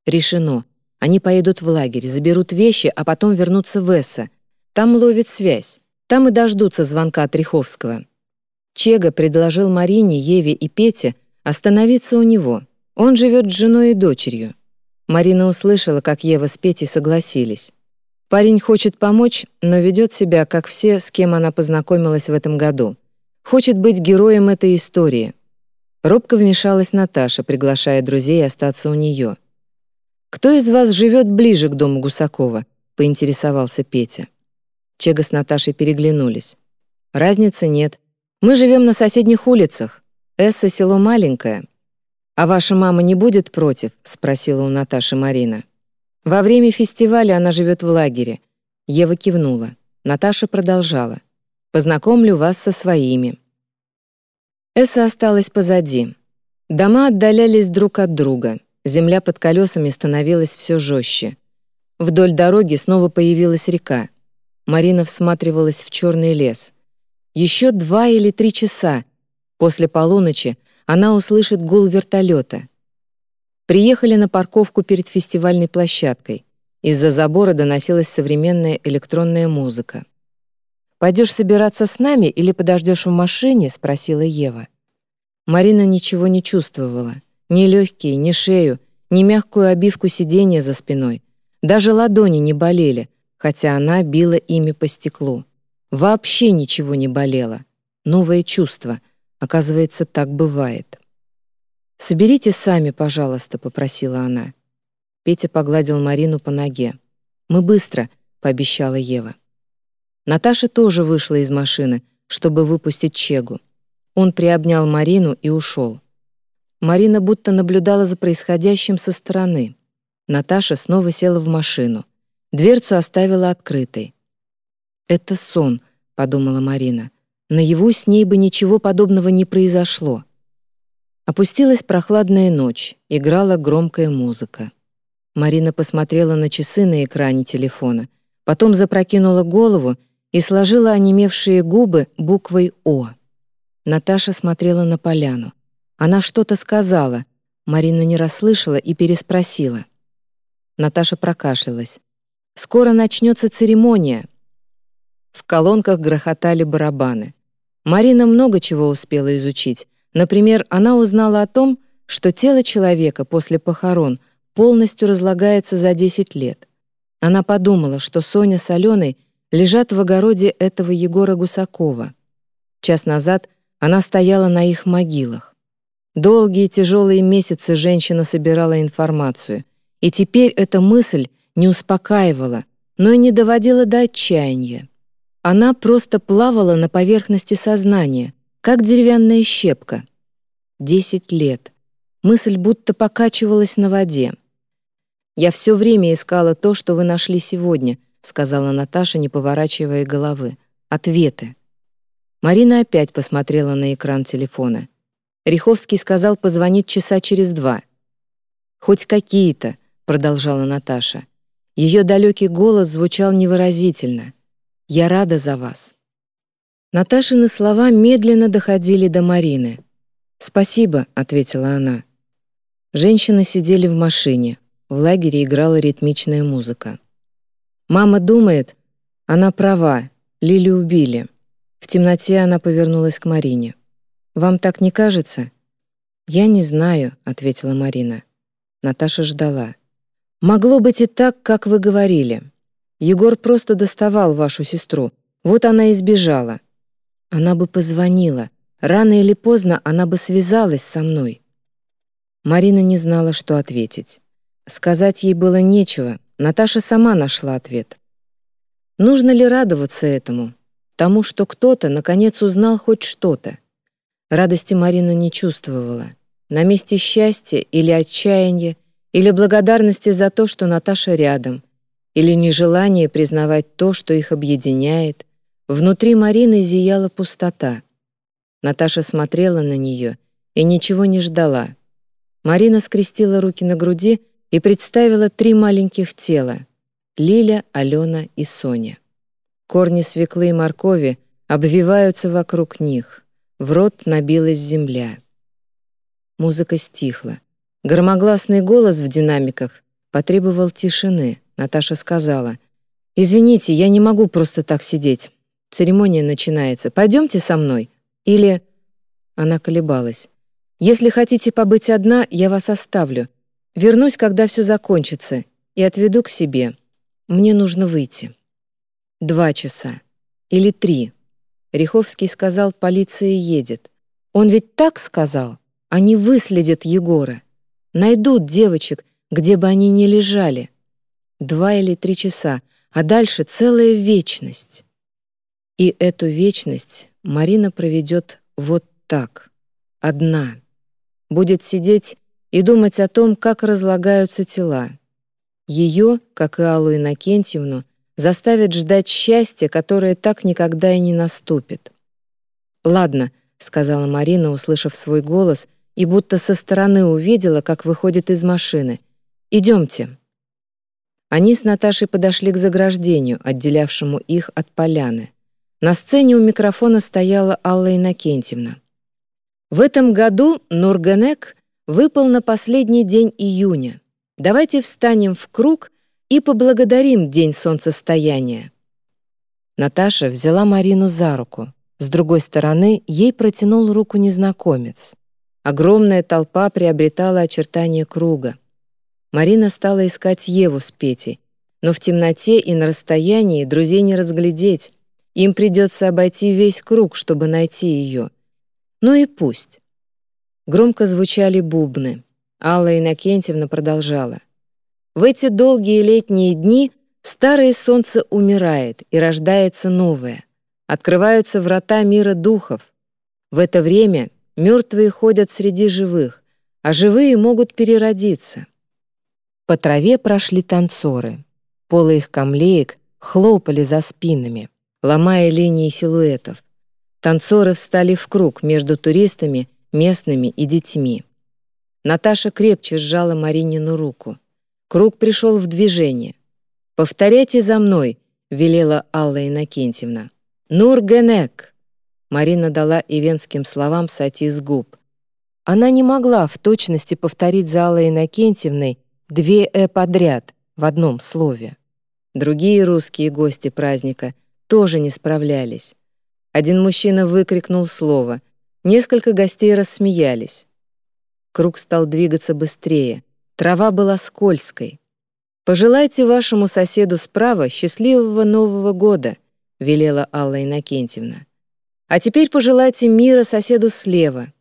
Решено. Они поедут в лагерь, заберут вещи, а потом вернутся в Эсса. Там ловит связь. Там и дождутся звонка от Риховского. Чега предложил Марине, Еве и Пете остановиться у него. Он живет с женой и дочерью. Марина услышала, как Ева с Петей согласились. Парень хочет помочь, но ведет себя, как все, с кем она познакомилась в этом году. Хочет быть героем этой истории. Робко вмешалась Наташа, приглашая друзей остаться у нее. «Кто из вас живет ближе к дому Гусакова?» — поинтересовался Петя. Чега с Наташей переглянулись. «Разницы нет. Мы живем на соседних улицах. Эсса село маленькое». «А ваша мама не будет против?» — спросила у Наташи Марина. «Во время фестиваля она живет в лагере». Ева кивнула. Наташа продолжала. «Познакомлю вас со своими». Эсса осталась позади. Дома отдалялись друг от друга. Земля под колесами становилась все жестче. Вдоль дороги снова появилась река. Марина всматривалась в черный лес. Еще два или три часа. После полуночи она услышит гул вертолета. Приехали на парковку перед фестивальной площадкой. Из-за забора доносилась современная электронная музыка. «Пойдешь собираться с нами или подождешь в машине?» — спросила Ева. Марина ничего не чувствовала. Ни легкие, ни шею, ни мягкую обивку сиденья за спиной. Даже ладони не болели, хотя она била ими по стеклу. Вообще ничего не болело. Новое чувство. Оказывается, так бывает. «Соберите сами, пожалуйста», — попросила она. Петя погладил Марину по ноге. «Мы быстро», — пообещала Ева. Наташа тоже вышла из машины, чтобы выпустить Чегу. Он приобнял Марину и ушел. Марина будто наблюдала за происходящим со стороны. Наташа снова села в машину. Дверцу оставила открытой. «Это сон», — подумала Марина. «Наяву с ней бы ничего подобного не произошло». Опустилась прохладная ночь, играла громкая музыка. Марина посмотрела на часы на экране телефона, потом запрокинула голову и сложила онемевшие губы буквой «О». Наташа смотрела на поляну. Она что-то сказала. Марина не расслышала и переспросила. Наташа прокашлялась. Скоро начнется церемония». В колонках грохотали барабаны. Марина много чего успела изучить. Например, она узнала о том, что тело человека после похорон полностью разлагается за 10 лет. Она подумала, что Соня с Аленой лежат в огороде этого Егора Гусакова. Час назад она стояла на их могилах. Долгие тяжелые месяцы женщина собирала информацию, и теперь эта мысль — не успокаивала, но и не доводила до отчаяния. Она просто плавала на поверхности сознания, как деревянная щепка. Десять лет. Мысль будто покачивалась на воде. «Я все время искала то, что вы нашли сегодня», сказала Наташа, не поворачивая головы. «Ответы». Марина опять посмотрела на экран телефона. Риховский сказал позвонить часа через два. «Хоть какие-то», — продолжала Наташа. Ее далекий голос звучал невыразительно. «Я рада за вас». Наташины слова медленно доходили до Марины. «Спасибо», — ответила она. Женщины сидели в машине. В лагере играла ритмичная музыка. Мама думает, она права, Лили убили. В темноте она повернулась к Марине. «Вам так не кажется?» «Я не знаю», — ответила Марина. Наташа ждала. «Могло быть и так, как вы говорили. Егор просто доставал вашу сестру. Вот она и сбежала. Она бы позвонила. Рано или поздно она бы связалась со мной». Марина не знала, что ответить. Сказать ей было нечего. Наташа сама нашла ответ. Нужно ли радоваться этому? Тому, что кто-то, наконец, узнал хоть что-то? Радости Марина не чувствовала. На месте счастья или отчаяния, или благодарности за то, что Наташа рядом, или нежелание признавать то, что их объединяет, внутри Марины зияла пустота. Наташа смотрела на нее и ничего не ждала. Марина скрестила руки на груди и представила три маленьких тела — Лиля, Алена и Соня. Корни свеклы и моркови обвиваются вокруг них. В рот набилась земля. Музыка стихла. Громогласный голос в динамиках потребовал тишины. Наташа сказала, «Извините, я не могу просто так сидеть. Церемония начинается. Пойдемте со мной». Или... Она колебалась. «Если хотите побыть одна, я вас оставлю. Вернусь, когда все закончится, и отведу к себе. Мне нужно выйти». Два часа. Или три. Риховский сказал, полиция едет. Он ведь так сказал. Они выследят Егора. Найдут девочек, где бы они ни лежали. Два или три часа, а дальше целая вечность. И эту вечность Марина проведет вот так, одна. Будет сидеть и думать о том, как разлагаются тела. Ее, как и Аллу Иннокентьевну, заставит ждать счастья, которое так никогда и не наступит. «Ладно», — сказала Марина, услышав свой голос, и будто со стороны увидела, как выходит из машины. «Идемте». Они с Наташей подошли к заграждению, отделявшему их от поляны. На сцене у микрофона стояла Алла Иннокентьевна. В этом году Нурганек выпал на последний день июня. Давайте встанем в круг и поблагодарим день солнцестояния». Наташа взяла Марину за руку. С другой стороны, ей протянул руку незнакомец. Огромная толпа приобретала очертания круга. Марина стала искать Еву с Петей, но в темноте и на расстоянии друзей не разглядеть. Им придется обойти весь круг, чтобы найти ее. Ну и пусть. Громко звучали бубны. Алла Иннокентьевна продолжала — в эти долгие летние дни старое солнце умирает и рождается новое. Открываются врата мира духов. В это время мертвые ходят среди живых, а живые могут переродиться. По траве прошли танцоры. Полы их камлеек хлопали за спинами, ломая линии силуэтов. Танцоры встали в круг между туристами, местными и детьми. Наташа крепче сжала Маринину руку. Круг пришел в движение. «Повторяйте за мной», — велела Алла Иннокентьевна. «Нургенек!» Марина дала ивенским словам сойти с губ. Она не могла в точности повторить за Аллой Иннокентьевной две «э» подряд в одном слове. Другие русские гости праздника тоже не справлялись. Один мужчина выкрикнул слово. Несколько гостей рассмеялись. Круг стал двигаться быстрее. Трава была скользкой. «Пожелайте вашему соседу справа счастливого Нового года», — велела Алла Иннокентьевна. «А теперь пожелайте мира соседу слева».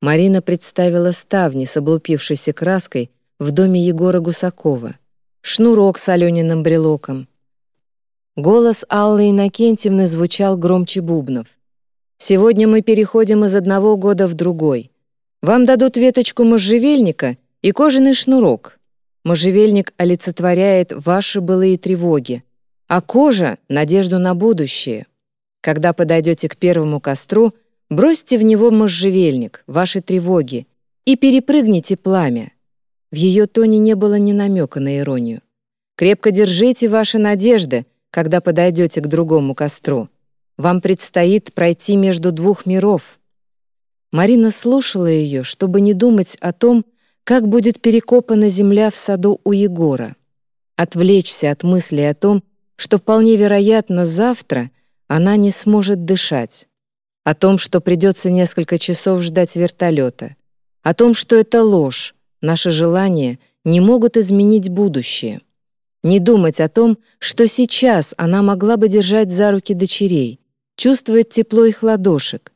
Марина представила ставни с облупившейся краской в доме Егора Гусакова, шнурок с Алёниным брелоком. Голос Аллы Иннокентьевны звучал громче бубнов. «Сегодня мы переходим из одного года в другой. Вам дадут веточку можжевельника — и кожаный шнурок. Можжевельник олицетворяет ваши былые тревоги, а кожа — надежду на будущее. Когда подойдете к первому костру, бросьте в него можжевельник, ваши тревоги, и перепрыгните пламя. В ее тоне не было ни намека на иронию. Крепко держите ваши надежды, когда подойдете к другому костру. Вам предстоит пройти между двух миров». Марина слушала ее, чтобы не думать о том, как будет перекопана земля в саду у Егора. Отвлечься от мысли о том, что вполне вероятно завтра она не сможет дышать. О том, что придется несколько часов ждать вертолета. О том, что это ложь, наши желания не могут изменить будущее. Не думать о том, что сейчас она могла бы держать за руки дочерей, чувствовать тепло их ладошек.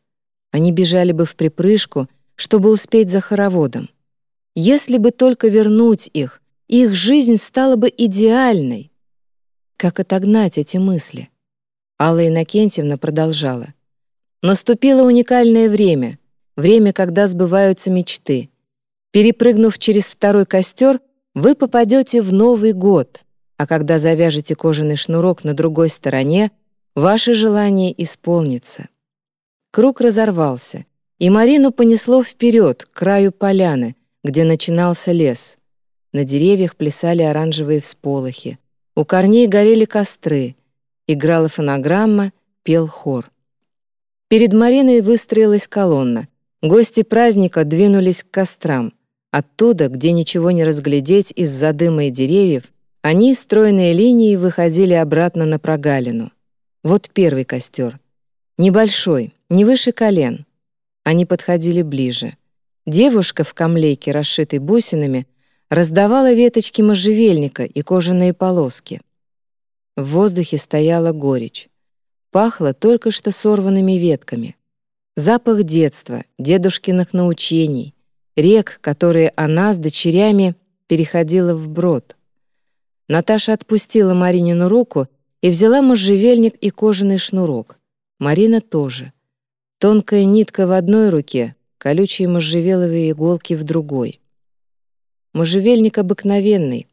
Они бежали бы в припрыжку, чтобы успеть за хороводом. Если бы только вернуть их, их жизнь стала бы идеальной. Как отогнать эти мысли? Алла Иннокентьевна продолжала. Наступило уникальное время, время, когда сбываются мечты. Перепрыгнув через второй костер, вы попадете в Новый год, а когда завяжете кожаный шнурок на другой стороне, ваше желание исполнится. Круг разорвался, и Марину понесло вперед, к краю поляны, где начинался лес. На деревьях плясали оранжевые всполохи. У корней горели костры. Играла фонограмма, пел хор. Перед Мариной выстроилась колонна. Гости праздника двинулись к кострам. Оттуда, где ничего не разглядеть из-за дыма и деревьев, они, стройные линии, выходили обратно на прогалину. Вот первый костер. Небольшой, не выше колен. Они подходили ближе. Девушка в камлейке, расшитой бусинами, раздавала веточки можжевельника и кожаные полоски. В воздухе стояла горечь. Пахло только что сорванными ветками. Запах детства, дедушкиных научений, рек, которые она с дочерями переходила вброд. Наташа отпустила Маринину руку и взяла можжевельник и кожаный шнурок. Марина тоже. Тонкая нитка в одной руке, колючие можжевеловые иголки в другой. Можжевельник обыкновенный.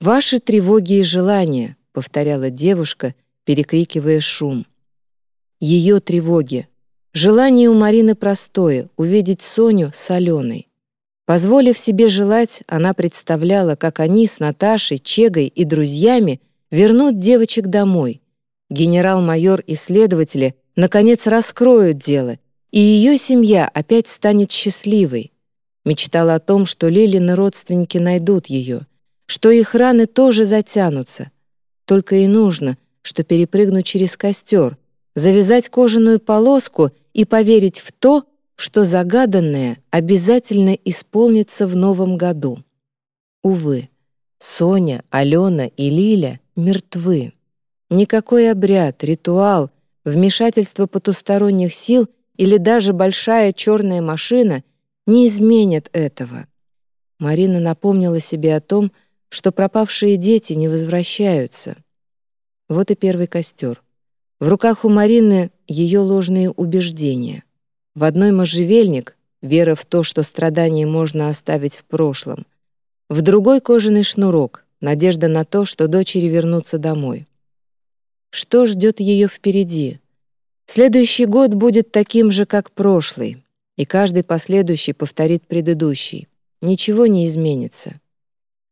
«Ваши тревоги и желания», — повторяла девушка, перекрикивая шум. Ее тревоги. Желание у Марины простое — увидеть Соню соленой. Позволив себе желать, она представляла, как они с Наташей, Чегой и друзьями вернут девочек домой. Генерал-майор и следователи наконец раскроют дело и ее семья опять станет счастливой. Мечтала о том, что Лилины родственники найдут ее, что их раны тоже затянутся. Только и нужно, что перепрыгнуть через костер, завязать кожаную полоску и поверить в то, что загаданное обязательно исполнится в новом году. Увы, Соня, Алена и Лиля мертвы. Никакой обряд, ритуал, вмешательство потусторонних сил — или даже большая черная машина не изменят этого. Марина напомнила себе о том, что пропавшие дети не возвращаются. Вот и первый костер. В руках у Марины ее ложные убеждения. В одной можжевельник, вера в то, что страдания можно оставить в прошлом. В другой кожаный шнурок, надежда на то, что дочери вернутся домой. Что ждет ее впереди? Следующий год будет таким же, как прошлый, и каждый последующий повторит предыдущий. Ничего не изменится.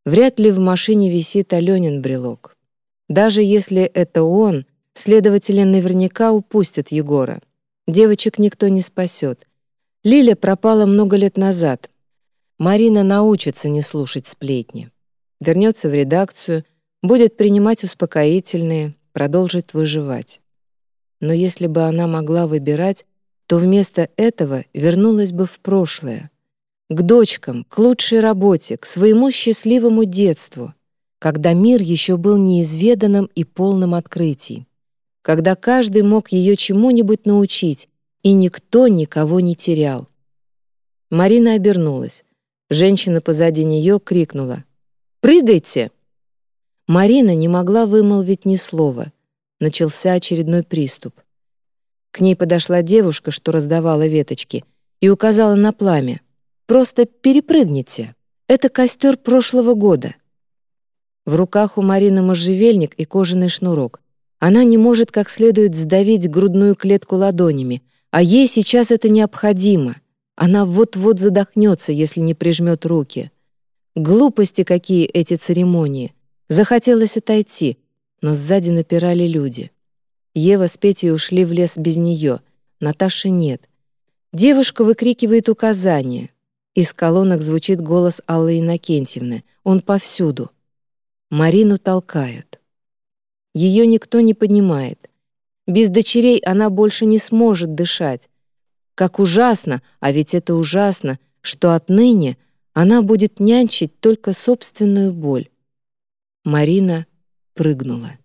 Вряд ли в машине висит Аленин брелок. Даже если это он, следователи наверняка упустят Егора. Девочек никто не спасет. Лиля пропала много лет назад. Марина научится не слушать сплетни. Вернется в редакцию, будет принимать успокоительные, продолжит выживать. Но если бы она могла выбирать, то вместо этого вернулась бы в прошлое. К дочкам, к лучшей работе, к своему счастливому детству, когда мир еще был неизведанным и полным открытий, когда каждый мог ее чему-нибудь научить, и никто никого не терял. Марина обернулась. Женщина позади нее крикнула «Прыгайте!». Марина не могла вымолвить ни слова — начался очередной приступ. К ней подошла девушка, что раздавала веточки, и указала на пламя. «Просто перепрыгните. Это костер прошлого года». В руках у Марины можжевельник и кожаный шнурок. Она не может как следует сдавить грудную клетку ладонями, а ей сейчас это необходимо. Она вот-вот задохнется, если не прижмет руки. Глупости какие эти церемонии. Захотелось отойти, но сзади напирали люди. Ева с Петей ушли в лес без нее. Наташи нет. Девушка выкрикивает указания. Из колонок звучит голос Аллы Иннокентьевны. Он повсюду. Марину толкают. Ее никто не понимает. Без дочерей она больше не сможет дышать. Как ужасно, а ведь это ужасно, что отныне она будет нянчить только собственную боль. Марина прыгнула.